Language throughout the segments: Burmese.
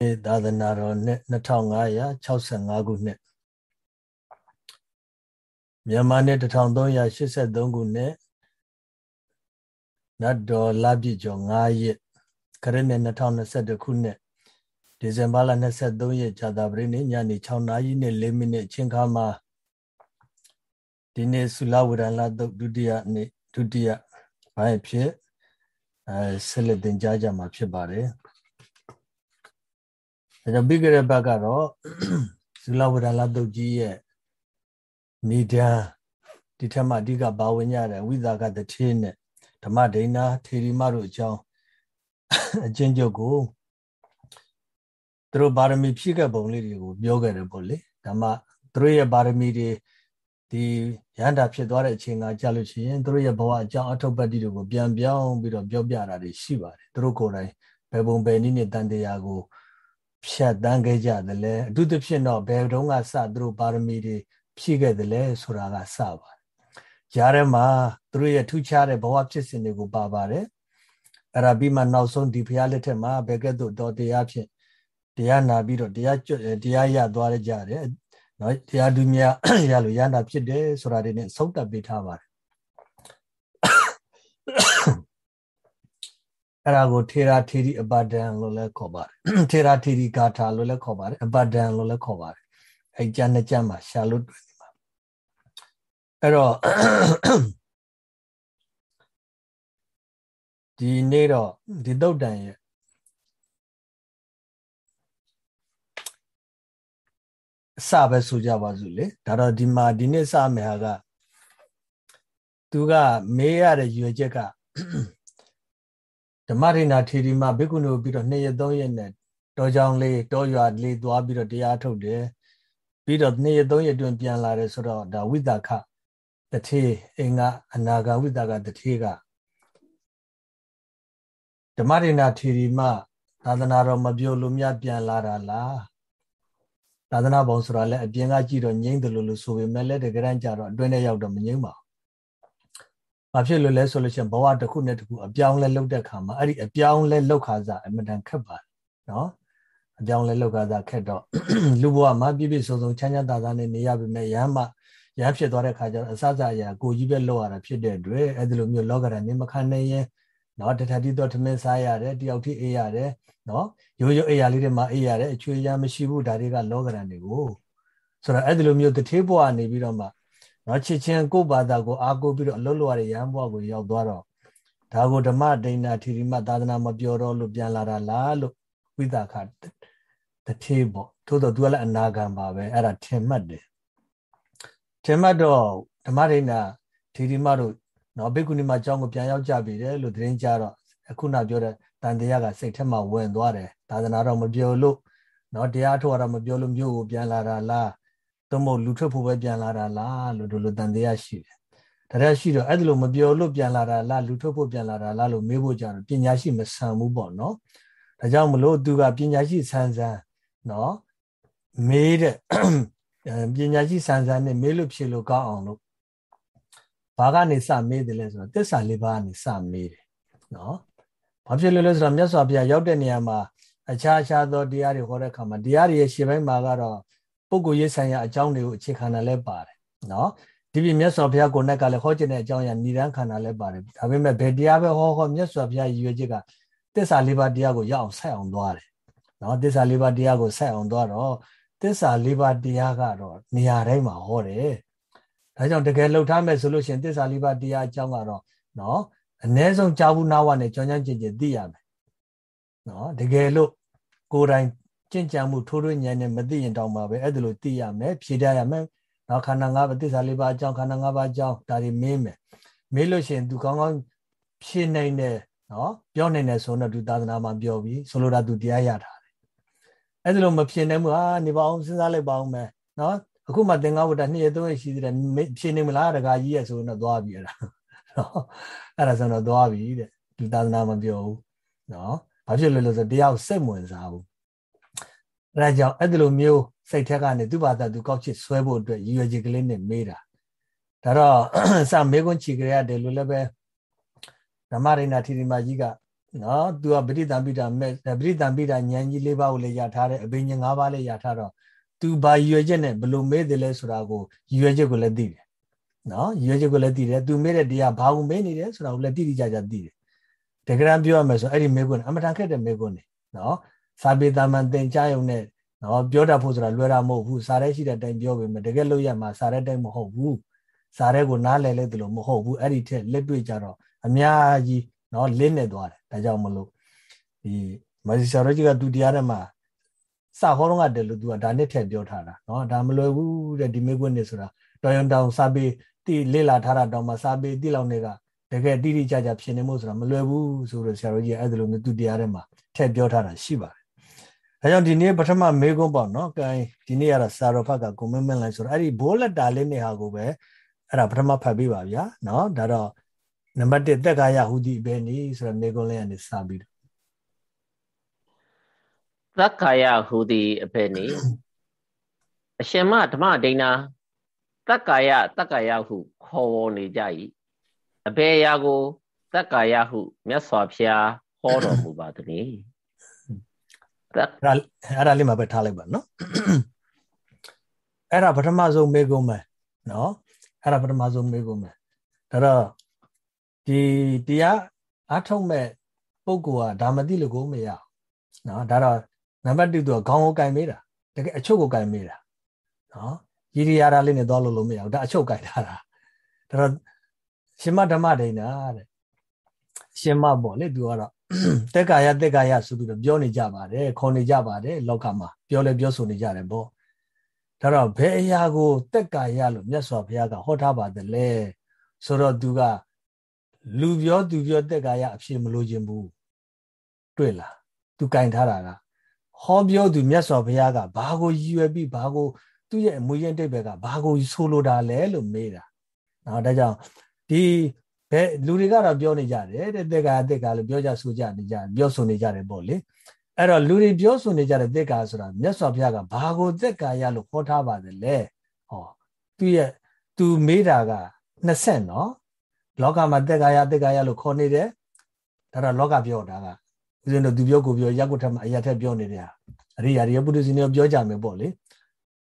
သာသနာတော်နှစ်2565ခုနှစ်မြန်မာနှစ်1383ခုနှစ်နတ်တော်လပြည့်ကျော်9ရက်ခရစ်နှစ်2021ခုနှစ်ဒီဇင်ဘာလ23ရက်ဇာတာပရိနေ့ညနေ6နာရီနဲ့4မိနစ်အချိန်ခါမှာဒီနေ့သုလဝရဏလသုတ်ဒုတိယနေ့ဒုတိယဘိုင်းဖြစ်အဲဆက်လက်သင်ကြားကြမှာဖြစ်ပါတယ် ဒါကြောင့်ပြီးကြတဲ့ဘက်ကတော့ဇူလဝဒလတုတ်ကြီးရဲ့နိဒာဒီထက်မှအဓိကဘာဝင်ရတဲ့ဝိဇာကတထေးနဲ့ဓမ္မဒိဏထေရီမတို့အကြောင်းအချင်းချုပ်ကိုသူတို့ပါရမီဖြည့်ခဲ့ပုံလေးတွေကိုပြောခဲ့တယ်ပေါ့လေဓမ္မသူတို့ရဲ့ပါရမီတွေဒီရဟန္တာဖြစ်သွားတဲ့အချိန်ကကြာလို့ရှိရင်သူတို့ရဲ့ဘဝအကြောင်းအထုပ်ပတ်တိတွေကိုပြန်ပြောင်းပြီးတော့ပြောပြတာတွေရှိပါတယ်သူတို့ကိုယ်တိုင်ဘယ်ပုံဘယ်နည်းနဲ့တန်တရားကို ဖြတ်တန်းခဲ့ကြတယ်လေအထူးသဖြင့်တော့ဘယ်တုန်းကစသူတို့ပါရမီတွေဖြည့်ခဲ့တယ်လေဆိုတာကစပါတယ်ကြားထဲမှာသူတို့ရဲ့ထူးခြားတဲ့ဘဝဖြစ်စဉ်တွေကိုပါပါတယ်အဲ့ဒါပြီးမှနောက်ဆုံးဒီဘုရားလက်ထက်မှာဘယ်ကဲ့သို့တော်တရားဖြင့်တရားနာပြီးတော့တရားတရားရသွားကြတယ်နော်တရားသူများရလို့ရတာဖြစ်တယ်ဆိုတာတွေနဲ့ဆုံးတက်ပေးထားပါတယ် အဲ့ဒါကိုထေရာထေရီအပဒံလို့လည်းခေါ်ပါတယ်ထေရာထေရီဂါထာလို့လည်းခေါ်ပါတယ်အပဒံလို့လည်းခေါ်ပါတယ်အဲ့ကျမ်းနှစ်ကျမ်းမှာရှာလို့တွေ့နေပါအဲ့တော့ဒီနေ့တော့ဒီတုတ်တန်ရဲ့အစပဲဆိုကြပါစို့လေဒါတော့ဒီမှာဒီနေ့စမယ်ဟာကသူကမေးရတဲ့ရွယ်ချက်က ဓမ္မရိနာထေရီမဘိက္ခုနီပြီးတော့နှစ်ရက်သုံးရက်နဲ့တောကြောင်လေးတောရွာလေးသွားပြီးတော့တရားထုတ်တယ်ပြီးတော့နှစ်ရက်သုံးရက်တွင်ပြန်လာတယ်ဆိုတော့ဒါဝိသခတထေအင်္ဂအနာဂဝိသကတထေကဓမ္မရိနာထေရီမသာသနာတော်မပြောလို့မြပြန်လာတာလားသာသနာဘုံဆိုတာလည်းအပြင်ကကြည့်တော့ငြိမ့်တယ်လို့လို့ဆိုပေမဲ့လည်းတကယ်တမ်းကျတော့အတွင်းထဲရောက်တော့မငြိမ့်ပါဘူး ဘာဖြစ်လို့လဲဆိုလို့ရှိရင်ဘဝတစ်ခုနဲ့တစ်ခုအပြောင်းလဲလုပ်တဲ့ခါမှာအဲ့ဒီအပြောင်းလဲလုပ်ခါစားအမတန်ခက်ပါတယ်နော်အပြောင်းလဲလုပ်ခါစားခက်တော့လူဘဝမှာပြည့်ပြည့်စုံစုံချမ်းချမ်းသာသာနဲ့နေရပြီမဲ့ရမ်းမှရမ်းဖြစ်သွားတဲ့ခါကျတော့အစစအရာကိုကြီးပဲလောက်ရတာဖြစ်တဲ့အတွက်အဲ့ဒီလိုမျိုးလောကရန်နေမခံနိုင်ရင်နော်တထတိတော့ထမင်းစားရတယ်တယောက်ထိအေးရတယ်နော်ရိုးရိုးအေးရလေးတွေမှာအေးရတယ်အချွေရမရှိဘူးဒါတွေကလောကရန်တွေကိုဆိုတော့အဲ့ဒီလိုမျိုးတထေးဘဝနေပြီးတော့မှ နော်ချစ်ချင်းကိုယ့်ဘာသာကိုအားကိုးပြီးတော့အလုံးလောရတဲ့ရဟန်းဘဝကိုရောက်သွားတော့ဒါကိုဓမ္မဒိဏထီရိမသာသနာမပြောတော့လို့ပြန်လာတာလားလို့ဝိသခတထေးပေါ့သို့တော့သူကလည်းအနာဂံပါပဲအဲ့ဒါထင်မှတ်တယ်ထင်မှတ်တော့ဓမ္မဒိဏထီရိမတို့နော်ဘိက္ခုနီမအကြောင်းကိုပြန်ရောက်ကြပြီတယ်လို့သတင်းကြတော့အခုနပြောတဲ့တန်တရားကစိတ်ထဲမှာဝင်သွားတယ်သာသနာတော့မပြောလို့နော်တရားထုတ်ရတော့မပြောလို့မြို့ကိုပြန်လာတာလား သို့မဟုတ်လူထွက်ဖို့ပဲပြန်လာတာလားလို့ဒီလိုတန်တရားရှိတယ်။ဒါရရှိတော့အဲ့ဒါလိုမပြောလို့ပြန်လာတာလားလူထွက်ဖို့ပြန်လာတာလားလို့မေးဖို့ကြတော့ပညာရှိမဆန်ဘူးပေါ့နော်။ဒါကြောင့်မလို့သူကပညာရှိဆန်းဆန်းနော်မေးတဲ့ပညာရှိဆန်းဆန်းနဲ့မေးလို့ဖြေလို့ကောင်းအောင်လို့ဘာကနေစမေးတယ်လဲဆိုတော့သစ္စာလေးပါးကနေစမေးတယ်နော်။ဘာဖြစ်လို့လဲဆိုတော့မြတ်စွာဘုရားရောက်တဲ့နေရာမှာအခြားအခြားသောတရားတွေဟောတဲ့အခါမှာတရားတွေရဲ့ရှေ့ပိုင်းမှာကတော့ ပုဂ္ဂိုလ်ရေးဆိုင်ရာအကြောင်းတွေကိုအခြေခံတာလည်းပါတယ်နော်ဒီပြမြတ်စွာဘုရားကိုယ်နဲ့ကလည်းဟောခြင်းတဲ့အကြောင်းအရာဏိဒန်းခန္ဓာလည်းပါတယ်ဒါပေမဲ့ဘယ်တရားပဲဟောဟောမြတ်စွာဘုရားရည်ရွယ်ချက်ကသစ္စာလေးပါးတရားကိုရအောင်ဆက်အောင်သွားတယ်နော်သစ္စာလေးပါးတရားကိုဆက်အောင်သွားတော့သစ္စာလေးပါးတရားကတော့နေရာတိုင်းမှာဟောတယ်ဒါကြောင့်တကယ်လှုပ်ထားမယ်ဆိုလို့ရှိရင်သစ္စာလေးပါးတရားအကြောင်းကတော့နော်အ ਨੇ ဆုံးကြာဘူးနာဝနဲ့ကြောင်းကြမ်းကြင်ကြင်သိရမယ်နော်တကယ်လို့ကိုယ်တိုင် ကြင်ကြံမှုထိုးထွင်းဉာဏ်နဲ့မသိရင်တောင်မှပဲအဲ့ဒါလိုသိရမယ်ဖြေတတ်ရမယ်နောက်ခန္ဓာ၅ပါးသစ္စာလေးပါးအကြောင်းခန္ဓာ၅ပါးအကြောင်းဒါတွေမေးမယ်မေးလို့ရှိရင်သူကောင်းကောင်းဖြေနိုင်တယ်နော်ပြောနိုင်တယ်ဆိုတော့သူသာသနာမှာပြောပြီးဆိုလိုတာသူတရားရတာတယ်အဲ့ဒါလိုမဖြေနိုင်ဘူးဟာနေပါအောင်စဉ်းစားလိုက်ပါအောင်မယ်နော်အခုမှသင်္ကဝတ္တနှစ်ရက်သုံးရက်ရှိသေးတယ်ဖြေနိုင်မလားတခါကြီးရဆိုတော့သွားပြီအဲ့ဒါနော်အဲ့ဒါဆိုတော့သွားပြီတဲ့သူသာသနာမပြောဘူးနော်ဘာဖြစ်လို့လဲဆိုတော့တရားကိုစိတ်ဝင်စားဘူး အဲဒါကြောင့်အဲ့ဒီလိုမျိုးစိတ်ထက်ကနေသူ့ဘာသာသူကောက်ချစ်ဆွဲဖို့အတွက်ရည်ရွယ်ချက်ကလေးနဲ့မေးတာဒါတော့စာမေကွန်းချီကြရတယ်လို့လည်းပဲဓမ္မရိနာထီရီမကြီးကနော်သူကပရိသံပိတာမဲ့ပရိသံပိတာဉာဏ်ကြီး၄ပါးကိုလည်းရထားတယ်အဘိညာဉ်၅ပါးလည်းရထားတော့သူဘာရည်ရွယ်ချက်နဲ့ဘလို့မေးတယ်လဲဆိုတာကိုရည်ရွယ်ချက်ကိုလည်းသိတယ်နော်ရည်ရွယ်ချက်ကိုလည်းသိတယ်သူမေးတဲ့တရားဘာကိုမေးနေတယ်ဆိုတာကိုလည်းတိတိကျကျသိတယ်တကယ်တမ်းပြောရမယ်ဆိုအဲ့ဒီမေကွန်းအမတန်ခက်တဲ့မေကွန်းနေနော် စာပေတာမန်သင်ကြားရုံနဲ့နော်ပြောတတ်ဖို့ဆိုတာလွယ်တာမဟုတ်ဘူးစာရဲရှိတဲ့အတိုင်းပြောပေမဲ့တကယ်လို့ရမှာစာရဲတိုင်းမဟုတ်ဘူးစာရဲကိုနားလည်လဲတယ်လို့မဟုတ်ဘူးအဲ့ဒီထက်လက်တွေ့ကြတော့အများကြီးနော်လင်းနေသွားတယ်ဒါကြောင့်မလို့ဒီမဆီဆာရောကြီးကသူတရားထဲမှာစဟောတော့ကတယ်လို့သူကဒါနဲ့ထည့်ပြောထားတာနော်ဒါမလွယ်ဘူးတဲ့ဒီမေကွန်းနေဆိုတာတော်ရုံတောင်စာပေတိလေ့လာထားတာတောင်မှစာပေတိလောက်နေကတကယ်တိတိကျကျဖြစ်နေမှုဆိုတာမလွယ်ဘူးဆိုတော့ဆရာတော်ကြီးအဲ့ဒါလိုမျိုးသူတရားထဲမှာထည့်ပြောထားတာရှိပါတယ် ဒါကြောင့်ဒီနေ့ပထမမေကွန်းပေါ့နော်ကဲဒီနေ့ကတော့စာရောဖတ်ကကွန်မန့်မန့်လိုက်ဆိုတော့အဲ့ဒီဘိုးလက်တာလေးနေဟာကိုပဲအဲ့ဒါပထမဖတ်ပေးပါဗျာနော်ဒါတော့နံပါတ်1သက်ကာယဟူသည်ဘယ်နည်းဆိုတော့မေကွန်းလေးကနေစပြီးတော့သက်ကာယဟူသည်အဘယ်နည်းအရှင်မဓမ္မဒိဏသက်ကာယသက်ကာယဟုခေါ်ဝေါ်နေကြ၏အဘယ်အရာကိုသက်ကာယဟုမြတ်စွာဘုရားဟောတော်မူပါသနည်း အဲ့ဒါအဲ့ဒါလေးမှာပဲထားလိုက်ပါနော်အဲ့ဒါပထမဆုံးမေကုံးမယ်နော်အဲ့ဒါပထမဆုံးမေကုံးမယ်ဒါတော့ဒီတရားအထုတ်မဲ့ပုဂ္ဂိုလ်ကဒါမသိလို့ကိုမရနော်ဒါတော့နံပါတ်1သူကခေါင်းကိုကင်မေးတာတကယ်အချုပ်ကိုကင်မေးတာနော်ရည်ရည်ရတာလေးနဲ့သွားလို့လို့မရဘူးဒါအချုပ်ကင်ထားတာဒါတော့ရှင်မဓမ္မဒိဏတဲ့ရှင်မပေါ့လေသူကတော့ တက်ကာယတက်ကာယဆိုပြီးတော့ပြောနေကြပါတယ်ခေါ်နေကြပါတယ်လောကမှာပြောလဲပြောဆိုနေကြတယ်ပေါ့ဒါတော့ဘယ်အရာကိုတက်ကာယလို့မြတ်စွာဘုရားကဟောထားပါတယ်လဲဆိုတော့သူကလူပြောသူပြောတက်ကာယအဖြစ်မလို့ခြင်းဘူးတွေ့လားသူကင်ထားတာကဟောပြောသူမြတ်စွာဘုရားကဘာကိုရည်ရွယ်ပြီးဘာကိုသူ့ရဲ့အမွေရင်းတိတ်ဘက်ကဘာကိုဆိုလိုတာလဲလို့မေးတာနော်ဒါကြောင့်ဒီ ဘယ်လူတွေကတော့ပြောနေကြတယ်တဲ့တက်ကာတက်ကာလို့ပြောကြဆိုကြနေကြပြောဆိုနေကြတယ်ပေါ့လေအဲ့တော့လူတွေပြောဆိုနေကြတဲ့တက်ကာဆိုတာမြတ်စွာဘုရားကဘာကိုတက်ကာရလို့ခေါ်ထားပါတယ်လဲဟောသူရဲ့သူမေးတာက20နော်လောကမှာတက်ကာယတက်ကာယလို့ခေါ်နေတယ်ဒါတော့လောကပြောတာကဦးဇင်းတို့သူပြောကိုပြောရက်ကုထမှာအရာထက်ပြောနေတယ်အရိယာတွေပုထုဇဉ်တွေပြောကြမယ်ပေါ့လေ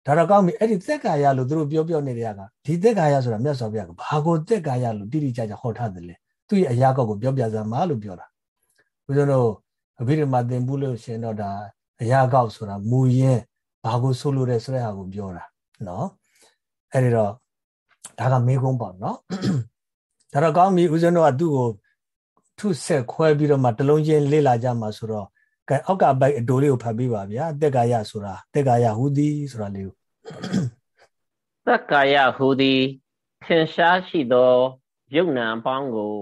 ဒါတော့ကောင်းပြီအဲ့ဒီသက်ကာယလို့သူတို့ပြောပြောနေတဲ့ကဒီသက်ကာယဆိုတာမြတ်စွာဘုရားကဘာကိုသက်ကာယလို့တိတိကျကျဟောထားတယ်လေသူ့ရဲ့အရာကောက်ကိုပြောပြစမ်းပါလို့ပြောတာဦးဇင်းတို့အဘိဓမ္မာသင်ဘူးလို့ရှင်တော့ဒါအရာကောက်ဆိုတာမူရင်းဘာကိုဆိုလိုတယ်ဆိုတဲ့ဟာကိုပြောတာနော်အဲ့ဒီတော့ဒါကမေးခွန်းပေါ့နော်ဒါတော့ကောင်းပြီဦးဇင်းတို့ကသူ့ကိုထုဆက်ခွဲပြီးတော့မှတလုံးချင်းလေ့လာကြမှာဆိုတော့ ကဲအောက်ကဘိုက်အတိုလေးကိုဖတ်ပြီးပါဗျာတက်ကာယဆိုတာတက်ကာယဟူသည်ဆိုတာလေးကိုတက်ကာယဟူသည်ထင်ရှားရှိသောယုတ်နံအပေါင်းကို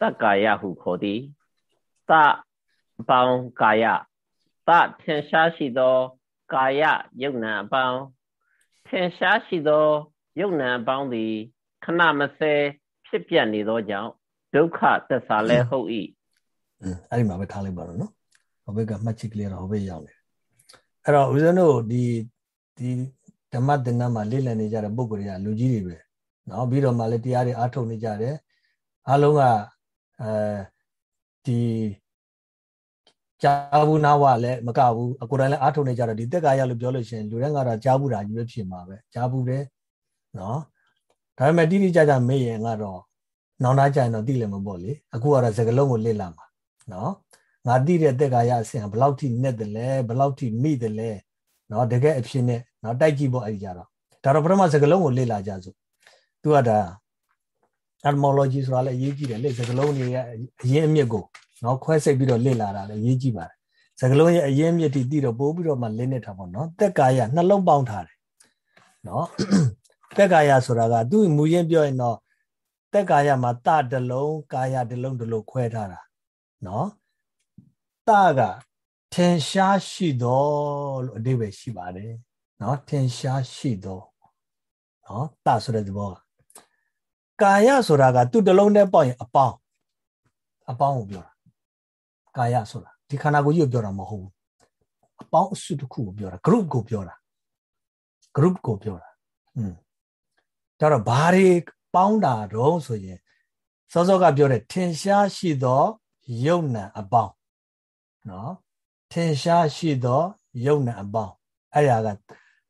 တက်ကာယဟုခေါ်သည်သအပေါင်းကာယသထင်ရှားရှိသောကာယယုတ်နံအပေါင်းထင်ရှားရှိသောယုတ်နံအပေါင်းသည်ခဏမစဲဖြစ်ပြနေသောကြောင့်ဒုက္ခသစ္စာလည်းဟုတ်၏အဲ့ဒီမှာပဲထားလိုက်ပါတော့နော် ဟိုဘက်ကမှတ်ချက်ကလေးတော့ဟိုဘက်ရောက်နေအဲ့တော့ဦးဇင်းတို့ဒီဒီဓမ္မသင်္ကန်းမှာလေ့လည်နေကြတဲ့ပုံကိုယ်တွေကလူကြီးတွေပဲနော်ပြီးတော့မှလည်းတရားတွေအားထုတ်နေကြတယ်အားလုံးကအဲဒီကြာဘူးနာဝလည်းမကဘူးအကိုယ်တိုင်လည်းအားထုတ်နေကြတော့ဒီတက်ကာရလို့ပြောလို့ရှိရင်လူတိုင်းကတော့ကြာဘူးတာကြီးပဲဖြစ်မှာပဲကြာဘူးတယ်နော်ဒါပေမဲ့တိတိကျကျမေ့ရင်ကတော့နောင်နာကြရင်တော့သိလည်းမပေါ့လေအခုကတော့စကလုံးကိုလေ့လာမှာနော် ငါတိတဲ့တက်ကာယအစဉ်ဘယ်လောက်ထိနဲ့တယ်လဲဘယ်လောက်ထိမိတယ်လဲနော်တကယ်အဖြစ်နဲ့နော်တိုက်ကြည့်ပေါ့အဲ့ဒီကြတော့ဒါတော့ပထမစကလုံးကိုလေ့လာကြစို့သူကဒါ etymology ဆိုတာလည်းအရေးကြီးတယ်လေစကလုံးတွေရဲ့အရင်းအမြစ်ကိုနော်ခွဲစိတ်ပြီးတော့လေ့လာတာလည်းအရေးကြီးပါတယ်စကလုံးရဲ့အရင်းအမြစ်တိတိတော့ပို့ပြီးတော့မှလင်းနေတာပေါ့နော်တက်ကာယနှလုံးပေါင်းထားတယ်နော်တက်ကာယဆိုတာကသူ့မူရင်းပြောရင်တော့တက်ကာယမှာတတလုံးကာယတလုံးတလို့ခွဲထားတာနော် တကထင်ရှားရှိတော်လို့အဓိပ္ပာယ်ရှိပါတယ်နော်ထင်ရှားရှိတော်နော်တဆိုတဲ့သဘောကကာယဆိုတာကသူ့တလုံးနဲ့ပေါ့ရင်အပေါင်းအပေါင်းကိုပြောတာကာယဆိုတာဒီခန္ဓာကိုယ်ကြီးကိုပြောတာမဟုတ်ဘူးအပေါင်းအစုတစ်ခုကိုပြောတာ group ကိုပြောတာ group ကိုပြောတာอืมဒါတော့ဘာတွေပေါင်းတာတော့ဆိုရင်စောစောကပြောတဲ့ထင်ရှားရှိသောယုံ nant အပေါင်း နော်ထင်ရှားရှိသောယုံနံအပေါင်းအဲ့ဒါက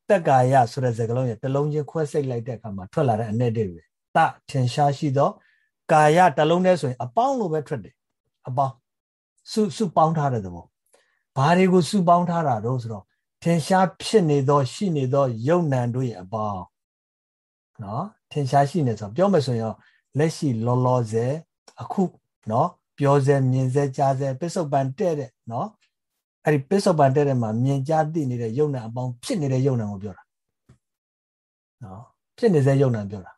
တက်ကာယဆိုတဲ့စကားလုံးရဲ့တလုံးချင်းခွဲစိတ်လိုက်တဲ့အခါမှာထွက်လာတဲ့အ내တွေပဲတထင်ရှားရှိသောကာယတလုံးနဲ့ဆိုရင်အပေါင်းလိုပဲထွက်တယ်အပေါင်းစုစုပေါင်းထားတဲ့သဘောဘာတွေကိုစုပေါင်းထားတာတော့ဆိုတော့ထင်ရှားဖြစ်နေသော ရှိနေသောယုံနံတို့ရဲ့အပေါင်းနော်ထင်ရှားရှိနေဆိုပြောမယ်ဆိုရင်လက်ရှိလောလောဆယ်အခုနော် ပြောစဲမြင်စဲကြားစဲပစ္စုပန်တဲ့တဲ့နော်အဲ့ဒီပစ္စုပန်တဲ့တဲ့မှာမြင်ကြားသိနေတဲ့ယုံနံအပေါင်းဖြစ်နေတဲ့ယုံနံကိုပြောတာနော်ဖြစ်နေစဲယုံနံပြောတာ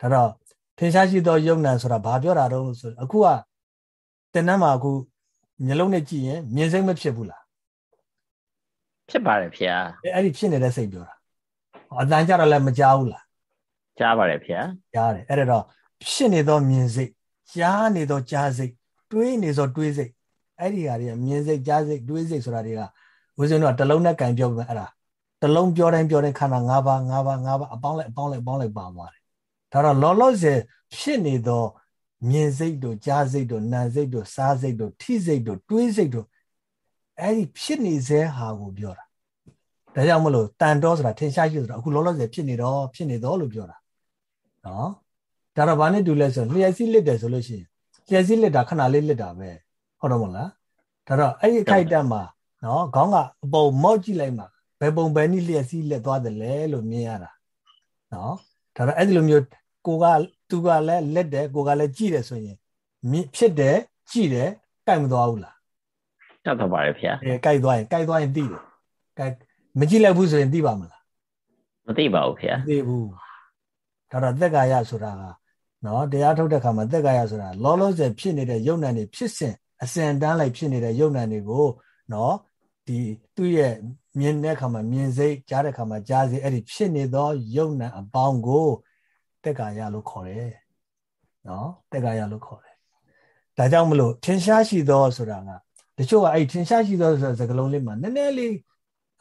ဒါတော့ထင်ရှားရှိသောယုံနံဆိုတာဘာပြောတာတော့ဆိုအခုကတင်နှမ်းမှာအခုမျိုးလုံးနဲ့ကြည့်ရင်မြင်စိတ်မဖြစ်ဘူးလားဖြစ်ပါတယ်ဖေဟာအဲ့ဒီဖြစ်နေတဲ့စိတ်ပြောတာအတန်ကြတော့လည်းမကြားဘူးလားကြားပါတယ်ဖေဟာကြားတယ်အဲ့ဒါတော့ဖြစ်နေသောမြင်စိတ် ကြားနေသောကြားစိတ်တွေးနေသောတွေးစိတ်အဲ့ဒီဟာတွေကမြင်စိတ်ကြားစိတ်တွေးစိတ်ဆိုတာတွေကဝိဇ္ဇင်းတို့ကတလုံးနဲ့ကင်ပြောပြီးအဲ့ဒါတလုံးပြောတိုင်းပြောတိုင်းခန္ဓာ၅ပါး၅ပါး၅ပါးအပေါင်းလိုက်အပေါင်းလိုက်အပေါင်းလိုက်ပါသွားတယ်ဒါတော့လောလောဆယ်ဖြစ်နေသောမြင်စိတ်တို့ကြားစိတ်တို့နာစိတ်တို့စားစိတ်တို့ထိစိတ်တို့တွေးစိတ်တို့အဲ့ဒီဖြစ်နေစေဟာကိုပြောတာဒါကြောင့်မလို့တန်တော်ဆိုတာထင်ရှားရှိဆိုတာအခုလောလောဆယ်ဖြစ်နေတော့ဖြစ်နေတော့လို့ပြောတာနော် ဒါတော့ဘာနဲ့တူလဲဆိုလျှက်စီးလစ်တယ်ဆိုလို့ရှိရင်လျှက်စီးလစ်တာခဏလေးလစ်တာပဲဟုတ်တော့မလားဒါတော့အဲ့ဒီအခိုက်အတန့်မှာနော်ခေါင်းကအပုံမော့ကြည့်လိုက်မှာဘယ်ပုံဘယ်နည်းလျှက်စီးလက်သွားတယ်လဲလို့မြင်ရတာနော်ဒါတော့အဲ့ဒီလိုမျိုးကိုကသူကလည်းလက်တယ်ကိုကလည်းကြည့်တယ်ဆိုရင်ဖြစ်တယ်ကြည့်တယ်ကြိုက်မသွားဘူးလားတတ်တော့ပါရဲ့ဖေ။အဲကြိုက်သွားရင်ကြိုက်သွားရင်သိတယ်။ကြိုက်မကြည့်လိုက်ဘူးဆိုရင်သိပါမလား။မသိပါဘူးဖေ။မသိဘူး။ဒါတော့သက်ကာယဆိုတာက နော်တရားထုတ်တဲ့ခါမှာသက်ကာယဆိုတာလောလောဆယ်ဖြစ်နေတဲ့ယုံ nant တွေဖြစ်စဉ်အစဉ်တန်းလိုက်ဖြစ်နေတဲ့ယုံ nant တွေကိုနော်ဒီသူ့ရဲ့မြင်တဲ့ခါမှာမြင်စိတ်ကြားတဲ့ခါမှာကြားစိတ်အဲ့ဒီဖြစ်နေသောယုံ nant အပေါင်းကိုတက်ကာယလို့ခေါ်တယ်နော်တက်ကာယလို့ခေါ်တယ်ဒါကြောင့်မလို့ထင်ရှားရှိသောဆိုတာကတချို့ကအဲ့ထင်ရှားရှိသောဆိုတဲ့စကားလုံးလေးမှာနည်းနည်းလေး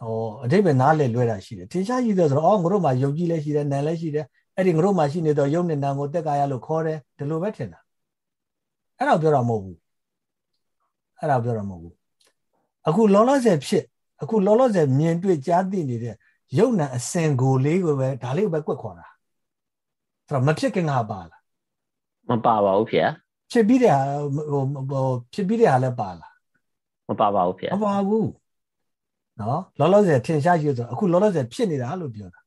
ဟောအတိပ္ပယ်နားလည်လွဲတာရှိတယ်ထင်ရှားရှိသောဆိုတော့အော်ငါတို့မှာယုံကြည်လည်းရှိတယ်နာလည်းရှိတယ် အဲ့ဒီငါတို့မှာရှိနေသောယုံနဲ့နာကိုတက်ကာယလို့ခေါ်တယ်ဒီလိုပဲထင်တာအဲ့ဒါပြောတာမဟုတ်ဘူးအဲ့ဒါပြောတာမဟုတ်ဘူးအခုလောလောဆယ်ဖြစ်အခုလောလောဆယ်မြင်တွေ့ကြားသိနေတဲ့ယုံနာအစင်ကိုလေးကိုပဲဒါလေးကိုပဲကွက်ခေါ်တာဆိုတော့မဖြစ်ခင်ကပါလားမပါပါဘူးဖေဖြစ်ပြီးတဲ့ဟာဟိုဟိုဖြစ်ပြီးတဲ့ဟာလည်းပါလားမပါပါဘူးဖေမပါဘူးနော်လောလောဆယ်ထင်ရှားရှိဆိုအခုလောလောဆယ်ဖြစ်နေတာလို့ပြောတာ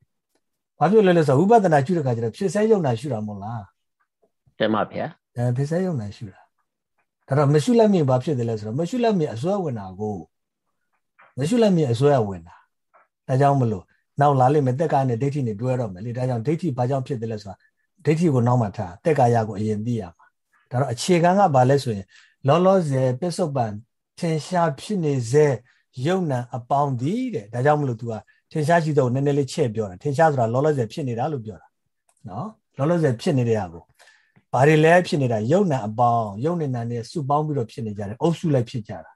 ဘာဖြစ်လဲလဲဆိုဝိပဿနာရှုတဲ့ခါကျတော့ဖြစ်စဲယုံနာရှုတာမဟုတ်လားတဲ့မှာဖေအဲဖြစ်စဲယုံနာရှုတာဒါတော့မရှုလက်မြင်ဘာဖြစ်တယ်လဲဆိုတော့မရှုလက်မြင်အစွဲဝင်တာကိုမရှုလက်မြင်အစွဲဝင်တာဒါကြောင့်မလို့နောက်လာလိမ့်မယ်တက်ကားနဲ့ဒိဋ္ဌိနဲ့တွဲတော့မယ်လေဒါကြောင့်ဒိဋ္ဌိဘာကြောင့်ဖြစ်တယ်လဲဆိုတာဒိဋ္ဌိကိုနောက်မှထားတက်ကာယကိုအရင်သိရမှာဒါတော့အခြေခံကဘာလဲဆိုရင်လောလောဆယ်ပစ္စုပန်ထင်ရှားဖြစ်နေစေယုံနံအပေါင်းသည်တဲ့ဒါကြောင့်မလို့ तू က ထင်ရှားရှိတော့နည်းနည်းလေးချဲ့ပြောတာထင်ရှားဆိုတာလောလောဆယ်ဖြစ်နေတာလို့ပြောတာနော်လောလောဆယ်ဖြစ်နေတဲ့ဟာကိုဘာတွေလဲဖြစ်နေတာယုံနံအပေါင်းယုံနေနံနဲ့စုပေါင်းပြီးတော့ဖြစ်နေကြတယ်အုပ်စုလိုက်ဖြစ်ကြတာ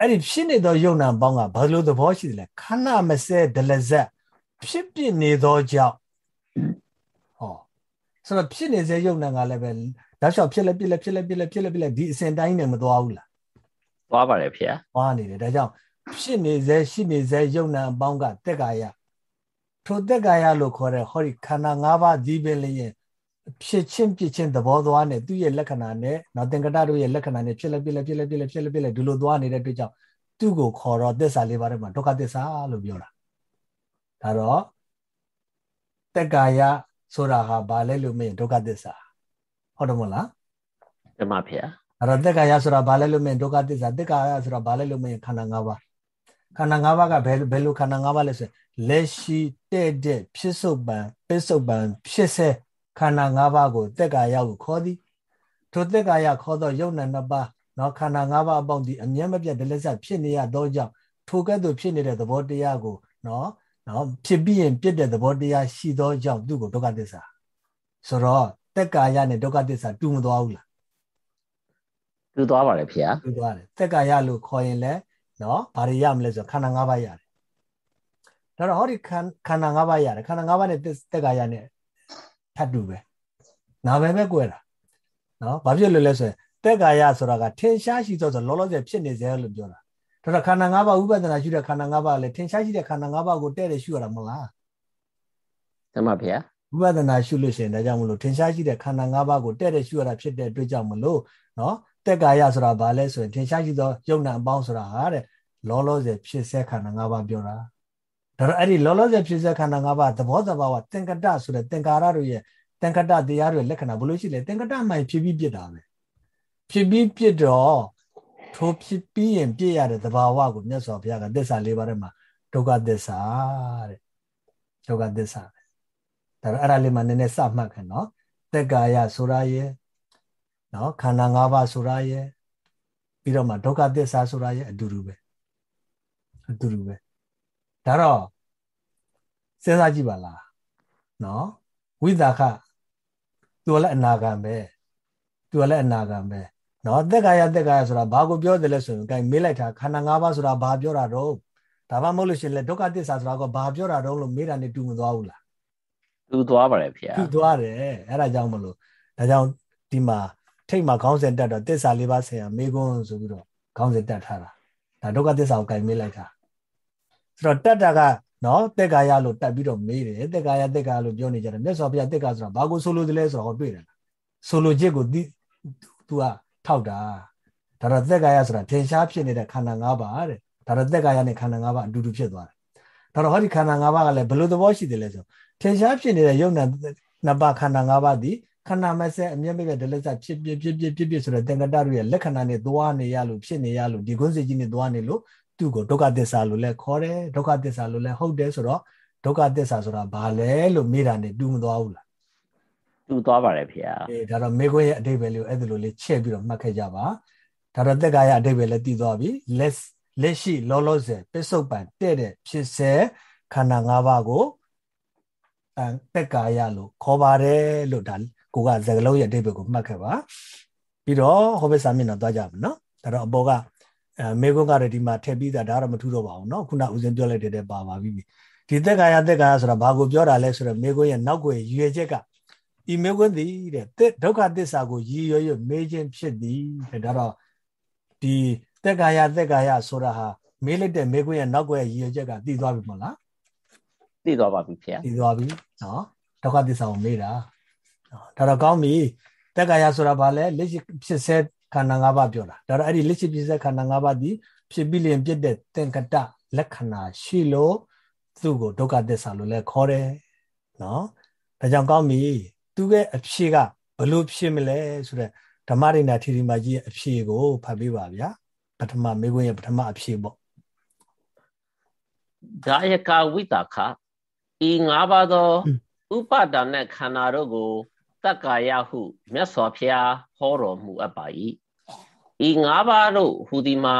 အဲ့ဒီဖြစ်နေသောယုံနံပေါင်းကဘာလို့သဘောရှိတယ်လဲခဏမစဲဒလဇက်ဖြစ်ပြနေသောကြောင့်ဟောဆိုတော့ဖြစ်နေစေယုံနံကလည်းပဲဓာတ်လျှောက်ဖြစ်လဲဖြစ်လဲဖြစ်လဲဖြစ်လဲဖြစ်လဲဖြစ်လဲဒီအစဉ်တိုင်းနဲ့မသွားဘူးလားသွားပါတယ်ဖေ။သွားနေတယ်ဒါကြောင့် ဖြစ်နေစေရှိနေစေယုံနံအပေါင်းကတက်ကာယထိုတက်ကာယလို့ခေါ်တဲ့ဟောဒီခန္ဓာ၅ပါးဒီပင်လျင်ဖြစ်ချင်းဖြစ်ချင်းသဘောသွားနဲ့သူ့ရဲ့လက္ခဏာနဲ့နော်သင်္ကတတို့ရဲ့လက္ခဏာနဲ့ဖြစ်လဲဖြစ်လဲဖြစ်လဲဖြစ်လဲဖြစ်လဲဖြစ်လဲဒီလိုသွားနေတဲ့အတွက်ကြောင့်သူ့ကိုခေါ်တော့သစ္စာလေးပါးထဲမှာဒုက္ခသစ္စာလို့ပြောတာဒါတော့တက်ကာယဆိုတာဟာဘာလဲလို့မင်းဒုက္ခသစ္စာဟုတ်တယ်မလားဓမ္မဖေအဲ့တော့တက်ကာယဆိုတာဘာလဲလို့မင်းဒုက္ခသစ္စာတက်ကာယဆိုတာဘာလဲလို့မင်းခန္ဓာ၅ပါး ခန္ဓာ၅ပါးကဘယ်ဘယ်လိုခန္ဓာ၅ပါးလဲဆိုလက်ရှိတဲ့တဲ့ဖြစ်စုပ်ပံပစ္စုပံဖြစ်စေခန္ဓာ၅ပါးကိုတက်ကာယကိုခေါ်သည်ထိုတက်ကာယခေါ်သောယုံနာနှစ်ပါးနော်ခန္ဓာ၅ပါးအပေါင်းဒီအမြဲမပြတ်ဒလဆက်ဖြစ်နေရသောကြောင့်ထိုကဲ့သို့ဖြစ်နေတဲ့သဘောတရားကိုနော်နော်ဖြစ်ပြီးရင်ပြစ်တဲ့သဘောတရားရှိသောကြောင့်သူ့ကိုဒုက္ခသစ္စာဆိုတော့တက်ကာယနဲ့ဒုက္ခသစ္စာတူမသွားဘူးလားတူသွားပါတယ်ဖေ။တူသွားတယ်တက်ကာယလို့ခေါ်ရင်လည်း နော်ဘာတွေရမလဲဆိုခန္ဓာ၅ပါးရတယ်ဒါတော့ဟောဒီခန္ဓာ၅ပါးရတယ်ခန္ဓာ၅ပါးနဲ့တက်ကာယနဲ့ထပ်တူပဲနာပဲပဲကွဲတာနော်ဘာဖြစ်လို့လဲဆိုရင်တက်ကာယဆိုတာကထင်ရှားရှိသောဆိုလောလောဆယ်ဖြစ်နေစေလို့ပြောတာဒါတော့ခန္ဓာ၅ပါးဥပဒနာရှိတဲ့ခန္ဓာ၅ပါးလည်းထင်ရှားရှိတဲ့ခန္ဓာ၅ပါးကိုတဲ့တယ်ရှုရတာမဟုတ်လားတမဗျာဥပဒနာရှုလို့ရှိရင်ဒါကြောင့်မလို့ထင်ရှားရှိတဲ့ခန္ဓာ၅ပါးကိုတဲ့တယ်ရှုရတာဖြစ်တဲ့အတွက်ကြောင့်မလို့နော် တက်ကာယဆိုတာဘာလဲဆိုရင်ထင်ရှားရှိသောယုံနာအပေါင်းဆိုတာဟာတဲ့လောလောဆယ်ဖြစ်စေခန္ဓာ၅ပါးပြောတာဒါတော့အဲ့ဒီလောလောဆယ်ဖြစ်စေခန္ဓာ၅ပါးသဘောတဘာဝသင်္ကတဆိုတဲ့သင်္ကာရတို့ရဲ့သင်္ကတတရားတွေလက္ခဏာဘယ်လိုရှိလဲသင်္ကတမှန်ဖြစ်ပြီးပြစ်တာပဲဖြစ်ပြီးပြစ်တော့ထိုဖြစ်ပြီးရင်ပြည့်ရတဲ့သဘာဝကိုမြတ်စွာဘုရားကသစ္စာလေးပါးထဲမှာဒုက္ခသစ္စာတဲ့ဒုက္ခသစ္စာပဲဒါတော့အဲ့ဒါလေးမှနည်းနည်းစမှတ်ခင်နော်တက်ကာယဆိုရရဲ့ နော်ခန္ဓာ၅ပါးဆိုရရဲ့ပြီးတော့မှဒုက္ခသစ္စာဆိုရရဲ့အတူတူပဲအတူတူပဲဒါတော့စဉ်းစားကြည့်ပါလားနော်ဝိသခသူကလည်းအနာဂံပဲသူကလည်းအနာဂံပဲနော်သက်ကာယသက်ကာယဆိုတာဘာကိုပြောတယ်လဲဆိုရင် gain မေးလိုက်တာခန္ဓာ၅ပါးဆိုတာဘာပြောတာတော့ဒါမှမဟုတ်လို့ရှိရင်လေဒုက္ခသစ္စာဆိုတာကဘာပြောတာတော့လို့မေးတာနဲ့တူမသွားဘူးလားတူသွားပါတယ်ဖေတူသွားတယ်အဲ့ဒါကြောင့်မလို့ဒါကြောင့်ဒီမှာ ထိတ်မှာခေါင်းစဉ်တက်တော့သစ္စာလေးပါးဆရာမေကွန်းဆိုပြီးတော့ခေါင်းစဉ်တက်ထားတာဒါဒုက္ခသစ္စာကို gain မေးလိုက်တာဆိုတော့တက်တာကနော်တက်ကာယလို့တက်ပြီးတော့မေးတယ်တက်ကာယတက်ကာယလို့ပြောနေကြတယ်မြတ်စွာဘုရားတက်ကာဆိုတာဘာကိုဆိုလိုတယ်လဲဆိုတော့ဟောတွေ့တယ်ဆိုလိုချက်ကို तू ကထောက်တာဒါတော့သက်ကာယဆိုတာထင်ရှားဖြစ်နေတဲ့ခန္ဓာ၅ပါးတဲ့ဒါတော့သက်ကာယနဲ့ခန္ဓာ၅ပါးအတူတူဖြစ်သွားတယ်ဒါတော့ဟောဒီခန္ဓာ၅ပါးကလည်းဘယ်လိုသဘောရှိတယ်လဲဆိုထင်ရှားဖြစ်နေတဲ့ယုံနာနှစ်ပါးခန္ဓာ၅ပါးဒီ ခန္ဓာမဆက်အမျက်မဲ့ဒလစဖြစ်ဖြစ်ဖြစ်ဖြစ်ဖြစ်ဖြစ်ဆိုတဲ့သင်္ကတတို့ရဲ့လက္ခဏာနဲ့သွားနေရလို့ဖြစ်နေရလို့ဒီခွန်းစီကြီးနဲ့သွားနေလို့သူ့ကိုဒုက္ခသစ္စာလို့လည်းခေါ်တယ်ဒုက္ခသစ္စာလို့လည်းဟုတ်တယ်ဆိုတော့ဒုက္ခသစ္စာဆိုတာဘာလဲလို့မေးတာနဲ့တူမသွားဘူးလားတူသွားပါတယ်ဖေ။အေးဒါတော့မေခွန်းရဲ့အတိတ်ပဲလေးကိုအဲ့ဒါလိုလေးချက်ပြီးတော့မှတ်ခဲ့ကြပါ။ဒါတော့တက်ကာယအတိတ်ပဲလည်းတည်သွားပြီ။ let's လက်ရှိလောလောဆယ်ပစ္စုပန်တဲ့တဲ့ဖြစ်စေခန္ဓာ၅ပါးကိုအဲတက်ကာယလို့ခေါ်ပါတယ်လို့ဒါ ကိုကစကလုံးရဲ့အတိတ်ကိုမှတ်ခဲ့ပါပြီးတော့ဟောဘစ်စာမျက်နှာသွားကြပါနော်ဒါတော့အပေါ်ကမေကွန်းကလည်းဒီမှာထည့်ပြီးသားဒါတော့မထူတော့ပါဘူးနော်ခုနဦးစင်းပြောလိုက်တဲ့ပါပါပြီဒီသက်ကာယသက်ကာယဆိုတာဘာကိုပြောတာလဲဆိုတော့မေကွန်းရဲ့နောက်ကိုရွေချက်ကဤမေကွန်းသည်တဲ့ဒုက္ခသစ္စာကိုရည်ရွယ်ရွမေးခြင်းဖြစ်သည်တဲ့ဒါတော့ဒီသက်ကာယသက်ကာယဆိုတာဟာမေးလိုက်တဲ့မေကွန်းရဲ့နောက်ကိုရည်ရွယ်ချက်ကတည်သွားပြီမဟုတ်လားတည်သွားပါပြီဖေ။တည်သွားပြီနော်ဒုက္ခသစ္စာကိုမေးတာ ဒါတော့ကောင်းပြီသက်ကာယဆိုတာဘာလဲလက်ရှိဖြစ်စေခန္ဓာ၅ပါးပြောတာဒါတော့အဲ့ဒီလက်ရှိဖြစ်စေခန္ဓာ၅ပါးဒီဖြစ်ပြီးလျင်ပြည့်တဲ့သင်္ကတလက္ခဏာရှိလို့သူ့ကိုဒုက္ခသစ္စာလို့လည်းခေါ်တယ်နော်ဒါကြောင့်ကောင်းပြီသူရဲ့အဖြေကဘလို့ဖြစ်မလဲဆိုတော့ဓမ္မရိနာထီရီမာကြီးရဲ့အဖြေကိုဖတ်ပေးပါဗျာပထမမေခွန်းရဲ့ပထမအဖြေပေါ့ဒါယကဝိတာခဤငါးပါးသောဥပါဒာနဲ့ခန္ဓာတို့ကိုတ က္ကာယဟုမြတ်စွာဘုရားဟောတော်မူအပ်ပါ၏ဤငါးပါးတို့ဟူသည်မှာ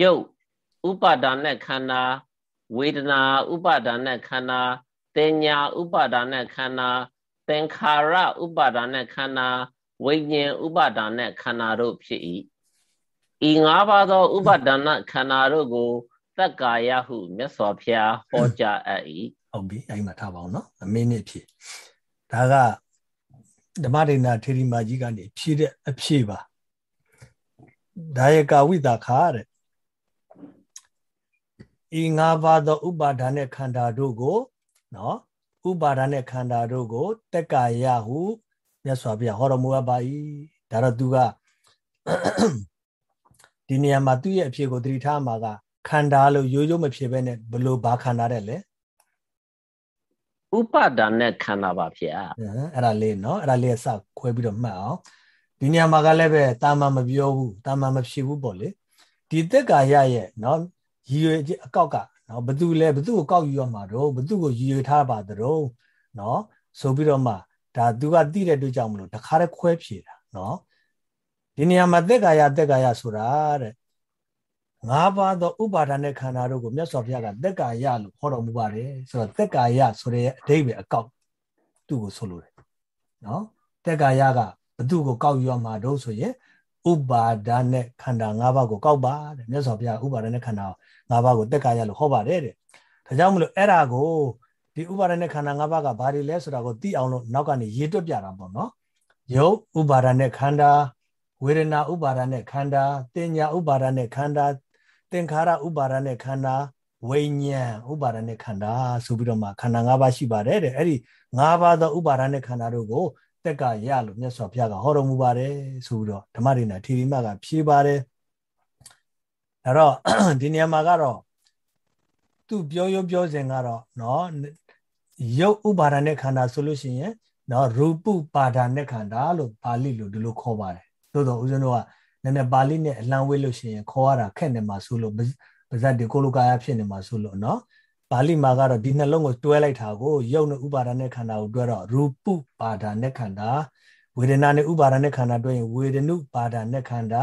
ယုတ်ဥပါဒာနဲ့ခန္ဓာဝေဒနာဥပါဒာနဲ့ခန္ဓာတင်ညာဥပါဒာနဲ့ခန္ဓာသင်္ခါရဥပါဒာနဲ့ခန္ဓာဝိညာဉ်ဥပါဒာနဲ့ခန္ဓာတို့ဖြစ်၏ဤငါးပါးသောဥပါဒနာခန္ဓာတို့ကိုတက္ကာယဟုမြတ်စွာဘုရားဟောကြားအပ်၏ဟုတ်ပြီအဲ့မှာထားပါအောင်နော်အမင်းနဲ့ဖြစ် ဒါကဓမ္မဒိဏထေရီမာကြီးကနေဖြည့်တဲ့အဖြည့်ပါဒါယကဝိတာခါတဲ့ဤငါးပါးသောဥပါဒာနဲ့ခန္ဓာတို့ကိုနော်ဥပါဒာနဲ့ခန္ဓာတို့ကိုတက်ကာယဟုမြတ်စွာဘုရားဟောတော်မူအပ်ပါ၏ဒါတော့သူကဒီနေရာမှာသူ့ရဲ့အဖြစ်ကိုသတိထားမှာကခန္ဓာလို့ရိုးရိုးမဖြစ်ဘဲနဲ့ဘလို့ဘာခန္ဓာတဲ့လဲ ဥပါဒာနဲ့ခန္ဓာပါဗျာအဲ့ဒါလေးနော်အဲ့ဒါလေးစခွဲပြီးတော့မှတ်အောင်ဒီနေရာမှာကလည်းပဲတာမန်မပြောဘူးတာမန်မဖြစ်ဘူးပေါ့လေဒီသက်ကာယရဲ့နော်ရည်ရွယ်အကောက်ကနော်ဘသူလဲဘသူကိုကောက်ယူရမှာတော့ဘသူကိုရည်ရွယ်ထားပါတော့နော်ဆိုပြီးတော့မှဒါသူကတိတဲ့အတွက်ကြောင့်မလို့တခါတည်းခွဲဖြေတာနော်ဒီနေရာမှာသက်ကာယသက်ကာယဆိုတာတဲ့ ၅ပါးသောဥပါဒာနဲ့ခန္ဓာတို့ကိုမြတ်စွာဘုရားကသက်ကာယလို့ဟောတော်မူပါတယ်ဆိုတော့သက်ကာယဆိုတဲ့အဓိပ္ပာယ်အကောက်သူ့ကိုဆိုလိုတယ်နော်သက်ကာယကဘသူ့ကိုကောက်ယူရမှာတော့ဆိုရင်ဥပါဒာနဲ့ခန္ဓာ၅ပါးကိုကောက်ပါတဲ့မြတ်စွာဘုရားဥပါဒာနဲ့ခန္ဓာ၅ပါးကိုသက်ကာယလို့ဟောပါတယ်တဲ့ဒါကြောင့်မလို့အဲ့ဒါကိုဒီဥပါဒာနဲ့ခန္ဓာ၅ပါးကဘာတွေလဲဆိုတာကိုသိအောင်လို့နောက်ကနေရေတွက်ပြတာပေါ့နော်ယုတ်ဥပါဒာနဲ့ခန္ဓာဝေဒနာဥပါဒာနဲ့ခန္ဓာတင်ညာဥပါဒာနဲ့ခန္ဓာ သင်္ခါရဥပါဒနဲ့ခန္ဓာဝိညာဉ်ဥပါဒနဲ့ခန္ဓာဆိုပြီးတော့မှခန္ဓာ၅ပါးရှိပါတယ်တဲ့အဲ့ဒီ၅ပါးသောဥပါဒနဲ့ခန္ဓာတို့ကိုတက်ကရလို့မြတ်စွာဘုရားကဟောတော်မူပါတယ်ဆိုပြီးတော့ဓမ္မဒိဋ္ဌာထေရီမကဖြေပါတယ်အဲ့တော့ဒီနေရာမှာကတော့သူပြောရပြောစဉ်ကတော့เนาะရုပ်ဥပါဒနဲ့ခန္ဓာဆိုလို့ရှိရင်เนาะရူပုပါဒနဲ့ခန္ဓာလို့ပါဠိလိုဒီလိုခေါ်ပါတယ်သို့တော့ဦးဇင်းတို့က နည်းနည်းပါဠိနဲ့အလံဝေးလို့ရှိရင်ခေါ်ရတာခက်နေမှာဆိုလို့ပါဇက်တွေကိုလိုကာယဖြစ်နေမှာဆိုလို့နော်ပါဠိမှာကတော့ဒီနှလုံးကိုတွဲလိုက်တာကိုယုတ်နဲ့ဥပါဒာနဲ့ခန္ဓာကိုတွဲတော့ရူပပါဒာနဲ့ခန္ဓာဝေဒနာနဲ့ဥပါဒာနဲ့ခန္ဓာတွဲရင်ဝေဒနုပါဒာနဲ့ခန္ဓာ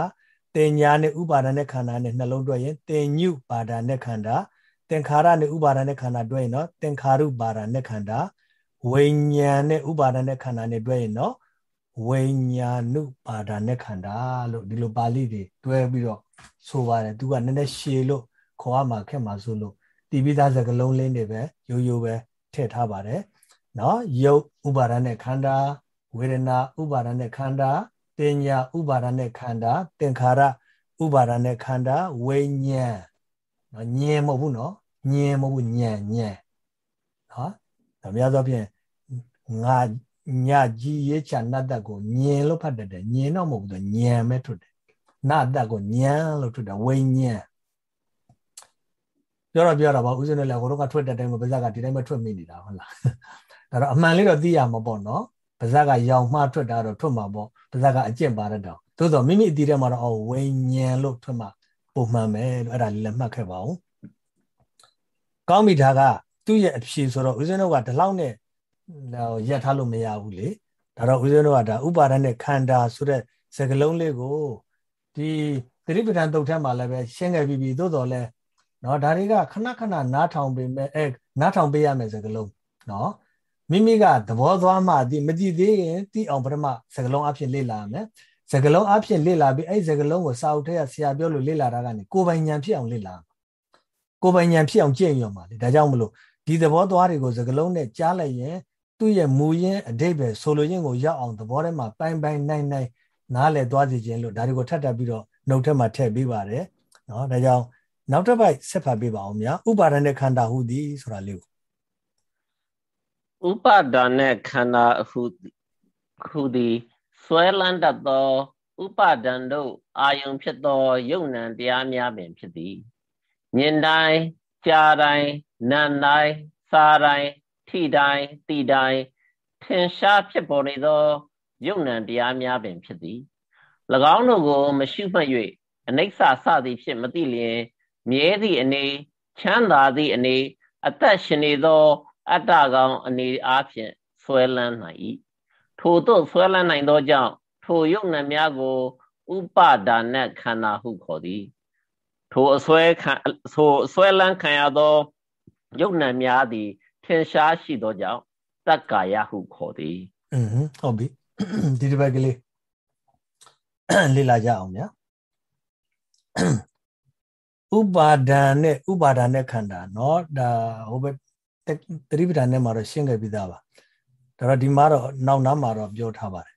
တင်ညာနဲ့ဥပါဒာနဲ့ခန္ဓာနဲ့နှလုံးတွဲရင်တင်ညုပါဒာနဲ့ခန္ဓာသင်္ခါရနဲ့ဥပါဒာနဲ့ခန္ဓာတွဲရင်တော့သင်္ခါရုပါဒာနဲ့ခန္ဓာဝိညာဉ်နဲ့ဥပါဒာနဲ့ခန္ဓာနဲ့တွဲရင်တော့ ဝိညာဏုပါဒနဲ့ခန္ဓာလို့ဒီလိုပါဠိတွေတွဲပြီးတော့ဆိုပါတယ်သူကနည်းနည်းရှည်လို့ခေါ်ရမှာခက်မှာဆိုလို့တိပိသားစကလုံးလင်းတွေပဲရိုးရိုးပဲထည့်ထားပါတယ်နော်ယုတ်ဥပါဒနဲ့ခန္ဓာဝေဒနာဥပါဒနဲ့ခန္ဓာတင်ညာဥပါဒနဲ့ခန္ဓာသင်္ခါရဥပါဒနဲ့ခန္ဓာဝိညာဉ်နော်ညင်မဟုတ်ဘူးနော်ညင်မဟုတ်ဘူးညံညံနော်ဒါများသောဖြင့်ငါ ညကြီးရေးချနတ်တက်ကိုညင်လို့ဖတ်တတ်တယ်ညင်တော့မဟုတ်ဘူးညံပဲထွက်တယ်နတ်တက်ကိုညံလို့ထွက်တယ်ဝိညာဉ်ပြောတော့ပြောတော့ဗောဦးဇင်းနဲ့လည်းကိုတော့ကထွက်တဲ့တိုင်းမှာပါဇက်ကဒီတိုင်းပဲထွက်မိနေတာဟုတ်လားဒါတော့အမှန်လေးတော့သိရမှာပေါ့နော်ပါဇက်ကရောင်မှားထွက်တာတော့ထွက်မှာပေါ့ပါဇက်ကအကျင့်ပါတတ်တော့သို့တော့မိမိအတီးထဲမှာတော့အော်ဝိညာဉ်လို့ထွက်မှာပုံမှန်ပဲလို့အဲ့ဒါလေးလည်းမှတ်ခဲ့ပါဦးကောင်းပြီဒါကသူ့ရဲ့အဖြေဆိုတော့ဦးဇင်းတို့ကဒီလောက်နဲ့ ရက်ထားလို့မရဘူးလေဒါတော့ဦးဇင်းတို့ကဒါဥပါဒနဲ့ခန္ဓာဆိုတဲ့စကလုံးလေးကိုဒီသတိပဋ္ဌာန်တုတ်ထက်မှာလည်းပဲရှင်းခဲ့ပြီးပြီသို့တော်လည်းနော်ဒါတွေကခဏခဏနားထောင်ပေးမယ်အဲနားထောင်ပေးရမယ်စကလုံးနော်မိမိကသဘောသွားမှဒီမကြည့်သေးရင်တိအောင်ပထမစကလုံးအဖြစ်လေ့လာရမယ်စကလုံးအဖြစ်လေ့လာပြီးအဲ့စကလုံးကိုစာအုပ်ထဲကဆရာပြောလို့လေ့လာတာကနေကိုယ်ပိုင်ဉာဏ်ဖြစ်အောင်လေ့လာကိုယ်ပိုင်ဉာဏ်ဖြစ်အောင်ကြည့်ရမှာလေဒါကြောင့်မလို့ဒီသဘောသွားတွေကိုစကလုံးနဲ့ကြားလိုက်ရင် သူ့ရဲ့မူရင်းအတိတ်ပဲဆိုလိုရင်းကိုရောက်အောင်သဘောထဲမှာပိုင်ပိုင်နိုင်နိုင်နားလည်သွားစီခြင်းလို့ဒါတွေကိုထပ်ထပ်ပြီးတော့နှုတ်ထက်မှာထည့်ပေးပါတယ်နော်ဒါကြောင့်နောက်တစ်ပိုက်ဆက်ဖတ်ပေးပါအောင်ဗျာဥပါဒณะခန္ဓာဟုသည်ဆိုတာလေးကိုဥပါဒณะခန္ဓာဟုဟုသည်ဆွဲလန်းတတ်သောဥပါဒံတို့အာယုံဖြစ်သောယုံ nant တရားများပင်ဖြစ်သည်မြင်တိုင်းကြားတိုင်းနားတိုင်းစားတိုင်း ထိတိုင်းတိတိုင်းထင်ရှားဖြစ်ပေါ်နေသောယုံ nant တရားများပင်ဖြစ်သည်၎င်းတို့ကို မရှုမှတ်၍အနိစ္စစသည်ဖြစ်မသိလျင်မြဲသည့်အနေချမ်းသာသည့်အနေအသက်ရှင်နေသော အတ္တကောင်အနေအားဖြင့်ဆွဲလန်းနိုင်၏ထို့သို့ဆွဲလန်းနိုင်သောကြောင့်ထိုယုံ nant များကိုဥပါဒါနခန္ဓာဟုခေါ်သည်ထိုအစွဲခံထိုအစွဲလန်းခံရသောယုတ်နံများသည် ထင်ရှားရှိသောကြောင့်တက္ကာယဟုခေါ်သည်อืมဟုတ်ပြီဒီတစ်ပတ်ကလေးလေ့လာကြအောင်ဗျာဥပါဒံနဲ့ဥပါဒံနဲ့ခန္ဓာเนาะဒါဟိုဘက်သတိပဋ္ဌာန်နဲ့မှာတော့ရှင်းခဲ့ပြီးသားပါဒါတော့ဒီမှာတော့နောက်နားမှာတော့ပြောထားပါတယ်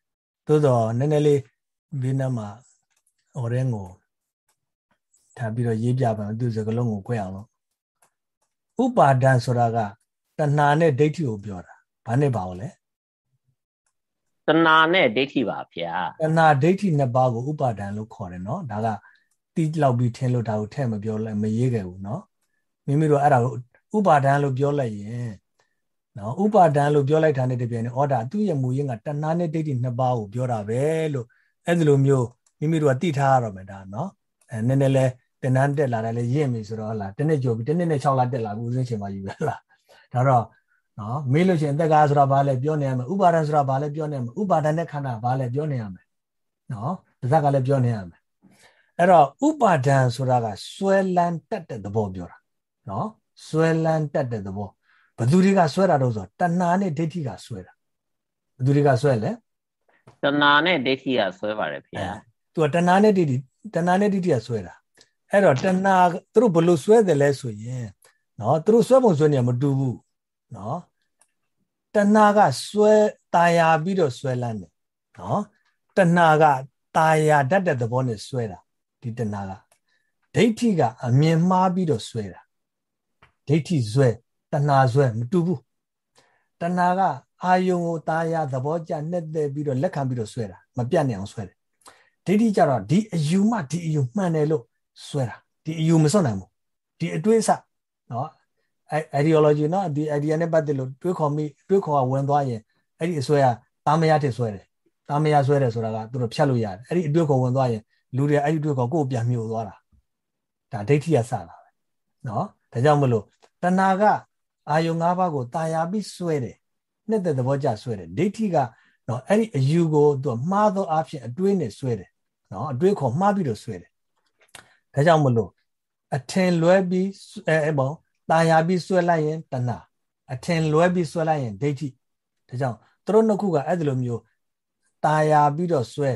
သို့တော့နည်းနည်းလေးဘေးနားမှာဟိုတဲ့ကိုထားပြီးတော့ရေးပြပါမယ်သူစကလုံးကို꿰အောင်လို့ဥပါဒံဆိုတာက တဏှာနဲ့ဒိဋ္ဌိကိုပြောတာဘာနဲ့ပါအောင်လဲတဏှာနဲ့ဒိဋ္ဌိပါဗျာတဏှာဒိဋ္ဌိနှစ်ပါးကိုဥပါဒံလို့ခေါ်တယ်နော်ဒါကတီးလောက်ပြီးထင်းလို့ဒါကိုထဲ့မပြောလိုက်မရေးခဲ့ဘူးနော်မိမိတို့အဲ့ဒါကိုဥပါဒံလို့ပြောလိုက်ရင်နော်ဥပါဒံလို့ပြောလိုက်တာနဲ့တပြိုင်နက်ဩဒါသူ့ရဲ့မူရင်းကတဏှာနဲ့ဒိဋ္ဌိနှစ်ပါးကိုပြောတာပဲလို့အဲ့ဒီလိုမျိုးမိမိတို့ကတိထားရတော့မယ်ဒါနော်အဲနည်းနည်းလဲတင်တန်းတက်လာတယ်လေရင့်ပြီဆိုတော့ဟလာတနေ့ကြိုပြီးတနေ့နဲ့6လတက်လာပြီဦးစင်းချိန်မှယူရလား ဒါတော့နော်မေးလို့ရှိရင်တက်ကားဆိုတာဘာလဲပြောနေရမယ်ဥပါဒံဆိုတာဘာလဲပြောနေရမယ်ဥပါဒံနဲ့ခန္ဓာဘာလဲပြောနေရမယ်နော်ပါဇက်ကလည်းပြောနေရမယ်အဲ့တော့ဥပါဒံဆိုတာကဆွဲလန်းတက်တဲ့သဘောပြောတာနော်ဆွဲလန်းတက်တဲ့သဘောဘသူတွေကဆွဲတာတော့ဆိုတဏှာနဲ့ဒိဋ္ဌိကဆွဲတာဘသူတွေကဆွဲလဲတဏှာနဲ့ဒိဋ္ဌိကဆွဲပါတယ်ဖေ။သူကတဏှာနဲ့ဒိဋ္ဌိတဏှာနဲ့ဒိဋ္ဌိကဆွဲတာအဲ့တော့တဏှာသူတို့ဘလို့ဆွဲတယ်လဲဆိုရင်နော်သူတို့ဆွဲပုံဆွဲနေမတူဘူး နော်တဏှာကဆွဲตายာပြီးတော့ဆွဲလန်းတယ်နော်တဏှာက ตายာတတ်တဲ့သဘောနဲ့ဆွဲတာဒီတဏှာကဒိဋ္ဌိကအမြင်မှားပြီးတော့ဆွဲတာဒိဋ္ဌိဆွဲတဏှာဆွဲမတူဘူးတဏှာကအာယုံကိုตายာသဘောကျနဲ့တဲ့ပြီးတော့လက်ခံပြီးတော့ဆွဲတာမပြတ်နိုင်အောင်ဆွဲတယ်ဒိဋ္ဌိကြတော့ဒီအယူမှဒီအယူမှန်တယ်လို့ဆွဲတာဒီအယူမစွန့်နိုင်ဘူးဒီအတွေးအဆနော် ideology နော်ဒီ idea နဲ့ပတ်သက်လို့တွေးခေါ်မိတွေးခေါ်ကဝင်သွားရင်အဲ့ဒီအစွဲကတာမယတစ်ဆွဲတယ်တာမယဆွဲတယ်ဆိုတာကသူတို့ဖြတ်လို့ရတယ်အဲ့ဒီအတွေးခေါ်ဝင်သွားရင်လူတွေအဲ့ဒီတွေးခေါ်ကိုယ်ပြန်မြို့သွားတာဒါဒိဋ္ဌိကစတာပဲနော်ဒါကြောင့်မလို့တဏှာကအာယုံ၅ပါးကိုတာယာပြီးဆွဲတယ်နှစ်သက်သဘောကျဆွဲတယ်ဒိဋ္ဌိကနော်အဲ့ဒီအယူကိုသူမှားသောအဖြစ်အတွေးနဲ့ဆွဲတယ်နော်အတွေးခေါ်မှားပြီးတော့ဆွဲတယ်ဒါကြောင့်မလို့အထင်လွဲပြီးအဲပေါ့ တာယာပြီးဆွဲလိုက်ရင်တဏှာအထင်လွဲပြီးဆွဲလိုက်ရင်ဒိဋ္ဌိဒါကြောင့်သူတို့နှစ်ခုကအဲ့ဒီလိုမျိုးတာယာပြီးတော့ဆွဲ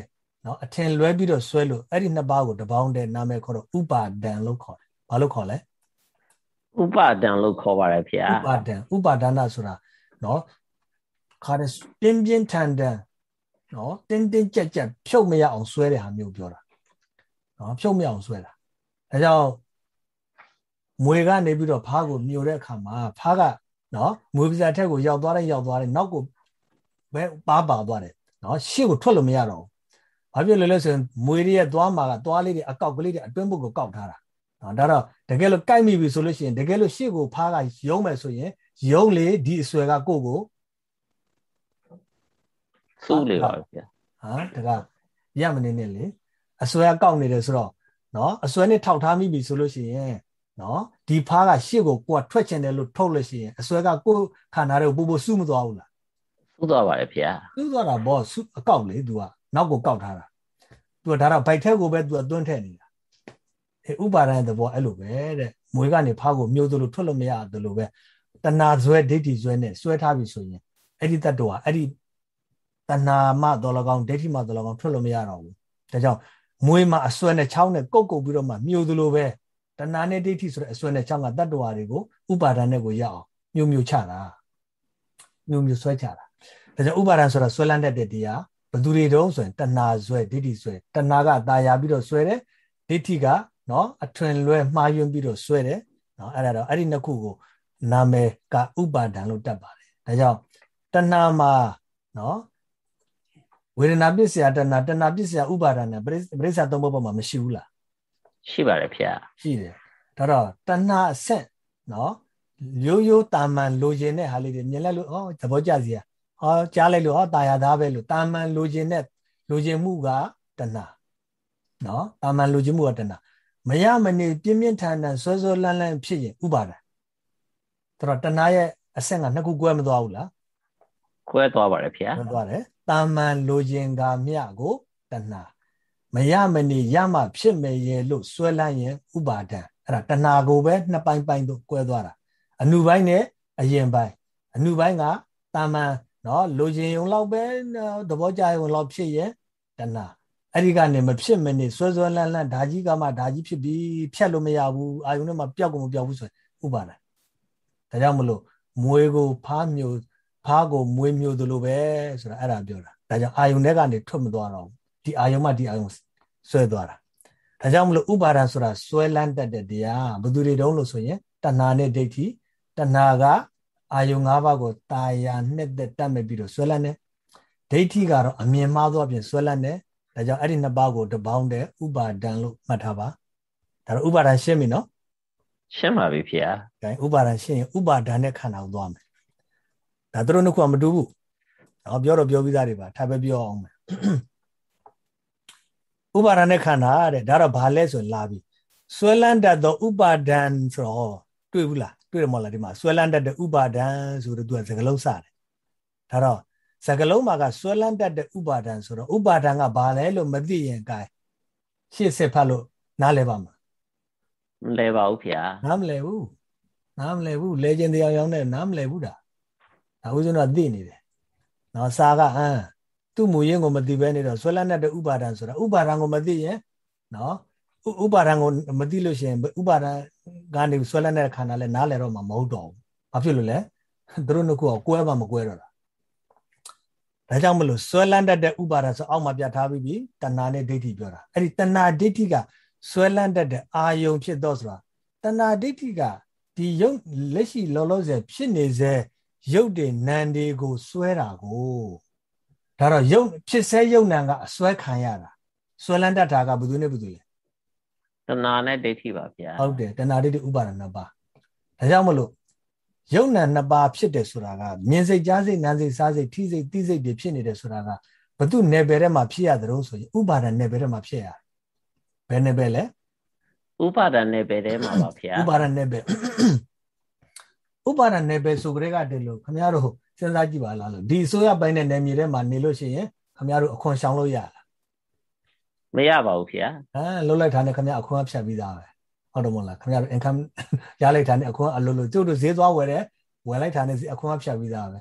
နော်အထင်လွဲပြီးတော့ဆွဲလို့အဲ့ဒီနှစ်ပါးကိုတပေါင်းတည်းနာမည်ခေါ်တော့ဥပါဒံလို့ခေါ်တယ်ဘာလို့ခေါ်လဲဥပါဒံလို့ခေါ်ပါတယ်ဖေ။ဥပါဒံဥပါဒနာဆိုတာနော်ခါတဲ့ပြင်းပြင်းထန်ထန်နော်တင်းတင်းကြက်ကြက်ဖြုတ်မရအောင်ဆွဲတဲ့ဟာမျိုးပြောတာနော်ဖြုတ်မရအောင်ဆွဲတာဒါကြောင့် မွေကနေပြီးတော့ဖားကိုမြို့တဲ့အခါမှာဖားကနော်မွေပစာထက်ကိုရောက်သွားတယ်ရောက်သွားတယ်နောက်ကိုဘဲပါပါသွားတယ်နော်ရှေ့ကိုထွက်လို့မရတော့ဘူးဘာဖြစ်လဲလဲဆိုရင်မွေတွေရဲ့သွားမှာကသွားလေးတွေအကောက်ကလေးတွေအတွင်းဘုတ်ကိုကောက်ထားတာနော်ဒါတော့တကယ်လို့ကြိုက်မိပြီဆိုလို့ရှိရင်တကယ်လို့ရှေ့ကိုဖားကယုံမယ်ဆိုရင်ယုံလေဒီအဆွဲကကိုယ့်ကိုစုလေပါဗျာဟာဒါကရမနေနဲ့လေအစွဲကောက်နေတယ်ဆိုတော့နော်အစွဲနဲ့ထောက်ထားမိပြီဆိုလို့ရှိရင် နော်ဒီဖားကရှေ့ကိုကိုကထွက်ချင်တယ်လို့ထုတ်လို့ရှိရင်အစွဲကကိုခန္ဓာတွေကိုပို့ပို့စုမသွားဘူးလားစုသွားပါတယ်ဗျာစုသွားတာဘောစုအကောက်လေ तू ကနောက်ကိုကောက်ထားတာ तू ကဒါတော့ဘိုက်ထက်ကိုပဲ तू ကသွင်းထည့်နေတာအဲဥပါဒဏ်သဘောအဲ့လိုပဲတဲ့မွေးကနေဖားကိုမျိုးသလိုထွက်လို့မရသလိုပဲတဏှာဇွဲဒိဋ္ဌိဇွဲနဲ့ဆွဲထားပြီဆိုရင်အဲ့ဒီတတ္တဝါအဲ့ဒီတဏှာမှတော်လကောင်ဒိဋ္ဌိမှတော်လကောင်ထွက်လို့မရတော့ဘူးဒါကြောင့်မွေးမှာအစွဲနဲ့ချောင်းနဲ့ကုတ်ကုတ်ပြီးတော့မှမြူသလိုပဲ တဏှာနဲ့ဒိဋ္ဌိဆိုတဲ့အစွဲနဲ့ချောင်းကတတ္တဝါတွေကိုဥပါဒဏ်နဲ့ကိုရအောင်မြူမြူချတာမြူမြူဆွဲချတာဒါကြောင့်ဥပါဒဏ်ဆိုတာဆွဲလန်းတတ်တဲ့တရားဘသူတွေတုံးဆိုရင်တဏှာဆွဲဒိဋ္ဌိဆွဲတဏှာကตายာပြီးတော့ဆွဲတယ်ဒိဋ္ဌိကနော်အထွင်လွဲမှားယွင်းပြီးတော့ဆွဲတယ်နော်အဲ့ဒါတော့အဲ့ဒီနှစ်ခုကိုနာမည်ကဥပါဒံလို့တတ်ပါတယ်ဒါကြောင့်တဏှာမှာနော်ဝေဒနာပစ္စယတဏတဏပစ္စယဥပါဒနာပရိစ္ဆာသုံးဘုတ်ပေါ်မှာမရှိဘူးလား ရှိပါတယ်ဖေ။ရှိတယ်ဒါတော့တဏအဆက်နော်ရိုးရိုးတာမန်လိုချင်တဲ့ဟာလေးတွေမြင်လိုက်လို့ဟောသဘောကျစရာဟောကြားလိုက်လို့ဟောတာယာသားပဲလို့တာမန်လိုချင်တဲ့လိုချင်မှုကတဏနော်တာမန်လိုချင်မှုကတဏမရမနေပြင်းပြင်းထန်ထန်ဆွဲဆွဲလန်းလန်းဖြစ်ရင်ဥပါဒဒါတော့တဏရဲ့အဆင့်ကနှစ်ခုကွဲမသွားဘူးလားကွဲသွားပါတယ်ဖေကွဲသွားတယ်တာမန်လိုချင်ကမြကိုတဏ မရမနေရမှဖြစ်မယ်ရဲ့လို့ဆွဲလန်းရင်ဥပါဒံအဲ့ဒါတဏကိုပဲနှစ်ပိုင်းပိုင်းတို့ကွဲသွားတာအနုပိုင်းနဲ့အရင်ပိုင်းအနုပိုင်းကတာမန်နော်လိုချင်ုံလောက်ပဲသဘောကျရုံလောက်ဖြစ်ရင်တဏအဲ့ဒီကနေမဖြစ်မနေဆွဲဆွဲလန်းလန်းဓာကြီးကမှဓာကြီးဖြစ်ပြီးဖြတ်လို့မရဘူးအာယုန်နဲ့မှပျောက်ကုန်မပျောက်ဘူးဆိုရင်ဥပါဒံဒါကြောင့်မလို့မွေကိုဖားမျိုးဖားကိုမွေးမျိုးသလိုပဲဆိုတာအဲ့ဒါပြောတာဒါကြောင့်အာယုန်ထဲကနေထွက်မသွားတော့ဘူး ဒီအာယုံမှဒီအာယုံဆွဲသွားတာဒါကြောင့်မလို့ဥပါဒံဆိုတာဆွဲလန်းတတ်တဲ့တရားဘယ်သူတွေတုံးလို့ဆိုရင်တဏှာနဲ့ဒိဋ္ဌိတဏှာကအာယုံ၅ပါးကိုတာယာနှစ်သက်တတ်မဲ့ပြီးတော့ဆွဲလန်းတယ်ဒိဋ္ဌိကတော့အမြင်မှားသောအပြင်ဆွဲလန်းတယ်ဒါကြောင့်အဲ့ဒီနှစ်ပါးကိုတပေါင်းတဲ့ဥပါဒံလို့မှတ်ထားပါဒါတော့ဥပါဒံရှင်းပြီနော်ရှင်းပါပြီဖေ။ဒါဥပါဒံရှင်းရင်ဥပါဒံနဲ့ခန္ဓာကိုသွားမယ်။ဒါတို့နှစ်ခုကမတူဘူး။နော်ပြောတော့ပြောပြီးသားတွေပါထပ်ပဲပြောအောင်မယ်။ ဥပါဒံနဲ့ခန္ဓာတဲ့ဒါတော့ဘာလဲဆိုရင်လာပြီ။ဆွဲလန်းတတ်သောဥပါဒံဆိုတော့တွေ့ဘူးလားတွေ့ရမလားဒီမှာဆွဲလန်းတတ်တဲ့ဥပါဒံဆိုတော့သူကစကလုံးစတယ်။ဒါတော့စကလုံးမှာကဆွဲလန်းတတ်တဲ့ဥပါဒံဆိုတော့ဥပါဒံကဘာလဲလို့မသိရင် gain ရှေ့ဆက်ဖတ်လို့နားလဲပါမှာမလဲပါဘူးဗျာနားမလဲဘူးနားမလဲဘူးလဲခြင်းတရားရောက်တဲ့နားမလဲဘူးဒါဒါဦးဇင်းတော့သိနေတယ်နော်စာကအန်း သူ့မူရင်းကိုမသိဘဲနေတော့ဆွဲလန်းတဲ့ဥပါဒံဆိုတာဥပါဒံကိုမသိရင်နော်ဥပါဒံကိုမသိလို့ရှိရင်ဥပါဒံကနေဆွဲလန်းတဲ့ခန္ဓာလဲနားလဲတော့မှမဟုတ်တော့ဘူးဘာဖြစ်လို့လဲသူတို့နှစ်ခုကကွဲမှမကွဲတော့တာဒါကြောင့်မလို့ဆွဲလန်းတတ်တဲ့ဥပါဒဆိုအောက်မှာပြထားပြီးပြီတဏှာနဲ့ဒိဋ္ဌိပြောတာအဲ့ဒီတဏှာဒိဋ္ဌိကဆွဲလန်းတတ်တဲ့အာယုံဖြစ်တော့ဆိုတာတဏှာဒိဋ္ဌိကဒီယုတ်လက်ရှိလောလောဆယ်ဖြစ်နေစေရုပ်တွေနာမ်တွေကိုစွဲတာကို ဒါတော့ယုတ်ဖြစ်စေယုတ်နာမ်ကအစွဲခံရတာစွဲလန်းတတ်တာကဘယ်သူနဲ့ဘယ်သူလဲတဏှာနဲ့ဒိဋ္ဌိပါဗျာဟုတ်တယ်တဏှာဒိဋ္ဌိဥပါဒနာပါဒါကြောင့်မလို့ယုံနာနှစ်ပါးဖြစ်တယ်ဆိုတာကမြင်စိတ်ကြားစိတ်နားစိတ်စားစိတ်ထိစိတ်သိစိတ်တွေဖြစ်နေတယ်ဆိုတာကဘသူနယ်ပယ်ထဲမှာဖြစ်ရသလိုဆိုရင်ဥပါဒဏ်နယ်ပယ်ထဲမှာဖြစ်ရတယ်ဘယ်နယ်ပယ်လဲဥပါဒဏ်နယ်ပယ်ထဲမှာပါဗျာဥပါဒဏ်နယ်ပယ်ဥပါဒဏ်နယ်ပယ်ဆိုကြတဲ့ကတည်းကခမရတို့ စဉ်းစားကြည့်ပါလားလို့ဒီအစိုးရပိုင်းတဲ့နယ်မြေထဲမှာနေလို့ရှိရင်ခမရတို့အခွန်ရှောင်လို့ရလားမရပါဘူးဗျာအဲလှုပ်လိုက်တာနဲ့ခမရအခွန်ကဖြတ်ပြီးသားပဲဟုတ်တယ်မဟုတ်လားခင်ဗျားတို့ income ရလိုက်တာနဲ့အခွန်အလိုလိုကျုပ်တို့ဈေးသွားဝယ်တယ်ဝယ်လိုက်တာနဲ့အခွန်ကဖြတ်ပြီးသားပဲ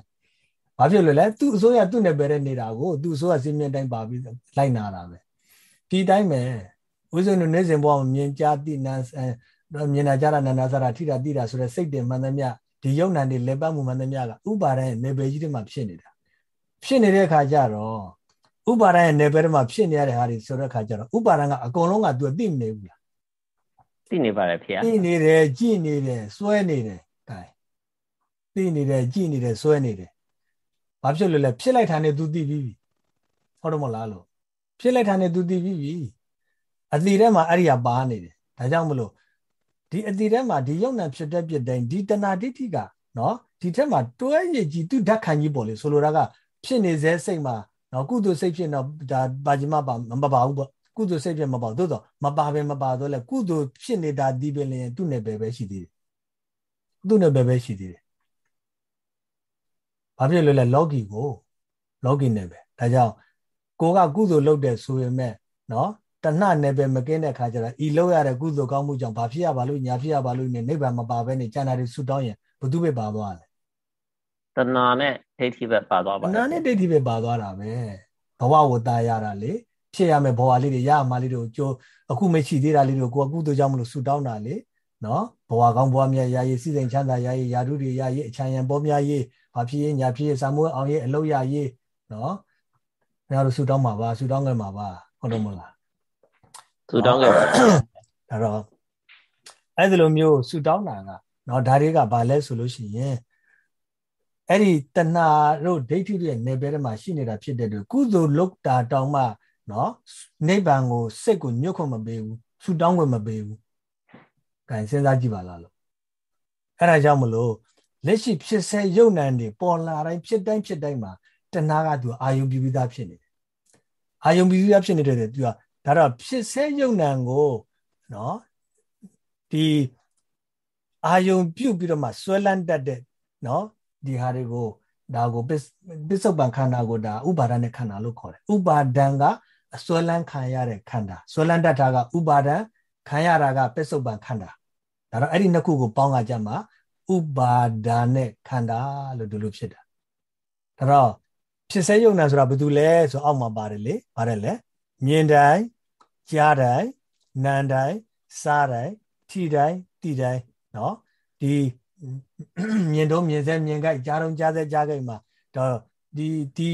ဘာဖြစ်လို့လဲသူ့အစိုးရသူ့နယ်ပယ်တဲ့နေတာကိုသူ့အစိုးရစီမင်းတိုင်းပါပြီးလိုက်နာတာပဲဒီတိုင်းပဲဝိဇ္ဇုနေနေစဉ်ဘဝမှာမြင်ကြားသိနာမြင်နာကြတာနာနာစရာထိတာတိတာဆိုတဲ့စိတ်တွေမှန်သမျှ ဒီယုံနာတွေလက်ပတ်မှုမှန်သမျှကဥပါဒရဲ့နယ်ပယ်ကြီးတွေမှာဖြစ်နေတာဖြစ်နေတဲ့အခါကျတော့ဥပါဒရဲ့နယ်ပယ်တွေမှာဖြစ်နေရတဲ့ဟာတွေဆိုတဲ့အခါကျတော့ဥပါဒကအကုန်လုံးကသူသိမနေဘူးလားသိနေပါတယ်ဖေ။သိနေတယ်ကြည်နေတယ်စွဲနေတယ်။ဒါသိနေတယ်ကြည်နေတယ်စွဲနေတယ်။ဘာဖြစ်လို့လဲဖြစ်လိုက်တာနဲ့ तू သိပြီးပြီ။ဟုတ်တယ်မဟုတ်လားလို့ဖြစ်လိုက်တာနဲ့ तू သိပြီးပြီ။အတိထဲမှာအဲ့ဒီကပါနေတယ်။ဒါကြောင့်မလို့ ဒီအတိထဲမှာဒီယုံနာဖြစ်တဲ့ပြစ်တိုင်းဒီတဏှာဒိဋ္ဌိကနော်ဒီထက်မှာတွဲရည်ကြီးသူဓာတ်ခံကြီးပေါ်လေဆိုလိုတာကဖြစ်နေစေစိတ်မှာနော်ကုသိုလ်စိတ်ဖြစ်တော့ဒါပါจิมပါမပါဘူးပေါ့ကုသိုလ်စိတ်ဖြစ်မပေါ့သို့တော့မပါပဲမပါတော့လဲကုသိုလ်ဖြစ်နေတာဒီပင်လျင်သူ့နယ်ပယ်ပဲရှိသေးတယ်သူ့နယ်ပယ်ပဲရှိသေးတယ်ဘာဖြစ်လို့လဲလောကီကိုလောကီနယ်ပယ်ဒါကြောင့်ကိုကကုသိုလ်လုပ်တယ်ဆိုရင်မဲ့နော် တဏှနယ်ပယ်မကင်းတဲ့ခါကျတော့ဤလောက်ရတဲ့ကုသိုလ်ကောင်းမှုကြောင့်ဘာဖြစ်ရပါလို့ညာဖြစ်ရပါလို့နေနိဗ္ဗာန်မပါဘဲနေကျန်တာတွေဆူတောင်းရင်ဘသူပဲပါသွားလဲတဏှနဲ့ဒိဋ္ဌိပဲပါသွားပါတဏှနဲ့ဒိဋ္ဌိပဲပါသွားတာပဲဘဝဝတ္တရတာလေဖြစ်ရမယ်ဘဝလေးတွေရမှလေးတွေကိုကြိုးအခုမရှိသေးတာလေးတွေကိုကိုယ်ကုသိုလ်ကြောင့်မလို့ဆူတောင်းတာလေနော်ဘဝကောင်းဘဝမြတ်ရာရေးစိစိမ်ချမ်းသာရာရေးယာဓုတွေရာရေးအချမ်းရံပေါ်များရေးဘာဖြစ်ရေးညာဖြစ်ရေးစာမွေးအောင်ရေးအလုရရေးနော်ငါတို့ဆူတောင်းမှာပါဆူတောင်းခဲ့မှာပါဟုတ်တယ်မလား ဆူတောင်းခဲ့ပါဒါတော့အဲ့ဒီလိုမျိုးဆူတောင်းတာကနော်ဒါတွေကဘာလဲဆိုလို့ရှိရင်အဲ့ဒီတဏှာတို့ဒိဋ္ဌိတွေရဲ့နေဘဲထဲမှာရှိနေတာဖြစ်တဲ့အတွက်ကုသိုလ်လုပ်တာတောင်းမှနော်နိဗ္ဗာန်ကိုစိတ်ကိုညှို့ခွင့်မပေးဘူးဆူတောင်းခွင့်မပေးဘူး။ဒါစဉ်းစားကြည့်ပါလားလို့အဲ့ဒါကြောင့်မလို့လက်ရှိဖြစ်ဆဲယုံနံတွေပေါ်လာတိုင်းဖြစ်တိုင်းဖြစ်တိုင်းမှာတဏှာကသူအာယုံပြပြီးသားဖြစ်နေတယ်။အာယုံပြပြီးသားဖြစ်နေတဲ့သူက ဒါတော့ဖြစ်ဆဲယုံနံကိုနော်ဒီအာယုံပြုတ်ပြီးတော့မှဆွဲလန်းတတ်တဲ့နော်ဒီဟာတွေကိုဒါကိုပစ္စုပန်ခန္ဓာကိုဒါဥပါဒနဲ့ခန္ဓာလို့ခေါ်တယ်ဥပါဒံကအစွဲလန်းခံရတဲ့ခန္ဓာစွဲလန်းတတ်တာကဥပါဒံခံရတာကပစ္စုပန်ခန္ဓာဒါတော့အဲ့ဒီနှစ်ခုကိုပေါင်းကြကြမှာဥပါဒာနဲ့ခန္ဓာလို့ဒီလိုဖြစ်တာဒါတော့ဖြစ်စေယုံနာဆိုတာဘာတူလဲဆိုအောက်မှာပါတယ်လေပါတယ်လေ မြင်တိုင်းကြားတိုင်းနားတိုင်းစားတိုင်းထိတိုင်းတိတိုင်းเนาะဒီမြင်တော့မြင်စေမြင်ကြိုက်ကြားတော့ကြားစေကြားကြိုက်မှာတော့ဒီဒီ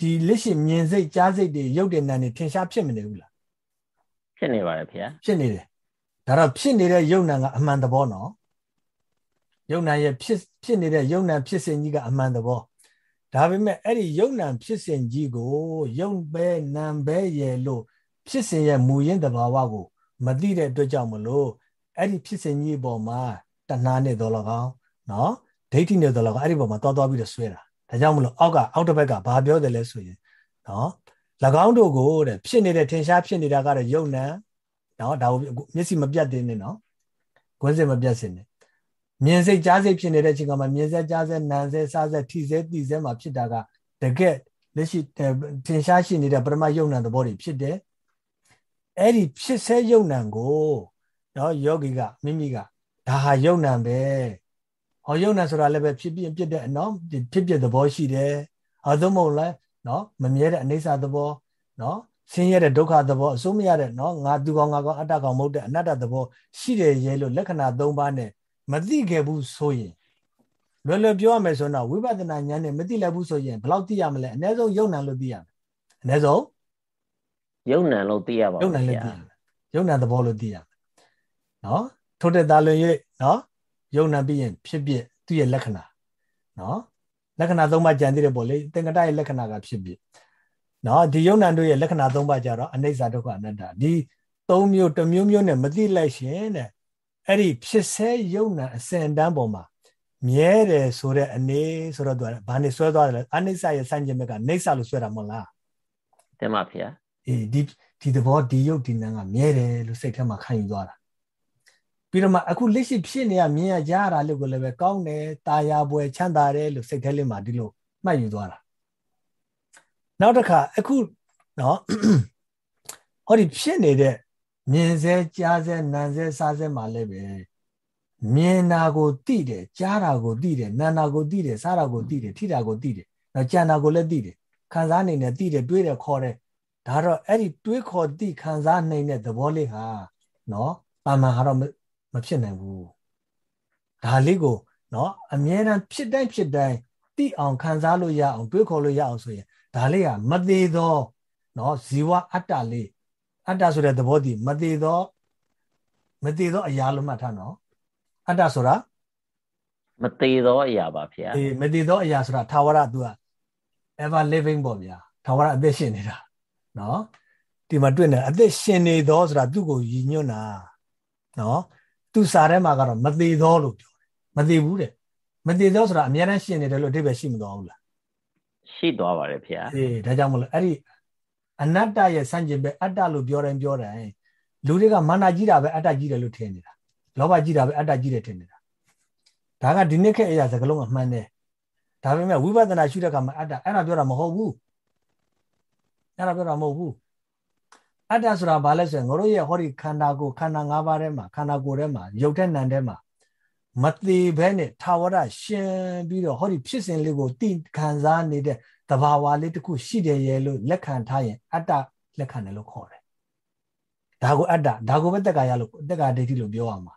ဒီလက်ရှိမြင်စိတ်ကြားစိတ်တွေရုပ်တဲ့နာနေထင်ရှားဖြစ်မနေဘူးလားဖြစ်နေပါတယ်ဖေ။ဖြစ်နေတယ်ဒါတော့ဖြစ်နေတဲ့ယုံနာကအမှန်သဘောနော်ယုံနာရဲ့ဖြစ်ဖြစ်နေတဲ့ယုံနာဖြစ်စဉ်ကြီးကအမှန်သဘော ဒါပေမဲ့အဲ့ဒီယုံနာဖြစ်စဉ်ကြီးကိုယုံပဲနံပဲရဲ့လို့ဖြစ်စဉ်ရဲ့မူရင်းသဘာဝကို မသိတဲ့အတွက်ကြောင့်မလို့အဲ့ဒီဖြစ်စဉ်ကြီးပေါ်မှာတဏှာနဲ့တော်လကောင်နော်ဒိဋ္ဌိနဲ့တော်လကောင်အဲ့ဒီပေါ်မှာတောသွားပြီးတော့ဆွဲတာဒါကြောင့်မလို့အောက်ကအောက်တစ်ဘက်ကဘာပြောတယ်လဲဆိုရင်နော်၎င်းတို့ကိုတဲ့ဖြစ်နေတဲ့ထင်ရှားဖြစ်နေတာကတော့ယုံနံနော်ဒါကိုမျက်စိမပြတ်သေးနဲ့နော်ခွဲစိတ်မပြတ်စင်နဲ့ မြင်စိတ်ကြားစိတ်ဖြစ်နေတဲ့အချိန်ကမှမြင်စိတ်ကြားစိတ်နာမ်စိတ်စားစိတ်ထိစိတ်သိစိတ်မှာဖြစ်တာကတကယ်လက်ရှိထင်ရှားရှိနေတဲ့ပရမယုံနံသဘောတွေဖြစ်တယ်အဲ့ဒီဖြစ်ဆဲယုံနံကိုနော်ယောဂီကမိမိကဒါဟာယုံနံပဲဟောယုံနံဆိုတာလည်းပဲဖြစ်ပြပြတဲ့နော်ဖြစ်ပြသဘောရှိတယ်ဟောသို့မဟုတ်လဲနော်မမြဲတဲ့အနေစာသဘောနော်ဆင်းရဲတဲ့ဒုက္ခသဘောအစိုးမရတဲ့နော်ငါသူကောင်ငါကောင်အတ္တကောင်မဟုတ်တဲ့အနတ္တသဘောရှိတယ်ရဲလို့လက္ခဏာ၃ပါးနဲ့ မသိခဲ့ဘူးဆိုရင်လွယ်လွယ်ပြောရမယ်ဆိုတော့ဝိပဿနာဉာဏ်နဲ့မသိလိုက်ဘူးဆိုရင်ဘယ်လောက်သိရမလဲအ ਨੇ ဆုံးယုံ nant လို့သိရမယ်အ ਨੇ ဆုံးယုံ nant လို့သိရပါဘူးယုံ nant လို့သိရမယ်ယုံ nant သဘောလို့သိရမယ်နော်ထို့တဲ့သားလွင်၍နော်ယုံ nant ပြီးရင်ဖြစ်ဖြစ်သူ့ရဲ့လက္ခဏာနော်လက္ခဏာ၃ပါးကြံသေးတယ်ပေါ့လေသင်္ကတရဲ့လက္ခဏာကဖြစ်ဖြစ်နော်ဒီယုံ nant တို့ရဲ့လက္ခဏာ၃ပါးကြတော့အနိစ္စဒုက္ခအနတ္တဒီ၃မျိုးတစ်မျိုးမျိုးနဲ့မသိလိုက်ရှင်တဲ့ အဲ့ဒီဖြစ်ဆဲယုံ nant အစဉ်တန်းပေါ်မှာမြဲတယ်ဆိုတဲ့အနေဆိုတော့သူကဘာနေဆွဲသွားတယ်လဲအနိစ္စရဲ့စံကျင်ဘက်ကနေစ္စလို့ဆွဲတာမဟုတ်လားတင်ပါဗျာအေးဒီဒီသဘောဒီယုတ်ဒီနံကမြဲတယ်လို့စိတ်ထဲမှာခံယူသွားတာပြီးတော့မှအခုလက်ရှိဖြစ်နေရမြင်ရကြရတာလို့ကိုလည်းပဲကောင်းတယ်တာယာပွဲချမ်းသာတယ်လို့စိတ်ထဲလေးမှာဒီလိုမှတ်ယူသွားတာနောက်တစ်ခါအခုနော်ဟောဒီဖြစ်နေတဲ့ မြင်စေကြားစေနာစေစားစေမှာလည်းပဲမြင်တာကိုသိတယ်ကြားတာကိုသိတယ်နာတာကိုသိတယ်စားတာကိုသိတယ်ထိတာကိုသိတယ်နောက်ကြံတာကိုလည်းသိတယ်ခံစားနေနဲ့သိတယ်တွေးတယ်ခေါ်တယ်ဒါတော့အဲ့ဒီတွေးခေါ်သိခံစားနိုင်တဲ့သဘောလေးဟာနော်ပါမန်ဟာတော့မဖြစ်နိုင်ဘူးဒါလေးကိုနော်အမြဲတမ်းဖြစ်တိုင်းဖြစ်တိုင်းသိအောင်ခံစားလို့ရအောင်တွေးခေါ်လို့ရအောင်ဆိုရင်ဒါလေးကမသေးသောနော်ဇီဝအတ္တလေး အတ္တဆိုတဲ့သဘောတည်မသေးသောမသေးသောအရာလို့မှတ်ထားနော်အတ္တဆိုတာမသေးသောအရာပါဗျာအေးမသေးသောအရာဆိုတာသာဝရသူက ever living ပေါ့ဗျာသာဝရအသက်ရှင်နေတာနော်ဒီမှာတွေ့နေအသက်ရှင်နေသောဆိုတာသူ့ကိုရည်ညွှန်းတာနော်သူစာထဲမှာကတော့မသေးသောလို့ပြောတယ်မသေးဘူးတဲ့မသေးသောဆိုတာအများအားရှင်နေတယ်လို့အဓိပ္ပာယ်ရှိမသွားဘူးလားရှိသွားပါတယ်ဗျာအေးဒါကြောင့်မလို့အဲ့ဒီ အနတ္တရဲ့စံကျင်ပဲအတ္တလို့ပြောတိုင်းပြောတိုင်းလူတွေကမာနကြီးတာပဲအတ္တကြီးတယ်လို့ထင်နေတာလောဘကြီးတာပဲအတ္တကြီးတယ်ထင်နေတာဒါကဒီနေ့ခေတ်အရာစကလုံးအမှန်နဲ့ဒါပေမဲ့ဝိပဿနာရှုတဲ့အခါမှာအတ္တအဲ့ဒါပြောတာမဟုတ်ဘူးအဲ့ဒါပြောတာမဟုတ်ဘူးအတ္တဆိုတာဘာလဲဆိုရင်ငါတို့ရဲ့ဟောဒီခန္ဓာကိုယ်ခန္ဓာ၅ပါးထဲမှာခန္ဓာကိုယ်ထဲမှာရုပ်တဲ့နာမ်ထဲမှာမသေးဘဲနဲ့ထာဝရရှင်ပြီးတော့ဟောဒီဖြစ်စဉ်လေးကိုသိခံစားနေတဲ့ သဘာဝလေးတစ်ခုရှိတယ်ရဲ့လို့လက်ခံထားရင်အတ္တလက်ခံတယ်လို့ခေါ်တယ်ဒါကိုအတ္တဒါကိုပဲတက္ကာရလို့တက္ကာဒိဋ္ဌိလို့ပြောရမှာ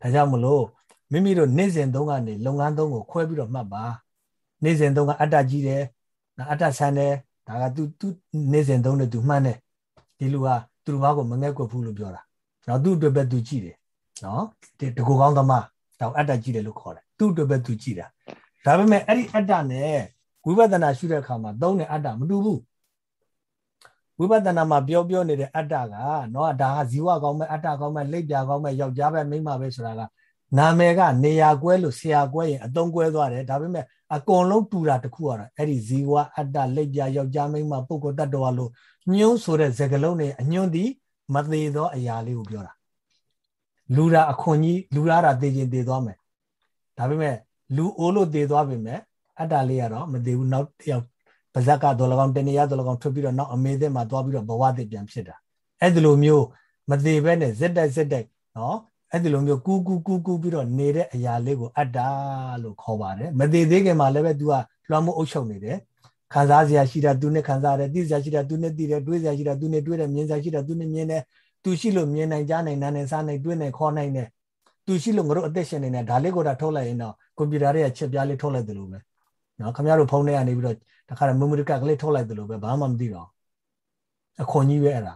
ဒါကြောင့်မလို့မိမိတို့နေ့စဉ်သုံးကနေလုပ်ငန်းသုံးကိုခွဲပြီးတော့မှတ်ပါနေ့စဉ်သုံးကအတ္တကြီးတယ်အတ္တဆန်းတယ်ဒါကသူသူနေ့စဉ်သုံးတဲ့သူမှန်းတယ်ဒီလူကသူတို့ဘာကိုမငဲ့ကွက်ဘူးလို့ပြောတာနော်သူ့အတွက်ပဲသူကြည့်တယ်နော်ဒီတကူကောင်းသမားတော့အတ္တကြည့်တယ်လို့ခေါ်တယ်သူ့အတွက်ပဲသူကြည့်တာဒါပေမဲ့အဲ့ဒီအတ္တနဲ့ ဝိပဿနာရှုတဲ့အခါမှာသုံးတဲ့အတ္တမတူဘူးဝိပဿနာမှာပြောပြောနေတဲ့အတ္တကနော်ဒါဟာဇီဝကောင်းမဲ့အတ္တကောင်းမဲ့လိပ်ပြကောင်းမဲ့ယောက်ျားပဲမိန်းမပဲဆိုတာကနာမည်ကနေရာကွဲလို့ဆရာကွဲရင်အတုံးကွဲသွားတယ်ဒါပေမဲ့အကုန်လုံးတူတာတခုရတာအဲ့ဒီဇီဝအတ္တလိပ်ပြယောက်ျားမိန်းမပုဂ္ဂိုလ်တ attva လို့ညွန်းဆိုတဲ့စကားလုံးတွေအညွန်းသည်မသေးသောအရာလေးကိုပြောတာလူတာအခွန်ကြီးလူရတာသေခြင်းသေသွားမယ်ဒါပေမဲ့လူအိုးလို့သေသွားပြီမဲ့ အတ္တလေးကတော့မသေးဘူးနောက်တယောက်ပါဇက်ကတော့၎င်းတဏှာတော့၎င်းထွက်ပြီးတော့နောက်အမေသက်မှာသွားပြီးတော့ဘဝတည်ပြန်ဖြစ်တာအဲ့ဒီလိုမျိုးမသေးဘဲနဲ့ဇက်တိုက်ဇက်တိုက်နော်အဲ့ဒီလိုမျိုးကူးကူးကူးကူးပြီးတော့နေတဲ့အရာလေးကိုအတ္တလို့ခေါ်ပါတယ်မသေးသေးခင်မှာလည်းပဲ तू ကလွှမ်းမိုးအုပ်ချုပ်နေတယ်ခံစားစရာရှိတာ तू နဲ့ခံစားရတယ်သိစရာရှိတာ तू နဲ့သိတယ်တွေးစရာရှိတာ तू နဲ့တွေးတယ်မြင်စရာရှိတာ तू နဲ့မြင်တယ် तू ရှိလို့မြင်နိုင်ကြားနိုင်နားနိုင်စားနိုင်တွေးနိုင်ခေါ်နိုင်တယ် तू ရှိလို့ငါတို့အသက်ရှင်နေတယ်ဒါလေးကိုဒါထုတ်လိုက်ရင်တော့ကွန်ပျူတာတွေကချစ်ပြားလေးထုတ်လိုက်တယ်လို့ပဲ နော်ခင်ဗျားတို့ဖုန်းထဲကနေပြီးတော့တခါတော့ memory card ကလေးထုတ်လိုက်တယ်လို့ပဲဘာမှမသိတော့အခွန်ကြီးပဲအဲ့ဒါ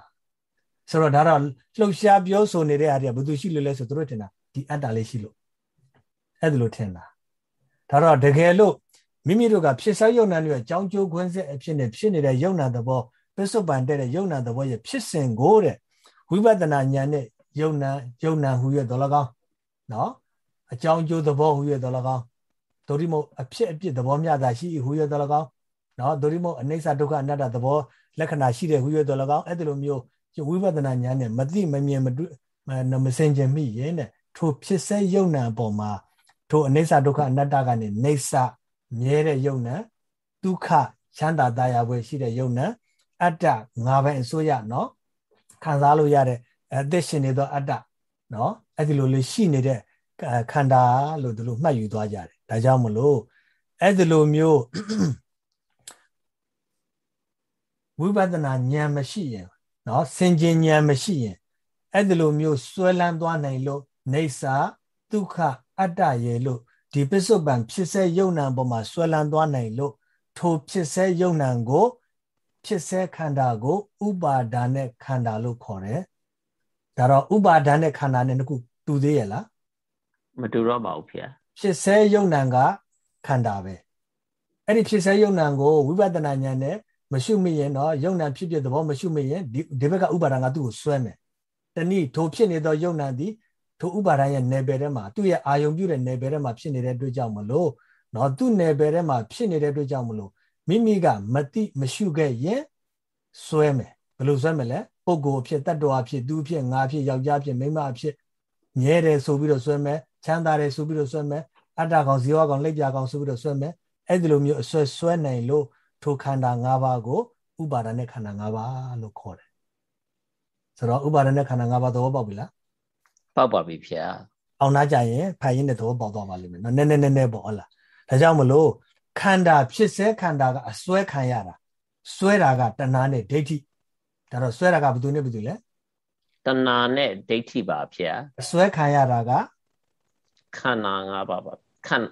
ဆိုတော့ဒါတော့လှုပ်ရှားပြောဆိုနေတဲ့အားတွေကဘယ်သူရှိလို့လဲဆိုသူတို့ထင်တာဒီအတ္တလေးရှိလို့အဲ့ဒါလို့ထင်တာဒါတော့တကယ်လို့မိမိတို့ကဖြစ်စားယုံနာတွေအကြောင်းကျိုးခွင့်ဆက်အဖြစ်နဲ့ဖြစ်နေတဲ့ယုံနာသဘောပစ္စုပန်တဲ့ယုံနာသဘောရဲ့ဖြစ်စဉ်ကိုတဲ့ဝိပဿနာဉာဏ်နဲ့ယုံနာယုံနာဟူရဲ့တော်လကောင်းနော်အကြောင်းကျိုးသဘောဟူရဲ့တော်လကောင်း ဒိုရိမို့အဖြစ်အပစ်သဘောမျှတာရှိဟူရဲ့တော်လကောင်းနော်ဒိုရိမို့အနိစ္စဒုက္ခအနတ္တသဘောလက္ခဏာရှိတဲ့ဟူရဲ့တော်လကောင်းအဲ့ဒီလိုမျိုးဝိပဿနာဉာဏ်နဲ့မသိမမြင်မတွေ့မစင်ကြမိရင်တဲ့ထိုဖြစ်စေယုံနာအပေါ်မှာထိုအနိစ္စဒုက္ခအနတ္တကနေနေဆမြဲတဲ့ယုံနာဒုက္ခချမ်းသာတရားပွဲရှိတဲ့ယုံနာအတ္တငါပဲအစိုးရနော်ခံစားလို့ရတဲ့အသက်ရှင်နေသောအတ္တနော်အဲ့ဒီလိုလေးရှိနေတဲ့ခန္ဓာလို့ဒီလိုမှတ်ယူသွားကြတယ် ဒါကြောင့်မလို့အဲ့ဒီလိုမျိုးဝိပဿနာဉာဏ်မရှိရင်နော်စင်ကြင်ဉာဏ်မရှိရင်အဲ့ဒီလိုမျိုးစွဲလန်းသွားနိုင်လို့နေစာဒုက္ခအတ္တရဲ့လို့ဒီပစ္စုပန်ဖြစ်စေယုံနံပေါ်မှာဆွဲလန်းသွားနိုင်လို့ထိုဖြစ်စေယုံနံကို ဖြစ်စေခန္ဓာကို ဥပါဒာနဲ့ခန္ဓာလို့ခေါ်တယ်ဒါတော့ဥပါဒာနဲ့ခန္ဓာနဲ့တခုတူသေးရဲ့လားမတူတော့ပါဘူးဖေ ဖြစ်စေယုံနံကခန္ဓာပဲအဲ့ဒီဖြစ်စေယုံနံကိုဝိပဿနာဉာဏ်နဲ့မရှုမိရင်တော့ယုံနံဖြစ်ဖြစ်သဘောမရှုမိရင်ဒီဒီဘက်ကဥပါဒံကသူ့ကိုဆွဲမယ်တနည်းထိုဖြစ်နေသောယုံနံသည်ထိုဥပါဒံရဲ့နယ်ပယ်ထဲမှာသူ့ရဲ့အာယုံပြုတဲ့နယ်ပယ်ထဲမှာဖြစ်နေတဲ့အတွက်ကြောင့်မလို့နော်သူ့နယ်ပယ်ထဲမှာဖြစ်နေတဲ့အတွက်ကြောင့်မလို့မိမိကမတိမရှုခဲ့ရင်ဆွဲမယ်ဘယ်လိုဆွဲမလဲပုဂ္ဂိုလ်အဖြစ်တ attva အဖြစ်သူအဖြစ်ငါအဖြစ်ယောက်ျားအဖြစ်မိန်းမအဖြစ်မြဲတယ်ဆိုပြီးတော့ဆွဲမယ် ချမ်းသာတယ်ဆိုပြီးတော့ဆွဲမယ်အတ္တကောင်ဇီဝကောင်လက်ပြကောင်ဆိုပြီးတော့ဆွဲမယ်အဲ့ဒီလိုမျိုးအဆွဲဆွဲနိုင်လို့ထိုခန္ဓာ၅ပါးကိုဥပါဒณะခန္ဓာ၅ပါးလို့ခေါ်တယ်ဆိုတော့ဥပါဒณะခန္ဓာ၅ပါးသဘောပေါက်ပြီလားပေါက်ပါပြီဖေ။အောင်နာကြရင်ဖိုင်ရင်းတဲ့သဘောပေါက်သွားပါလိမ့်မယ်နော်နည်းနည်းနည်းနည်းပေါ့ဟုတ်လားဒါကြောင့်မလို့ခန္ဓာဖြစ်စေခန္ဓာကအစွဲခံရတာစွဲတာကတဏှာနဲ့ဒိဋ္ဌိဒါတော့စွဲတာကဘယ်သူနဲ့ဘယ်သူလဲတဏှာနဲ့ဒိဋ္ဌိပါဖေအစွဲခံရတာက ခန္ဓာ၅ပါးပါခန္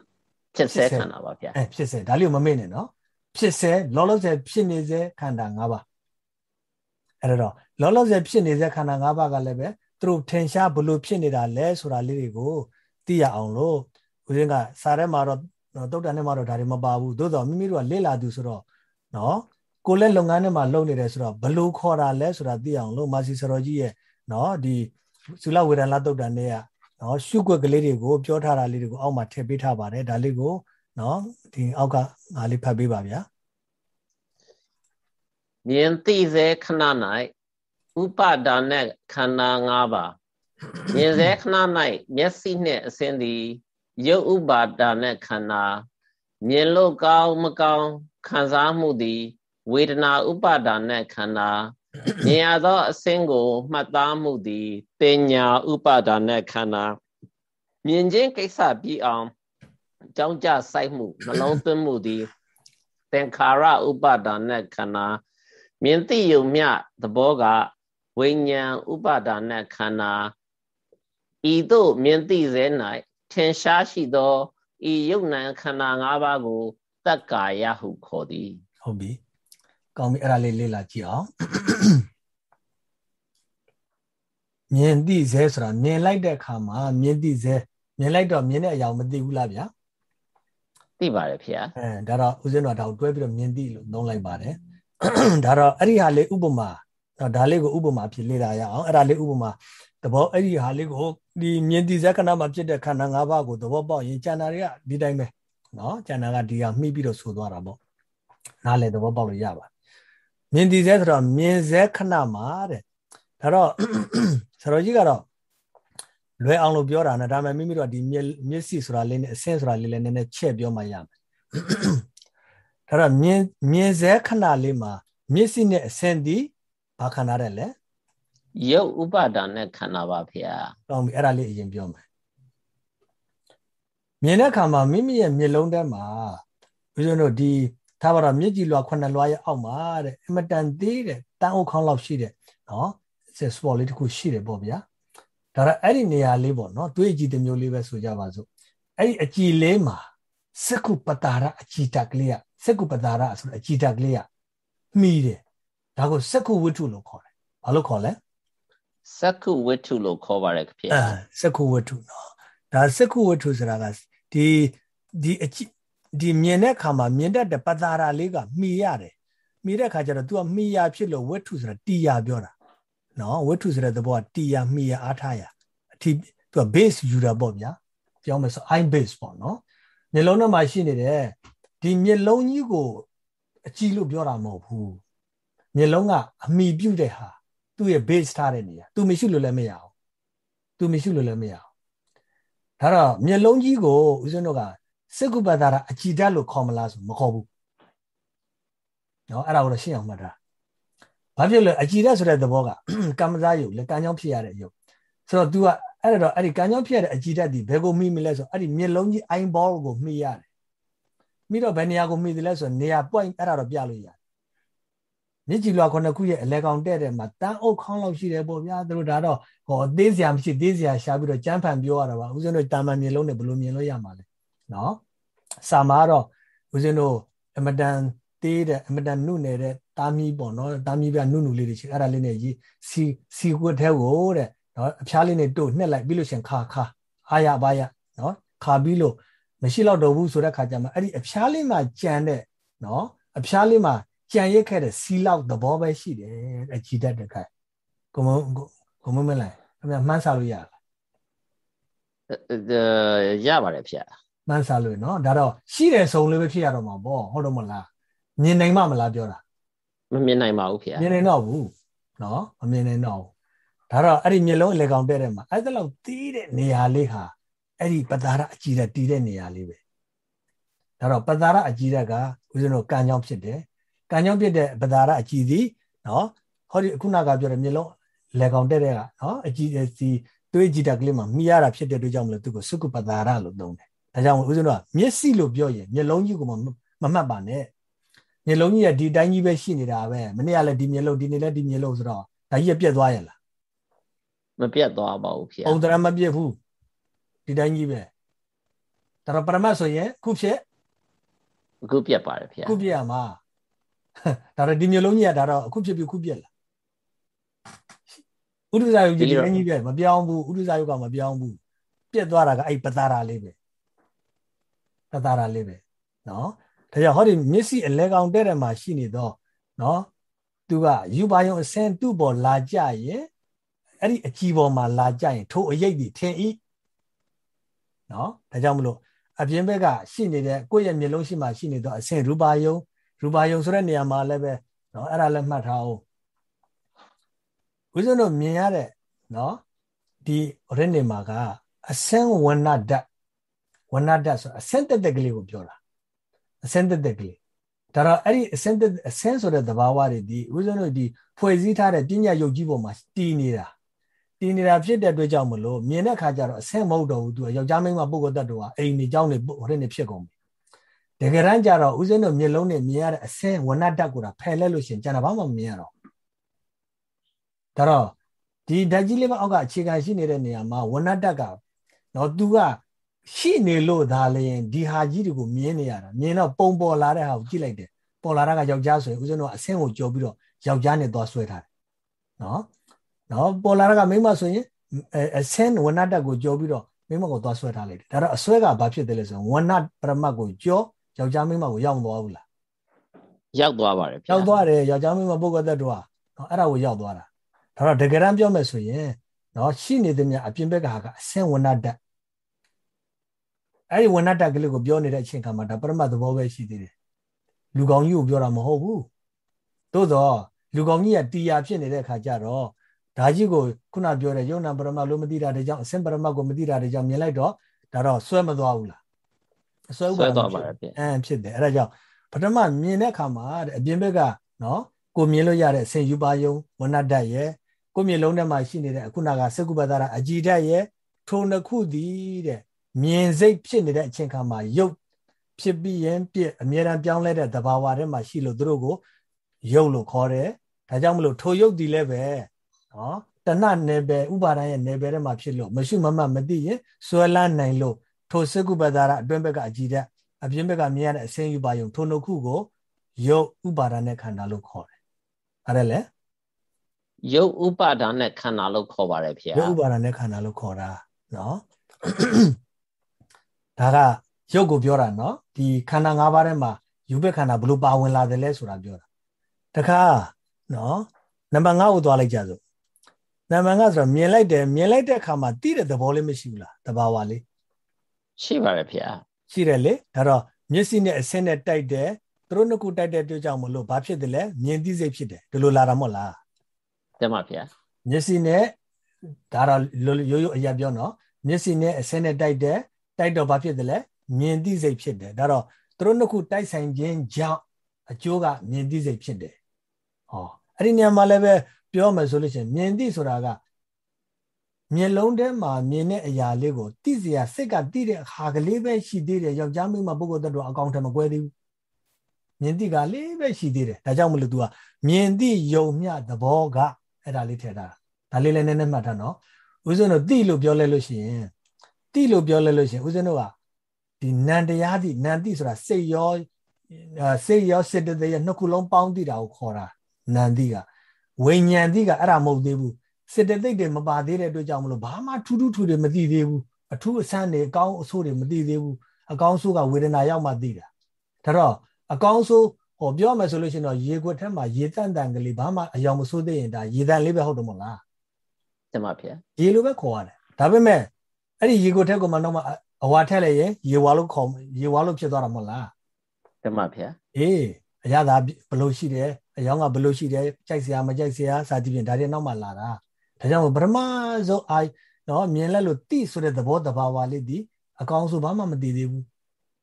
ဖြစ်စေခန္ဓာပါဗျာအဲဖြစ်စေဒါလေးကိုမမေ့နဲ့နော်ဖြစ်စေလောလောဆယ်ဖြစ်နေစေခန္ဓာ၅ပါးအဲ့တော့လောလောဆယ်ဖြစ်နေစေခန္ဓာ၅ပါးကလည်းပဲသူတို့ထင်ရှားဘလို့ဖြစ်နေတာလဲဆိုတာလေးတွေကိုသိရအောင်လို့ဦးဇင်းကစာထဲမှာတော့တုတ်တန်ထဲမှာတော့ဒါတွေမပါဘူးသို့တော့မိမိတို့ကလေ့လာသူဆိုတော့နော်ကိုလည်းလုပ်ငန်းထဲမှာလုပ်နေတယ်ဆိုတော့ဘလို့ခေါ်တာလဲဆိုတာသိအောင်လို့မာစီဆရောကြီးရဲ့နော်ဒီသုလဝေဒနာတုတ်တန်တွေက နော်ရှုွက်ကလေးတွေကိုပြောထားတာလေးတွေကိုအောက်မှာထည့်ပေးထားပါတယ်ဒါလေးကိုနော်ဒီအောက်ကငါလေးဖတ်ပေးပါဗျာမြင်သိစေခဏ၌ဥပါဒါနဲ့ခန္ဓာ၅ပါးမြင်စေခဏ၌မျက်စိနှင့်အစဉ်သည်ရုပ်ဥပါဒါနဲ့ခန္ဓာမြင်လို့ကောင်းမကောင်းခံစားမှုသည် ဝေဒနာဥပါဒါနဲ့ခန္ဓာ မြင်ရသောအစဉ်ကိုမှတ်သားမှုသည်တင်ညာဥပါဒါနဲ့ခန္ဓာမြင်ခြင်းကိစ္စပြီးအောင်ကြောင်းကြစိုက်မှုနှလုံးသွင်းမှုသည်သင်္ခါရဥပါဒါနဲ့ခန္ဓာမြင်သိယုံမြသဘောကဝိညာဉ်ဥပါဒါနဲ့ခန္ဓာဤသို့မြင်သိစေ၌ထင်ရှားရှိသောဤယုတ်နံခန္ဓာ၅ပါးကိုတက္ကာယဟုခေါ်သည်ဟုတ်ပြီ ကောင်းပြီအဲ့ဒါလေးလေ့လာကြည့်အောင်မြင်သိစေဆိုတာမြင်လိုက်တဲ့အခါမှာမြင်သိစေမြင်လိုက်တော့မြင်တဲ့အရာမသိဘူးလားဗျာသိပါတယ်ဖေ။အဲဒါတော့ဦးဇင်းတော်ဒါကိုတွဲပြီးတော့မြင်သိလို့သုံးလိုက်ပါတယ်။ဒါတော့အဲ့ဒီဟာလေးဥပမာနော်ဒါလေးကိုဥပမာဖြစ်လေ့လာရအောင်အဲ့ဒါလေးဥပမာသဘောအဲ့ဒီဟာလေးကိုဒီမြင်တိဇက်ကနာမှာဖြစ်တဲ့ခန္ဓာ၅ပါးကိုသဘောပေါက်ရင်ကျန်တာတွေကဒီတိုင်းပဲနော်ကျန်တာကဒီဟာမှီးပြီးတော့ဆိုသွားတာပေါ့နားလေသဘောပေါက်လို့ရပါ မြင်တိဇက်ဆိုတော့မြင်ဇက်ခဏမှာတဲ့ဒါတော့ဆရာကြီးကတော့လွယ်အောင်လို့ပြောတာနဲ့ဒါပေမဲ့မိမိတို့ကဒီမျက်စိဆိုတာလေးနဲ့အဆင်းဆိုတာလေးလည်းနည်းနည်းချက်ပြောမှရမယ်ဒါတော့မြင်မြင်ဇက်ခဏလေးမှာမျက်စိနဲ့အဆင်းဒီဘာခန္ဓာတဲ့လဲရုပ်ဥပါဒာနဲ့ခန္ဓာပါဗျာကောင်းပြီအဲ့ဒါလေးအရင်ပြောမယ်မြင်တဲ့အခါမှာမိမိရဲ့မျက်လုံးထဲမှာဘုရားတို့ဒီ ထားပါတော့မျက်ကြည်လွှာခုနှစ်လွှာရဲ့အောက်မှာတဲ့အမတန်သေးတဲ့တန်းအုပ်ခေါင်းလောက်ရှိတဲ့နော်စပေါ်လေးတစ်ခုရှိတယ်ပေါ့ဗျာဒါတော့အဲ့ဒီနေရာလေးပေါ့နော်တွေးကြည့်တဲ့မျိုးလေးပဲဆိုကြပါစို့အဲ့ဒီအကြည်လေးမှာစက္ကုပတာရအကြည်တက်ကလေးကစက္ကုပတာရဆိုတဲ့အကြည်တက်ကလေးကမှီတယ်ဒါကိုစက္ခုဝိတ္ထုလို့ခေါ်တယ်ဘာလို့ခေါ်လဲစက္ခုဝိတ္ထုလို့ခေါ်ပါတယ်ခင်ဗျာအဲစက္ခုဝိတ္ထုနော်ဒါစက္ခုဝိတ္ထုဆိုတာကဒီဒီအ ဒီမြင်တဲ့အခါမှာမြင်တတ်တဲ့ပတာရာလေးကမှီရတယ်မှီတဲ့အခါကျတော့ तू ကမှီရဖြစ်လို့ဝိတ္ထုဆိုတာတီယာပြောတာနော်ဝိတ္ထုဆိုတဲ့သဘောကတီယာမှီရအားထားရအထီ तू က base ယူတာပေါ့ဗျာပြောမယ်ဆို i base ပေါ့နော်မျက်လုံးထဲမှာရှိနေတဲ့ဒီမျက်လုံးကြီးကိုအကြည့်လို့ပြောတာမဟုတ်ဘူးမျက်လုံးကအမိပြုတ်တဲ့ဟာသူ့ရဲ့ base ထားတဲ့နေရာသူမရှိလို့လည်းမရအောင်သူမရှိလို့လည်းမရအောင်ဒါတော့မျက်လုံးကြီးကိုဦးဇင်းတို့က စကုပ္ပတာရအကြည်ဓာတ်လို့ခေါ်မလားဆိုမခေါ်ဘူးနော်အဲ့ဒါကိုတော့ရှင်းအောင်မှတ်တာဘာဖြစ်လဲအကြည်ဓာတ်ဆိုတဲ့သဘောကကမ္မဇာယုတ်လေကံကြောင့်ဖြစ်ရတဲ့ယုတ်ဆိုတော့ तू ကအဲ့တော့အဲ့ဒီကံကြောင့်ဖြစ်ရတဲ့အကြည်ဓာတ်ဒီဘယ်ကိုမိမိလဲဆိုအဲ့ဒီမျက်လုံးကြီး eyeball ကိုမိရတယ်မိတော့ဘယ်နေရာကိုမိတယ်လဲဆိုနေရာ point အဲ့ဒါတော့ပြလို့ရတယ်မြစ်ကြည်လွာခုနှစ်ခုရဲ့အလဲကောင်တဲ့တဲ့မှာတန်းအုပ်ခေါင်းလောက်ရှိတယ်ပေါ့ဗျာသူတို့ဒါတော့ဟောသေးစရာမရှိသေးစရာရှာပြီးတော့ကြမ်းဖန်ပြောရတာပါဦးဇင်းတို့တာမန်မြင်လုံးနဲ့ဘယ်လိုမြင်လို့ရမှာလဲ နော်စာမာတော့ဦးဇင်းတို့အမတန်သေးတဲ့အမတန်နုနေတဲ့တာမီပေါ့နော်တာမီပြနုနုလေးတွေရှိအဲ့ဒါလေးနဲ့ရေးစီစီကွတ်ထဲကိုတဲ့နော်အဖျားလေးနဲ့တို့နှက်လိုက်ပြီးလို့ရှင်ခါခါအာရပါရနော်ခါပြီးလို့မရှိတော့တော့ဘူးဆိုတဲ့ခါကျမှအဲ့ဒီအဖျားလေးမှာကြံတဲ့နော်အဖျားလေးမှာကြံရက်ခဲ့တဲ့စီလောက်သဘောပဲရှိတယ်အကြည်တတ်တဲ့ခိုင်ကိုမကိုမမလိုက်ခင်ဗျမှန်းစားလို့ရလားရပါတယ်ဖေ မှန်းစားလို့နော်ဒါတော့ရှိတယ်ဆုံးလေးပဲဖြစ်ရတော့မှာပေါ့ဟုတ်တော့မလားမြင်နိုင်မှမလားပြောတာမမြင်နိုင်ပါဘူးဖေမြင်နိုင်တော့ဘူးနော်မမြင်နိုင်တော့ဘူးဒါတော့အဲ့ဒီမျက်လုံးအလေကောင်တဲ့တဲ့မှာအဲ့ဒါလောက်တီးတဲ့နေရာလေးဟာအဲ့ဒီပတာရအကြည်တဲ့တီးတဲ့နေရာလေးပဲဒါတော့ပတာရအကြည်တဲ့ကဦးဇင်းတို့ကံကြောင့်ဖြစ်တယ်ကံကြောင့်ဖြစ်တဲ့ပတာရအကြည်သည်နော်ဟောဒီခုနကပြောတဲ့မျက်လုံးလေကောင်တဲ့တဲ့ကနော်အကြည်စီတွေးကြည့်တဲ့ကလေးမှာမိရတာဖြစ်တဲ့အတွက်ကြောင့်မလို့သူကစုကုပတာရလို့သုံးတယ် ဒါကြောင့်ဦးဇင်းတို့ကမျက်စိလို့ပြောရင်မျက်လုံးကြီးကိုမမမှတ်ပါနဲ့မျက်လုံးကြီးကဒီတိုင်းကြီးပဲရှိနေတာပဲမနေ့ကလည်းဒီမျက်လုံးဒီနေ့လည်းဒီမျက်လုံးဆိုတော့ဒါကြီးပြက်သွားရလားမပြတ်သွားပါဘူးဖေ။ဥဒရမပြတ်ဘူးဒီတိုင်းကြီးပဲ။ဒါတော့ပရမတ်ဆိုရင်ခုဖြစ်အခုပြတ်ပါတယ်ဖေ။ခုပြတ်ရမှာ။ဒါတော့ဒီမျိုးလုံးကြီးကဒါတော့အခုဖြစ်ပြီးခုပြတ်လား။ဥဒ္ဒဇာယုကြီးဒီတိုင်းကြီးပဲမပြောင်းဘူးဥဒ္ဒဇာယုကမပြောင်းဘူး။ပြတ်သွားတာကအဲ့ပတာရာလေးပဲ။ ပတာရာလေးပဲနော်။ဒါကြောင့်ဟောဒီမျက်စိအလဲကောင်တဲ့တယ်မှာရှိနေတော့နော်သူကယူပါယုံအစင်သူ့ပေါ်လာကြရင်အဲ့ဒီအကြည်ပေါ်မှာလာကြရင်ထိုအရိပ်တွေထင်ဤနော်ဒါကြောင့်မလို့အပြင်ဘက်ကရှိနေတဲ့ကိုယ့်ရဲ့မျက်လုံးရှိမှရှိနေတော့အဆင့်ရူပါယုံရူပါယုံဆိုတဲ့နေရာမှာလည်းပဲနော်အဲ့ဒါလည်းမှတ်ထားအောင်ဦးဇင်းတို့မြင်ရတဲ့နော်ဒီရင်းနေမှာကအဆင့်ဝဏဓာတ် ဝဏဓာတ်ဆိုအဆင့်တက်တက်ကလေးကိုပြောတာအဆင့်တက်တက်ကလေးဒါတော့အဲ့ဒီအဆင့်တက်အဆင့်ဆိုတဲ့သဘာဝတွေဒီဦးဇင်းတို့ဒီဖွဲ့စည်းထားတဲ့ပညာယုတ်ကြီးပေါ်မှာတည်နေတာတည်နေတာဖြစ်တဲ့အတွက်ကြောင့်မလို့မြင်တဲ့ခါကျတော့အဆင့်မဟုတ်တော့ဘူးသူကယောက်ျားမိန်းမပုဂ္ဂိုလ်တ attva အိမ်နေကြောင်းနေဟိုတဲ့နေဖြစ်ကုန်ပြီတကယ်တမ်းကျတော့ဦးဇင်းတို့မျက်လုံးနဲ့မြင်ရတဲ့အဆင့်ဝဏဓာတ်ကိုဖယ်လဲလို့ရှင်ကျန်တာဘာမှမမြင်ရတော့ဒါတော့ဒီဓာတ်ကြီးလေးမအောက်ကအခြေခံရှိနေတဲ့နေရာမှာဝဏဓာတ်ကတော့သူက ရှိနေလို့ဒါလည်းဒီဟာကြီးတွေကိုမြင်နေရတာမြင်တော့ပုံပေါ်လာတဲ့ဟာကိုကြည့်လိုက်တယ်ပေါ်လာတာကယောက်ျားဆိုရင်ဦးဇင်းတို့ကအဆင့်ကိုကြော်ပြီးတော့ယောက်ျားနဲ့သွားဆွဲထားတယ်နော်နော်ပေါ်လာတာကမိမဆိုရင်အဆင်းဝဏတတ်ကိုကြောပြီးတော့မိမကိုသွားဆွဲထားလိုက်တယ်ဒါတော့အဆွဲကဘာဖြစ်တယ်လဲဆိုရင်ဝဏပရမတ်ကိုကြောယောက်ျားမိမကိုရောက်မသွားဘူးလားရောက်သွားပါတယ်ရောက်သွားတယ်ယောက်ျားမိမပုဂ္ဂိုလ်သက်တော့နော်အဲ့ဒါကိုရောက်သွားတာဒါတော့တကယ်တမ်းပြောမယ်ဆိုရင်နော်ရှိနေသည်များအပြင်ဘက်ကဟာကအဆင်းဝဏတတ် အဲ့ဒီဝဏတတ်ကလေးကိုပြောနေတဲ့အချိန်ခါမှာဒါပရမတ်သဘောပဲရှိသေးတယ်လူကောင်းကြီးကိုပြောတာမဟုတ်ဘူးသို့တော့လူကောင်းကြီးကတီယာဖြစ်နေတဲ့ခါကျတော့ဒါကြီးကိုခုနပြောတဲ့ယုံနာပရမတ်လို့မသိတာတဲ့ကြောင့်အစင်ပရမတ်ကိုမသိတာတဲ့ကြောင့်မြင်လိုက်တော့ဒါတော့ဆွဲမသွားဘူးလားဆွဲဥပါဒ်သွားပါတယ်အင်းဖြစ်တယ်အဲ့ဒါကြောင့်ပထမမြင်တဲ့အခါမှာတဲ့အပြင်ဘက်ကနော်ကိုမြင်လို့ရတဲ့အစင်ယူပါယုံဝဏဓာတ်ရဲ့ကိုမြင်လုံးထဲမှာရှိနေတဲ့ခုနကစကုပ္ပတာအကြည်ဓာတ်ရဲ့ထိုနှစ်ခုသည်တဲ့ မြင်စိတ်ဖြစ်နေတဲ့အချိန်ခါမှာယုတ်ဖြစ်ပြီးရင်ပြည့်အမြဲတမ်းပြောင်းလဲတဲ့သဘာဝထဲမှာရှိလို့သူတို့ကိုယုတ်လို့ခေါ်တယ်ဒါကြောင့်မလို့ထိုယုတ်ဒီလည်းပဲနော်တဏနယ်ပယ်ဥပါဒံရဲ့နယ်ပယ်ထဲမှာဖြစ်လို့မရှိမမမသိရင်ဆွဲလန်းနိုင်လို့ထိုစကုပ္ပဒါရအတွင်းဘက်ကအကြည်တဲ့အပြင်ဘက်ကမြင်ရတဲ့အစင်းယူပါယုံထိုနှုတ်ခုကိုယုတ်ဥပါဒံနဲ့ခန္ဓာလို့ခေါ်တယ်အဲ့ဒါလေယုတ်ဥပါဒံနဲ့ခန္ဓာလို့ခေါ်ပါတယ်ဖေ။ယုတ်ဥပါဒံနဲ့ခန္ဓာလို့ခေါ်တာနော်။ ဒါကယုတ်ကိုပြောတာနော်ဒီခန္ဓာ၅ပါးထဲမှာယူဘက်ခန္ဓာဘလို့ပါဝင်လာတယ်လဲဆိုတာပြောတာ။တခါနော်နံပါတ်5ကိုသွားလိုက်ကြစို့နာမန်ကဆိုတော့မြင်လိုက်တယ်မြင်လိုက်တဲ့အခါမှာတိတဲ့သဘောလေးမရှိဘူးလားတဘာဝလေးရှိပါတယ်ဖေရှိတယ်လေဒါတော့မျက်စိနဲ့အဆင်းနဲ့တိုက်တယ်သူတို့နှစ်ခုတိုက်တဲ့တွေ့ကြောင့်မလို့ဘာဖြစ်တယ်လဲမြင်သိစိတ်ဖြစ်တယ်ဒီလိုလာတာမဟုတ်လားတမဖေမျက်စိနဲ့ဒါတော့ရိုးရိုးအရာပြောနော်မျက်စိနဲ့အဆင်းနဲ့တိုက်တယ် တိုက်တော့ဘာဖြစ်တယ်လဲမြင်သိစိတ်ဖြစ်တယ်ဒါတော့သူတို့နှစ်ခုတိုက်ဆိုင်ခြင်းကြောင့်အကျိုးကမြင်သိစိတ်ဖြစ်တယ်ဟောအဲ့ဒီနေရာမှာလည်းပဲပြောမယ်ဆိုလို့ရှိရင်မြင်သိဆိုတာကမျက်လုံးထဲမှာမြင်တဲ့အရာလေးကိုသိစရာစိတ်ကသိတဲ့အခါကလေးပဲရှိသေးတယ်ယောက်ျားမိန်းမပုဂ္ဂိုလ်တ attva အကောင်ထဲမကွဲသေးဘူးမြင်သိကလေးပဲရှိသေးတယ်ဒါကြောင့်မလို့ तू ကမြင်သိယုံမျှသဘောကအဲ့ဒါလေးထည့်ထားတာဒါလေးလည်းနည်းနည်းမှတ်ထားနော်ဦးဇင်းတို့သိလို့ပြောလဲလို့ရှိရင် သိလို့ပြောလဲလို့ရှိရင်ဦးဇင်းတို့ကဒီနန္တရားတိနန္တိဆိုတာစိတ်ရောစိတ်ရောစေတသိက်ရောနှစ်ခုလုံးပေါင်းသိတာကိုခေါ်တာနန္တိကဝိညာဉ်တိကအဲ့ဒါမဟုတ်သေးဘူးစေတသိက်တွေမပါသေးတဲ့အတွက်ကြောင့်မလို့ဘာမှထူးထူးထူတွေမသိသေးဘူးအထူးအဆန်းတွေအကောင်းအဆိုးတွေမသိသေးဘူးအကောင်းဆိုးကဝေဒနာရောက်မှသိတာဒါတော့အကောင်းဆိုးဟောပြောမယ်ဆိုလို့ရှိရင်တော့ရေခွက်ထဲမှာရေတန့်တန့်ကလေးဘာမှအယောင်မဆိုးသေးရင်ဒါရေတန့်လေးပဲဟုတ်တယ်မို့လားတမဖေရေလိုပဲခေါ်ရတယ်ဒါပေမဲ့ အဲ့ဒီရေခွက်ထဲကမှတော့မှအဝါထက်လိုက်ရင်ရေဝါလို့ခေါ်ရေဝါလို့ဖြစ်သွားတာမဟုတ်လားတမဖေအေးအရသာဘလို့ရှိတယ်အယောင်ကဘလို့ရှိတယ်ကြိုက်စရာမကြိုက်စရာစာကြည့်ပြင်ဒါတွေနောက်မှလာတာဒါကြောင့်ပထမဆုံးအာနော်မြင်လဲလို့တိဆိုတဲ့သဘောတဘာဝလေးဒီအကောင်ဆိုဘာမှမသိသေးဘူး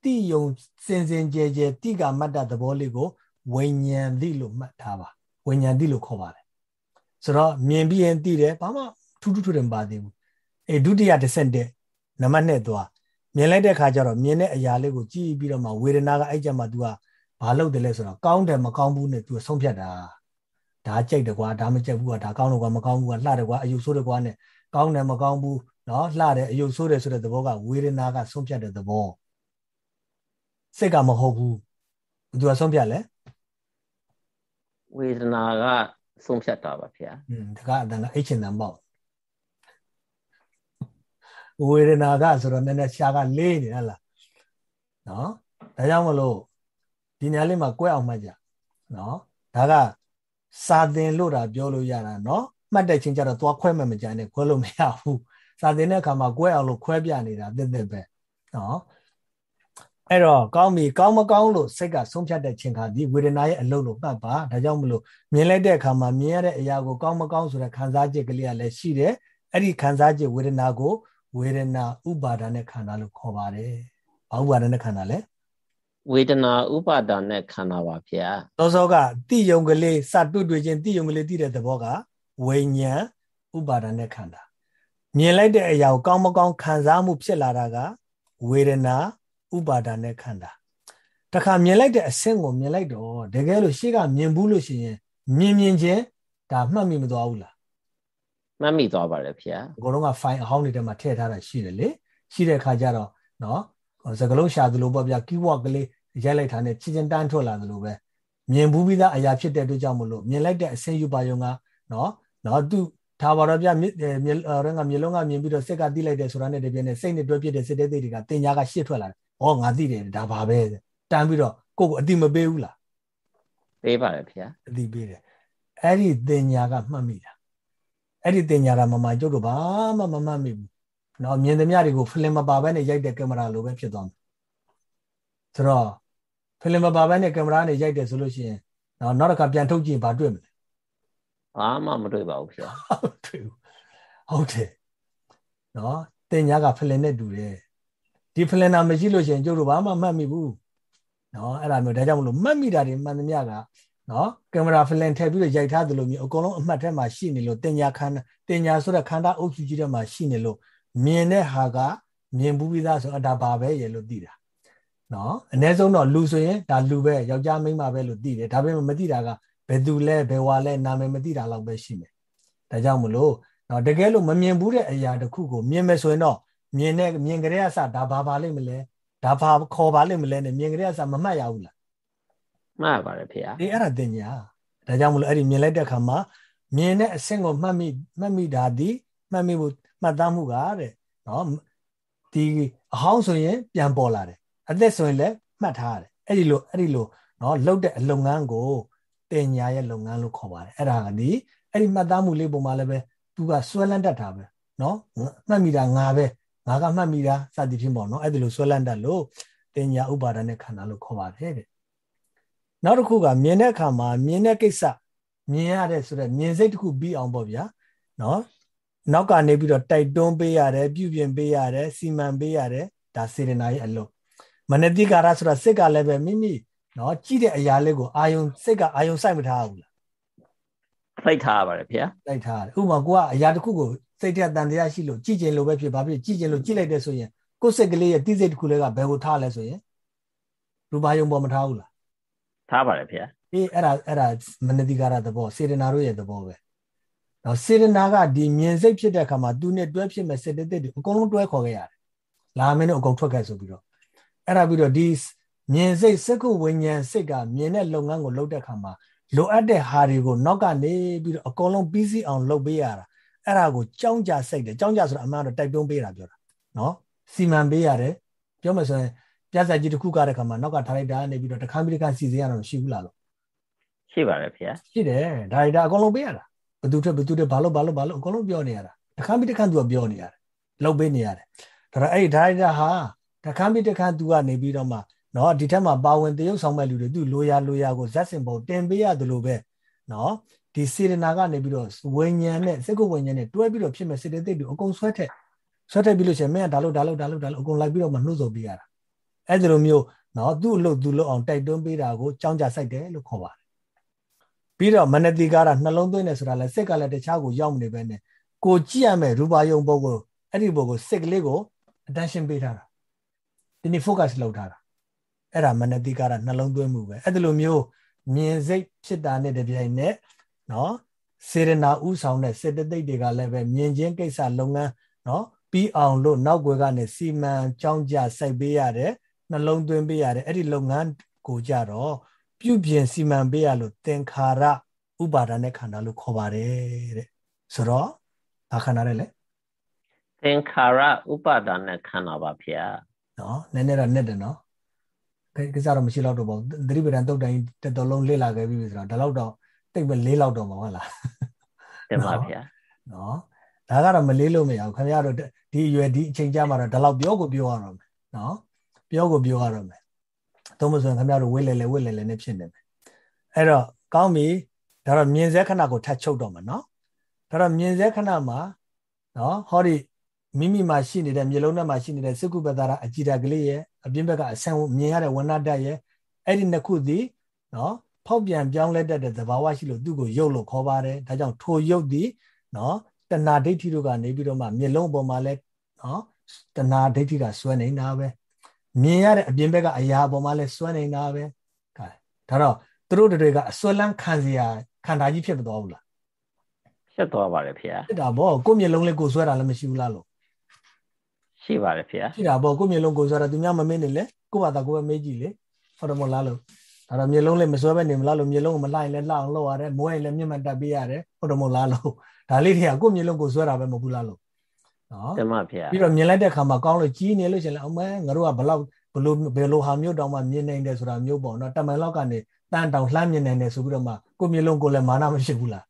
တိယုံစင်စင်ကြဲကြဲတိကမတ္တသဘောလေးကိုဝိညာဉ်တိလို့မှတ်ထားပါဝိညာဉ်တိလို့ခေါ်ပါတယ်ဆိုတော့မြင်ပြီးရင်တိတယ်ဘာမှထူးထူးထူးတယ်မပါသေးဘူး အေဒုတိယတစ်ဆက်တဲ့နံပါတ်2သွားမြင်လိုက်တဲ့ခါကျတော့မြင်တဲ့အရာလေးကိုကြည့်ပြီးတော့မှဝေဒနာကအဲ့ကြမှာ तू ကဘာလုပ်တယ်လဲဆိုတော့ကောင်းတယ်မကောင်းဘူးနဲ့ तू ဆုံးဖြတ်တာဒါကြိုက်တယ်ကွာဒါမကြိုက်ဘူးကွာဒါကောင်းတယ်ကွာမကောင်းဘူးကွာလှတယ်ကွာအယူဆိုးတယ်ကွာနဲ့ကောင်းတယ်မကောင်းဘူးเนาะလှတယ်အယုတ်ဆိုးတယ်ဆိုတဲ့သဘောကဝေဒနာကဆုံးဖြတ်တဲ့သဘောစိတ်ကမဟုတ်ဘူးဘယ်သူကဆုံးဖြတ်လဲဝေဒနာကဆုံးဖြတ်တာပါဗျာอืมဒါကအတန်ကအိတ်ချင်တန်ပေါ့ ဝေဒနာကဆိုတော့နည်းနည်းရှားကလေးနေဟလားနော်ဒါကြောင့်မလို့ဒီညာလေးမှာကွဲအောင်မှတ်ကြနော်ဒါကစာသင်လို့တာပြောလို့ရတာနော်မှတ်တဲ့ချင်းကြတော့သွားခွဲမှမကြမ်းနဲ့ခွဲလို့မရဘူးစာသင်တဲ့အခါမှာကွဲအောင်လို့ခွဲပြနေတာတက်တက်ပဲနော်အဲ့တော့ကောင်းပြီကောင်းမကောင်းလို့စိတ်ကဆုံးဖြတ်တဲ့ချင်းခါဒီဝေဒနာရဲ့အလုပ်လို့မှတ်ပါဒါကြောင့်မလို့မြင်လိုက်တဲ့အခါမှာမြင်ရတဲ့အရာကိုကောင်းမကောင်းဆိုတဲ့ခံစားချက်ကလေးကလည်းရှိတယ်အဲ့ဒီခံစားချက်ဝေဒနာကို ဝေဒနာဥပါဒာနဲ့ခန္ဓာလို့ခေါ်ပါတယ်ဘာဥပါဒာနဲ့ခန္ဓာလဲဝေဒနာဥပါဒာနဲ့ခန္ဓာပါဗျာသောသောကတိယုံကလေးစတွေ့တွေ့ချင်းတိယုံကလေးသိတဲ့သဘောကဝိညာဉ်ဥပါဒာနဲ့ခန္ဓာမြင်လိုက်တဲ့အရာကိုကောင်းမကောင်းခံစားမှုဖြစ်လာတာကဝေဒနာဥပါဒာနဲ့ခန္ဓာတခါမြင်လိုက်တဲ့အဆင့်ကိုမြင်လိုက်တော့တကယ်လို့ရှေ့ကမြင်ဘူးလို့ရှိရင်မြင်မြင်ချင်းဒါမှတ်မိမသွားဘူးလား မှတ်မိသွားပါတယ်ဖေ။အကုန်လုံးက file အဟောင်းတွေထဲမှာထည့်ထားတာရှိတယ်လေရှိတဲ့ခါကျတော့နော်စကလုံးရှာသလိုပေါ့ဗျာ keyword ကလေးရိုက်လိုက်တာနဲ့ချင်းချင်းတန်းထွက်လာသလိုပဲမြင်ဘူးပြီးသားအရာဖြစ်တဲ့အတွက်ကြောင့်မလို့မြင်လိုက်တဲ့အဆင့်ယူပါယုံကနော်နော်သူထားပါတော့ဗျမြေမြေကမြေလုံးကမြင်ပြီးတော့စိတ်ကတိလိုက်တယ်ဆိုတာနဲ့တပြည့်နဲ့စိတ်နဲ့တွဲပြစ်တဲ့စိတ်တဲ့သိတွေကတင်ညာကရှစ်ထွက်လာတယ်။ဩငါသိတယ်ဒါပါပဲတန်းပြီးတော့ကိုယ့်ကိုအတိမပေးဘူးလား။ပေးပါတယ်ဗျာ။အတိပေးတယ်။အဲ့ဒီတင်ညာကမှတ်မိတာ။ အဲ့ဒီတင်ညာကမမကျုပ်တို့ဘာမှမမှတ်မိဘူး။နော်မြင်သမျှတွေကိုဖလင်မပါဘဲနဲ့ရိုက်တဲ့ကင်မရာလိုပဲဖြစ်သွားမယ်။ဆိုတော့ဖလင်မပါဘဲနဲ့ကင်မရာနဲ့ရိုက်တယ်ဆိုလို့ရှိရင်နော်နောက်တစ်ခါပြန်ထုတ်ကြည့်ရင်ဘာတွေ့မလဲဘာမှမတွေ့ပါဘူးဗျာဟုတ်တွေ့ဟုတ်တယ်နော်တင်ညာကဖလင်နဲ့တူတယ်ဒီဖလင်နာမရှိလို့ရှိရင်ကျုပ်တို့ဘာမှမှတ်မိဘူးနော်အဲ့ဒါမျိုးဒါကြောင့်မလို့မှတ်မိတာတွေမှန်သမျှက နော်ကင်မရာဖလင်ထည့်ပြီးတော့ရိုက်ထားသလိုမျိုးအကုန်လုံးအမှတ်ထဲမှာရှိနေလို့တင်ညာခန္ဓာတင်ညာဆိုတဲ့ခန္ဓာအုပ်စုကြီးထဲမှာရှိနေလို့မြင်တဲ့ဟာကမြင်ဘူးပြီးသားဆိုအတာပါပဲရေလို့သိတာနော်အ ਨੇ ဆုံးတော့လူဆိုရင်ဒါလူပဲယောက်ျားမိန်းမပဲလို့သိတယ်ဒါပေမဲ့မသိတာကဘယ်သူလဲဘယ်ဝါလဲနာမည်မသိတာလောက်ပဲရှိမယ်ဒါကြောင့်မလို့တော့တကယ်လို့မမြင်ဘူးတဲ့အရာတစ်ခုကိုမြင်မယ်ဆိုရင်တော့မြင်တဲ့မြင်ကြတဲ့အစဒါဘာပါလိမ့်မလဲဒါဘာခေါ်ပါလိမ့်မလဲနဲ့မြင်ကြတဲ့အစမမှတ်ရဘူးလား မှတ်ပါတယ်ဖေ။ဒီအဲ့ဒါတင်ညာဒါကြောင့်မလို့အဲ့ဒီမြင်လိုက်တဲ့အခါမှာမြင်တဲ့အဆင့်ကိုမှတ်မိမှတ်မိတာဒီမှတ်မိဖို့မှတ်သားမှုကတဲ့နော်ဒီအဟောင်းဆိုရင်ပြန်ပေါ်လာတယ်အသက်ဆိုရင်လည်းမှတ်ထားရတယ်အဲ့ဒီလိုအဲ့ဒီလိုနော်လှုပ်တဲ့အလုပ်ငန်းကိုတင်ညာရဲ့လုပ်ငန်းလို့ခေါ်ပါတယ်အဲ့ဒါကဒီအဲ့ဒီမှတ်သားမှုလေးပုံမှာလည်းပဲသူကဆွဲလန်းတတ်တာပဲနော်မှတ်မိတာငါပဲငါကမှတ်မိတာစသည်ဖြင့်ပေါ့နော်အဲ့ဒီလိုဆွဲလန်းတတ်လို့တင်ညာဥပါဒနဲ့ခန္ဓာလို့ခေါ်ပါတယ်တဲ့ နောက်တစ်ခုကမြင်တဲ့အခါမှာမြင်တဲ့ကိစ္စမြင်ရတဲ့ဆိုတော့မြင်စိတ်တစ်ခုပြီးအောင်ပေါ့ဗျာနော်နောက်ကနေပြီးတော့တိုက်တွန်းပေးရတယ်ပြုပြင်ပေးရတယ်စီမံပေးရတယ်ဒါစေရနာရဲ့အလုပ်မနတိကာရဆိုတာစိတ်ကလည်းပဲမိမိနော်ကြည့်တဲ့အရာလေးကိုအာယုံစိတ်ကအာယုံစိုက်မထားဘူးလားစိုက်ထားရပါတယ်ဗျာစိုက်ထားတယ်ဥပမာကိုကအရာတစ်ခုကိုစိတ်ထဲတန်တရားရှိလို့ကြည့်ကျင်လို့ပဲဖြစ်ဘာဖြစ်ကြည့်ကျင်လို့ကြည့်လိုက်တဲ့ဆိုရင်ကိုယ်စိတ်ကလေးရဲ့တိစိတ်တစ်ခုလေးကဘယ်ကိုထားလဲဆိုရင်ရူပါယုံပေါ်မထားဘူးလား ထားပါတယ်ဗျာအေးအဲ့ဒါအဲ့ဒါမနတိကာရသဘောစေတနာတို့ရဲ့သဘောပဲနော်စေတနာကဒီမြင်စိတ်ဖြစ်တဲ့အခါမှာသူနဲ့တွဲဖြစ်မဲ့စေတသိက်တွေအကုန်လုံးတွဲခေါ်ခဲ့ရတယ်လာမင်းတို့အကုန်ထွက်ခဲ့ဆိုပြီးတော့အဲ့ဒါပြီးတော့ဒီမြင်စိတ်စက္ကုဝိညာဉ်စိတ်ကမြင်တဲ့လုပ်ငန်းကိုလုပ်တဲ့ခါမှာလိုအပ်တဲ့ဟာတွေကိုနောက်ကနေပြီးတော့အကုန်လုံးပြီးစီအောင်လုပ်ပေးရတာအဲ့ဒါကိုကြောင်းကြစိတ်တယ်ကြောင်းကြဆိုတာအမှန်တော့တိုက်တွန်းပေးတာပြောတာနော်စီမံပေးရတယ်ပြောမှဆိုရင် ပြဿနာကြီးတစ်ခုကတဲ့ခါမှာနောက်ကထားလိုက်တာနေပြီးတော့တခါပြီးတခါစီစဉ်ရတော့ရှိဘူးလားလို့ရှိပါတယ်ဗျာရှိတယ်ဒါရိုက်တာအကုန်လုံးပေးရတာဘသူထက်ဘသူထက်ဘာလို့ဘာလို့ဘာလို့အကုန်လုံးပြောနေရတာတခါပြီးတခါသူကပြောနေရတယ်လုပ်ပေးနေရတယ်ဒါတော့အဲ့ဒီဒါရိုက်တာဟာတခါပြီးတခါသူကနေပြီးတော့မှနော်ဒီထက်မှာပါဝင်တရုပ်ဆောင်မဲ့လူတွေသူလိုရာလိုရာကိုဇက်စင်ပုံတင်ပေးရတယ်လို့ပဲနော်ဒီစေရနာကနေပြီးတော့ဝိညာဉ်နဲ့စိတ်ကိုဝိညာဉ်နဲ့တွဲပြီးတော့ဖြစ်မဲ့စေတသိက်တွေအကုန်ဆွဲထက်ဆွဲထက်ပြီးလို့ရှိရင်မင်းကဒါလို့ဒါလို့ဒါလို့ဒါလို့အကုန်လိုက်ပြီးတော့မနှုတ်ဆော်ပေးရတာ အဲ့ဒီလိုမျိုးနော်သူ့အလုပ်သူ့လုပ်အောင်တိုက်တွန်းပေးတာကိုကြောင်းကြဆိုင်တယ်လို့ခေါ်ပါတယ်ပြီးတော့မနတိကာရနှလုံးသွင်းတယ်ဆိုတာလဲစိတ်ကလည်းတခြားကိုရောက်နေပဲနဲ့ကိုကြည့်ရမယ်ရူပါယုံပုံကိုအဲ့ဒီပုံကိုစိတ်ကလေးကို attention ပေးထားတာဒီနေ့ focus လုပ်ထားတာအဲ့ဒါမနတိကာရနှလုံးသွင်းမှုပဲအဲ့ဒီလိုမျိုးမြင်စိတ်ဖြစ်တာနဲ့တပြိုင်နက်နော်စေရနာဥဆောင်တဲ့စေတသိက်တွေကလည်းပဲမြင်ချင်းကိစ္စလုပ်ငန်းနော်ပြီးအောင်လို့နောက်ွယ်ကနေစီမံကြောင်းကြစိုက်ပေးရတယ် နှလုံးသွင်းပေးရတယ်အဲ့ဒီလုပ်ငန်းကိုကြတော့ပြုပြင်စီမံပေးရလို့သင်္ခါရဥပါဒာနဲ့ခန္ဓာလို့ခေါ်ပါတယ်တဲ့ဆိုတော့ဘာခန္ဓာလဲလဲသင်္ခါရဥပါဒာနဲ့ခန္ဓာပါဗျာနော်နည်းနည်းတော့နဲ့တယ်နော်ဘယ်ကိစ္စတော့မရှိတော့တော့ဘူးသတိပဋ္ဌာန်တုတ်တိုင်းတတော်လုံးလေ့လာခဲ့ပြီဆိုတော့ဒါလောက်တော့တိတ်ပဲလေးလောက်တော့မှာဟုတ်လားတင်ပါဗျာနော်ဒါကတော့မလေးလို့မရဘူးခင်ဗျားတို့ဒီရွယ်ဒီအချိန်ကြာမှာတော့ဒါလောက်ပြောကိုပြောရတော့မယ်နော် ပြောကိုပြောရတော့မယ်သို့မဟုတ်ဆိုရင်ခင်ဗျားတို့ဝိလေလေဝိလေလေနဲ့ဖြစ်နေမယ်အဲ့တော့ကောင်းပြီဒါတော့မြင်စေခဏကိုထပ်ချုပ်တော့မှာနော်ဒါတော့မြင်စေခဏမှာနော်ဟောဒီမိမိမှာရှိနေတဲ့မျိုးလုံးထဲမှာရှိနေတဲ့စကုပ္ပတာရအကြည်ဓာတ်ကလေးရဲ့အပြင်ဘက်ကအဆန်မြင်ရတဲ့ဝဏ္ဏဓာတ်ရဲ့အဲ့ဒီနှစ်ခုသည်နော်ဖောက်ပြန်ပြောင်းလဲတတ်တဲ့သဘာဝရှိလို့သူ့ကိုရုပ်လို့ခေါ်ပါတယ်ဒါကြောင့်ထိုရုပ်သည်နော်တဏှာဒိဋ္ဌိတို့ကနေပြီးတော့မှမျက်လုံးပေါ်မှာလဲနော်တဏှာဒိဋ္ဌိကစွဲနေတာပဲ မြင်ရတဲ့အပြင်ဘက်ကအရာပေါ်မှာလဲစွဲနေတာပဲဒါတော့သူတို့တွေကအစွဲလန်းခံစရာခန္ဓာကြီးဖြစ်မသွားဘူးလားဖြစ်သွားပါတယ်ဖေ။ဖြစ်တာပေါ့ကိုမျက်လုံးလေးကိုစွဲတာလည်းမရှိဘူးလားလို့ရှိပါတယ်ဖေ။ရှိတာပေါ့ကိုမျက်လုံးကိုစွဲတာသူများမမင်းနေလေကိုဘာသာကိုပဲမေးကြည့်လေဟုတ်တယ်မလားလို့ဒါတော့မျက်လုံးလေးမစွဲပဲနေမလားလို့မျက်လုံးကိုမလှိုင်လဲလှအောင်လုပ်ရတယ်မိုးရင်လည်းမျက်မှန်တက်ပေးရတယ်ဟုတ်တယ်မလားလို့ဒါလေးတွေကကိုမျက်လုံးကိုစွဲတာပဲမဟုတ်ဘူးလားလို့ နော်တမဖေပြီးတော့မြင်လိုက်တဲ့ခါမှာကောင်းလို့ကြီးနေလို့ရှင်လဲအမဲငါတို့ကဘလောက်ဘလို့ဘယ်လိုဟာမျိုးတောင်မှမြင်နိုင်တယ်ဆိုတာမျိုးပေါ့နော်တမန်လောက်ကနေတန်တောင်လှမ်းမြင်နိုင်တယ်ဆိုပြီးတော့မှကိုမျက်လုံးကိုလည်းမာနမဖြစ်ဘူးလား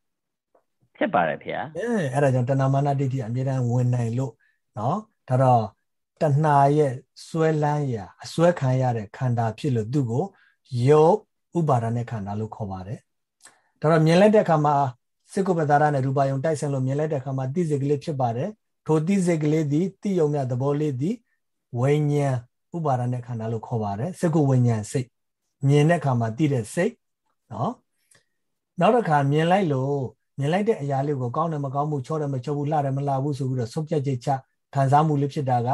ဖြစ်ပါတယ်ဖေအဲအဲ့ဒါကြောင့်တဏမာနဒိဋ္ဌိအမြဲတမ်းဝင်နိုင်လို့နော်ဒါတော့တဏှာရဲ့စွဲလန်းရာအစွဲခံရတဲ့ခန္ဓာဖြစ်လို့သူ့ကိုယုတ်ဥပါဒณะခန္ဓာလို့ခေါ်ပါတယ်ဒါတော့မြင်လိုက်တဲ့အခါမှာစိတ်ကုပ္ပတာရနဲ့ရူပါယုံတိုက်ဆိုင်လို့မြင်လိုက်တဲ့အခါမှာတိစိတ်ကလေးဖြစ်ပါတယ် ထိုတိစိတ်ကလေးသည်တိယုံမြသဘောလေးသည်ဝိညာဉ်ဥပါဒณะခန္ဓာလို့ခေါ်ပါတယ်စိတ်ကုဝိညာဉ်စိတ်မြင်တဲ့အခါမှာတိတဲ့စိတ်နော်နောက်တစ်ခါမြင်လိုက်လို့မြင်လိုက်တဲ့အရာလေးကိုကောင်းတယ်မကောင်းဘူးချောတယ်မချောဘူးလှတယ်မလှဘူးဆိုပြီးတော့ဆုံးဖြတ်ချက်ချခံစားမှုလေးဖြစ်တာက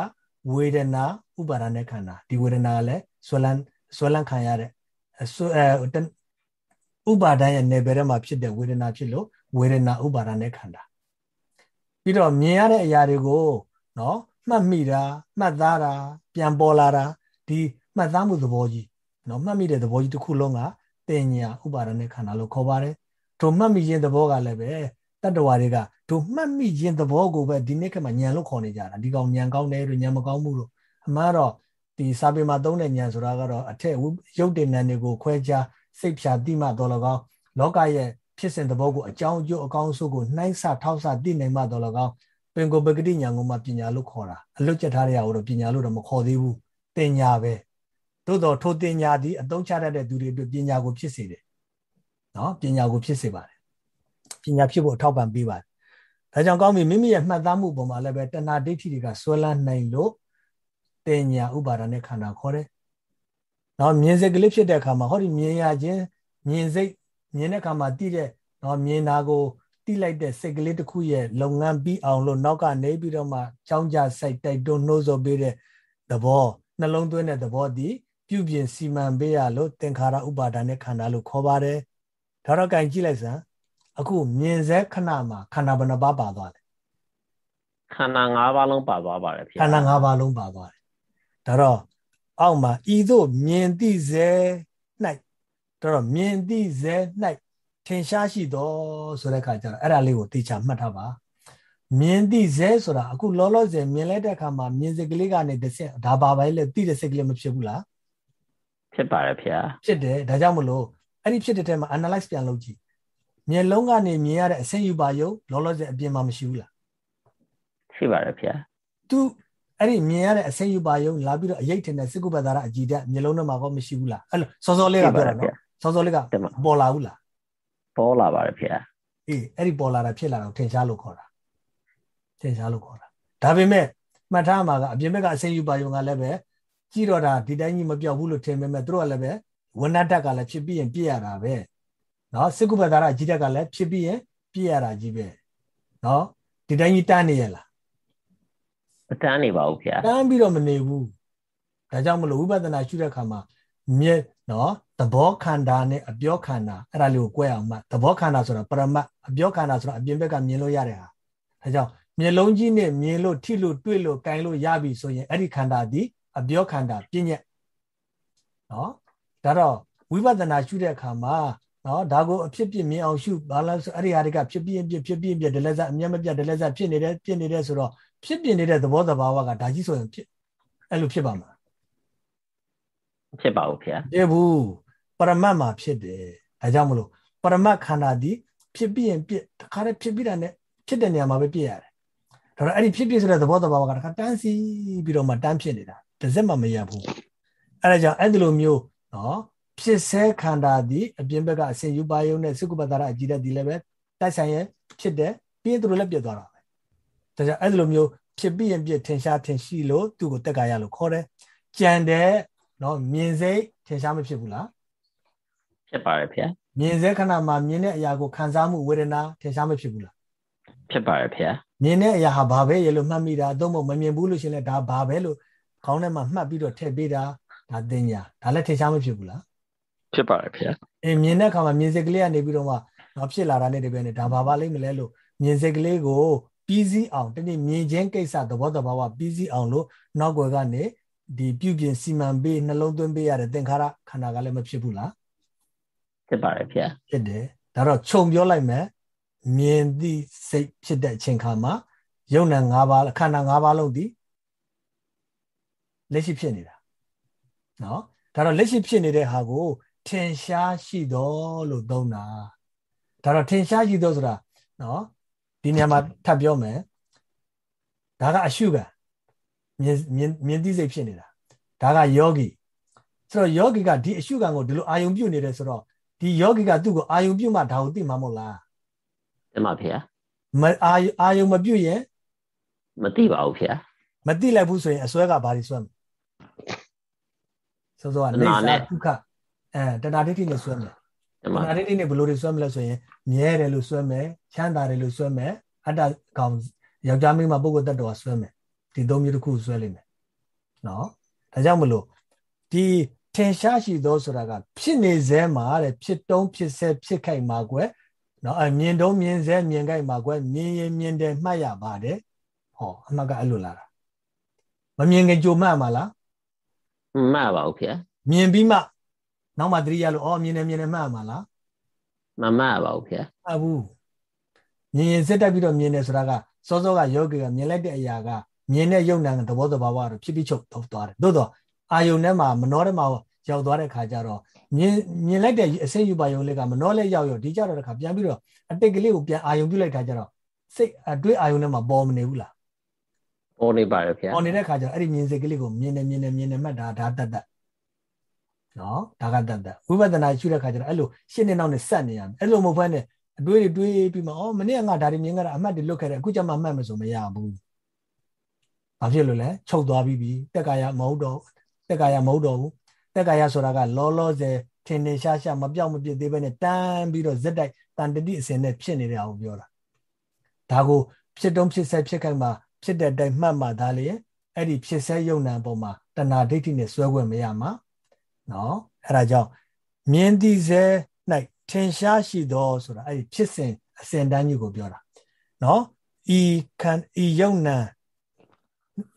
ဝေဒနာဥပါဒณะခန္ဓာဒီဝေဒနာကလည်းဆွဲလန်းဆွဲလန်းခံရတဲ့ဆွဲဥပါဒဏ်ရဲ့နယ်ပယ်ထဲမှာဖြစ်တဲ့ဝေဒနာဖြစ်လို့ဝေဒနာဥပါဒณะခန္ဓာ ပြီးတော့မြင်ရတဲ့အရာတွေကိုနော်မှတ်မိတာမှတ်သားတာပြန်ပေါ်လာတာဒီမှတ်သားမှုသဘောကြီးနော်မှတ်မိတဲ့သဘောကြီးတစ်ခုလုံးကတင်ညာဥပါဒณะခန္ဓာလို့ခေါ်ပါတယ်တို့မှတ်မိခြင်းသဘောကလည်းပဲတတ္တဝါတွေကတို့မှတ်မိခြင်းသဘောကိုပဲဒီနေ့ကမှညံလို့ခေါ်နေကြတာဒီကောင်ညံကောင်းတယ်တို့ညံမကောင်းဘူးလို့အမှားတော့ဒီစာပေမှာသုံးတဲ့ညံဆိုတာကတော့အထက်ရုပ်တင်နံတွေကိုခွဲခြားစိတ်ဖြာတိမှတော်လကောင်းလောကရဲ့ ဖြစ်စဉ်သဘောကိုအကြောင်းအကျိုးအကောင်းဆုံးကိုနှိုင်းဆထောက်ဆသိနိုင်မှတော်လကောင်းပင်ကိုပဂတိညာကိုမှပညာလို့ခေါ်တာအလွတ်ကျက်ထားတဲ့ဟာကိုတော့ပညာလို့တော့မခေါ်သေးဘူးတင်ညာပဲသို့တော့ထိုတင်ညာသည်အသုံးချတတ်တဲ့သူတွေအတွက်ပညာကိုဖြစ်စေတယ်နော်ပညာကိုဖြစ်စေပါတယ်ပညာဖြစ်ဖို့အထောက်ပံ့ပေးပါတယ်ဒါကြောင့်ကောင်းပြီမိမိရဲ့မှတ်သားမှုပုံမှာလည်းပဲတဏှာဒိဋ္ဌိတွေကဆွဲလန်းနိုင်လို့တင်ညာဥပါဒณะခန္ဓာခေါ်တယ်နော်မြင်စိတ်ကလေးဖြစ်တဲ့အခါမှာဟောဒီမြင်ရခြင်းမြင်စိတ် မြင်တဲ့အခါမှာတိတဲ့နော်မြင်တာကိုတိလိုက်တဲ့စိတ်ကလေးတစ်ခုရဲ့လုပ်ငန်းပြီးအောင်လို့နောက်ကနေပြီးတော့မှကြောင်းကြစိုက်တိုက်တွန်းနှိုးဆော်ပေးတဲ့သဘောနှလုံးသွင်းတဲ့သဘောဒီပြုပြင်စီမံပေးရလို့သင်္ခါရဥပါဒณะခန္ဓာလို့ခေါ်ပါတယ်ဒါတော့ကင်ကြည့်လိုက်စမ်းအခုမြင်စေခဏမှာခန္ဓာဘယ်နှပါပါသွားလဲခန္ဓာ၅ပါးလုံးပါသွားပါတယ်ခန္ဓာ၅ပါးလုံးပါသွားတယ်ဒါတော့အောက်မှာဤသို့မြင်သိစေ၌ တော့မြင်သိစေ၌ထင်ရှားရှိတော်ဆိုတဲ့ခါကျတော့အဲ့ဒါလေးကိုတေချာမှတ်ထားပါမြင်သိစေဆိုတာအခုလောလောဆယ်မြင်လိုက်တဲ့အခါမှာမြင်စိတ်ကလေးကနေတစ်ဆင့်ဒါပါပဲလေသိတဲ့စိတ်ကလေးမဖြစ်ဘူးလားဖြစ်ပါတယ်ဗျာဖြစ်တယ်ဒါကြောင့်မလို့အဲ့ဒီဖြစ်တဲ့ထဲမှာ analyze ပြန်လုပ်ကြည့်မျက်လုံးကနေမြင်ရတဲ့အဆင့်ယူပါယုံလောလောဆယ်အပြင်မှာမရှိဘူးလားရှိပါတယ်ဗျာသူအဲ့ဒီမြင်ရတဲ့အဆင့်ယူပါယုံလာပြီးတော့အရေးထင်တဲ့စစ်ကုပ္ပတာရအကြည်တက်မျက်လုံးထဲမှာကောမရှိဘူးလားအဲ့လိုစောစောလေးကပြောတာနော် စောစောလေးကပေါ်လာဘူးလားပေါ်လာပါတယ်ဗျာအေးအဲ့ဒီပေါ်လာတာဖြစ်လာတော့ထင်ရှားလို့ခေါ်တာထင်ရှားလို့ခေါ်တာဒါပေမဲ့မှတ်ထားမှာကအပြင်ဘက်ကအဆင့်ယူပါယုံကလည်းပဲကြည့်တော့တာဒီတိုင်းကြီးမပြောက်ဘူးလို့ထင်ပေမဲ့သူတို့ကလည်းပဲဝဏ္ဏတက်ကလည်းဖြစ်ပြီးရင်ပြည့်ရတာပဲနော်စစ်ကုပ္ပတာရအကြည်တက်ကလည်းဖြစ်ပြီးရင်ပြည့်ရတာကြီးပဲနော်ဒီတိုင်းကြီးတန်းနေရလားမတန်းနေပါဘူးဗျာတန်းပြီးတော့မနေဘူးဒါကြောင့်မလို့ဝိပဿနာရှုတဲ့အခါမှာမြဲနော် သဘောခန္ဓာနဲ့အပြောခန္ဓာအဲ့ဒါလေးကို꿰အောင်မှသဘောခန္ဓာဆိုတာပရမတ်အပြောခန္ဓာဆိုတာအပြင်ဘက်ကမြင်လို့ရတဲ့ဟာဒါကြောင့်မျက်လုံးကြီးနဲ့မြင်လို့ထိလို့တွေ့လို့ကြိုင်လို့ရပြီဆိုရင်အဲ့ဒီခန္ဓာဒီအပြောခန္ဓာပြည့်ညက်နော်ဒါတော့ဝိပဿနာရှုတဲ့အခါမှာနော်ဒါကိုအဖြစ်ပြမြင်အောင်ရှုဘာလဲဆိုအဲ့ဒီဟာတွေကဖြစ်ပြင်းပြဖြစ်ပြင်းပြဒလက်စအမျက်မပြဒလက်စဖြစ်နေတယ်ဖြစ်နေတယ်ဆိုတော့ဖြစ်ပြနေတဲ့သဘောတဘာဝကဒါကြီးဆိုရင်ဖြစ်အဲ့လိုဖြစ်ပါမှာဖြစ်ပါဘူးခင်ဗျာဖြစ်ဘူးပ ရမတ်မှာဖြစ်တယ်ဒါကြောင့်မလို့ပရမတ်ခန္ဓာဒီဖြစ်ပြင်းပြတခါတည်းဖြစ်ပြီးတာနဲ့ဖြစ်တဲ့နေရာမှာပဲပြည့်ရတယ်ဒါတော့အဲ့ဒီဖြစ်ပြဆိုတဲ့သဘောတဘာဝကတခါတန်းစီပြီးတော့မှတန်းဖြစ်နေတာတစ်စက်မှမရဘူးအဲ့ဒါကြောင့်အဲ့ဒီလိုမျိုးနော်ဖြစ်ဆဲခန္ဓာသည်အပြင်ဘက်ကအစဉ်ယူပါယုံနဲ့စုကုပ္ပတာရအကြည့်တဲ့ဒီလည်းပဲတိုက်ဆိုင်ရဲ့ဖြစ်တယ်ပြီးရင်သူတို့လည်းပြတ်သွားတာပဲဒါကြောင့်အဲ့ဒီလိုမျိုးဖြစ်ပြီးရင်ပြတ်ထင်ရှားထင်ရှိလို့သူ့ကိုတက်ကြရလို့ခေါ်တယ်ကြံတဲ့နော်မြင်စိတ်ထင်ရှားမဖြစ်ဘူးလား ဖြစ်ပါတယ်ဗျာမြင်စေခဏမှာမြင်တဲ့အရာကိုခံစားမှုဝေဒနာထင်ရှားမဖြစ်ဘူးလားဖြစ်ပါတယ်ဗျာမြင်တဲ့အရာဟာဘာပဲရေလို့မှတ်မိတာအတော့မမြင်ဘူးလို့ရှင်လဲဒါဘာပဲလို့ခေါင်းထဲမှာမှတ်ပြီးတော့ထည့်ပေးတာဒါတင်ညာဒါလည်းထင်ရှားမဖြစ်ဘူးလားဖြစ်ပါတယ်ဖေ။အေးမြင်တဲ့အခါမှာမြင်စိတ်ကလေးကနေပြီးတော့မှတော့ဖြစ်လာတာနဲ့တပည့်နဲ့ဒါဘာပါလိမ့်မလဲလို့မြင်စိတ်ကလေးကိုပြီးစည်းအောင်တနေ့မြင်ခြင်းကိစ္စသဘောတဘာဝပြီးစည်းအောင်လို့နောက်ွယ်ကနေဒီပြုပြင်စီမံပေးနှလုံးသွင်းပေးရတဲ့သင်္ခါရခန္ဓာကလည်းမဖြစ်ဘူးလား ဖြစ်ပါတယ်ဖေ။ဖြစ်တယ်။ဒါတော့ခြုံပြောလိုက်မယ်မြင်သည့်စိတ်ဖြစ်တဲ့အချိန်ခါမှာယုံနာ၅ပါးခန္ဓာ၅ပါးလုံးဒီလက်ရှိဖြစ်နေတာ။နော်ဒါတော့လက်ရှိဖြစ်နေတဲ့ဟာကို ထင်ရှားရှိတော်လို့သုံးတာဒါတော့ထင်ရှားရှိတော်ဆိုတာနော်ဒီနေရာမှာထပ်ပြောမယ်ဒါကအရှုခံမြင်မြင်မြင်သိစိတ်ဖြစ်နေတာဒါကယောဂီဆိုတော့ယောဂီကဒီအရှုခံကိုဒီလိုအာယုံပြုတ်နေတယ်ဆိုတော့ ဒီယောဂီကသူ့ကိုအာယုံပြုတ်မှဒါကိုသိမှာမဟုတ်လားတမဖေမအာအာယုံမပြုတ်ရင်မသိပါဘူးဖေမသိလိုက်ဘူးဆိုရင်အစွဲကဘာတွေစွဲမလဲဆိုတော့နေစာဒုက္ခအဲတဏှာဒိဋ္ဌိနဲ့ဆွဲမယ်တဏှာဒိဋ္ဌိနဲ့ဘယ်လိုတွေဆွဲမလဲဆိုရင်မြဲတယ်လို့ဆွဲမယ်ချမ်းသာတယ်လို့ဆွဲမယ်အတ္တကောင်ယောက်ျားမိန်းမပုဂ္ဂိုလ်တ attva ဆွဲမယ်ဒီသုံးမျိုးတစ်ခုဆွဲလိမ့်မယ်နော်ဒါကြောင့်မလို့ဒီ ထင်ရှားရှိသောဆိုတာကဖြစ်နေစဲမှာတဲ့ဖြစ်တုံးဖြစ်ဆဲဖြစ်ခိုက်မှာကွယ်နော်အမြင်တုံးမြင်စဲမြင်ခိုက်မှာကွယ်မြင်ရင်မြင်တယ်မှတ်ရပါတယ်ဟောအမှတ်ကအဲ့လိုလာတာမမြင်ခင်ကြိုမှတ်မှာလားမှတ်ပါဘူးဖေမြင်ပြီးမှနောက်မှသတိရလို့အော်မြင်နေမြင်နေမှတ်မှာလားမမှတ်ပါဘူးဖေမှတ်ဘူးမြင်ရင်စစ်တက်ပြီးတော့မြင်တယ်ဆိုတာကစောစောကယောဂီကမြင်လိုက်တဲ့အရာကမြင်တဲ့ယုံနာသဘောတဘာဝတော့ဖြစ်ပြီးချုပ်သွားတယ်သို့တော့ အာယုန်ထဲမှာမနှောထဲမှာရောက်သွားတဲ့ခါကျတော့မြင်မြင်လိုက်တဲ့အစိတ်ယူပါယုံလေးကမနှောလဲရောက်ရောဒီကြတော့တခါပြန်ပြီးတော့အတိတ်ကလေးကိုပြန်အာယုံပြုလိုက်တာကျတော့စိတ်အတွေ့အာယုံထဲမှာပေါ်မနေဘူးလားပေါ်နေပါရဲ့ဗျာပေါ်နေတဲ့ခါကျတော့အဲ့ဒီမြင်စိတ်ကလေးကိုမြင်နေမြင်နေမြင်နေမှတ်တာဒါတတ်တတ်နော်ဒါကတတ်တတ်ဝိပဿနာရှုတဲ့ခါကျတော့အဲ့လိုရှင်းနေနောက်နဲ့ဆက်နေရမယ်အဲ့လိုမဟုတ်ဘဲနဲ့အတွေးတွေတွေးပြီးမှအော်မနေ့ကငါဒါတွေမြင်ကြတာအမှတ်တွေလွတ်ခဲ့တယ်အခုကျမှအမှတ်မဆိုမရဘူးဘာဖြစ်လို့လဲချုပ်သွားပြီးပြီတက်ကာယမဟုတ်တော့ တက်ကာယမဟုတ်တော့ဘူးတက်ကာယဆိုတာကလောလောဆယ်ထင်နေရှားရှားမပြောက်မပြစ်သေးပဲနဲ့တန်းပြီးတော့ဇက်တိုက်တန်တတိအစဉ်နဲ့ဖြစ်နေတဲ့အောင်ပြောတာဒါကိုဖြစ်တုံးဖြစ်ဆက်ဖြစ်ခိုက်မှာဖြစ်တဲ့အတိုင်းမှတ်မှဒါလေအဲ့ဒီဖြစ်ဆက်ယုံနာပုံမှာတဏှာဒိဋ္ဌိနဲ့ဆွဲခွင့်မရမှာနော်အဲ့ဒါကြောင့်မြင်သည်စေ၌ထင်ရှားရှိသောဆိုတာအဲ့ဒီဖြစ်စဉ်အစဉ်တန်းကြီးကိုပြောတာနော်ဤခန္ဤယုံနာ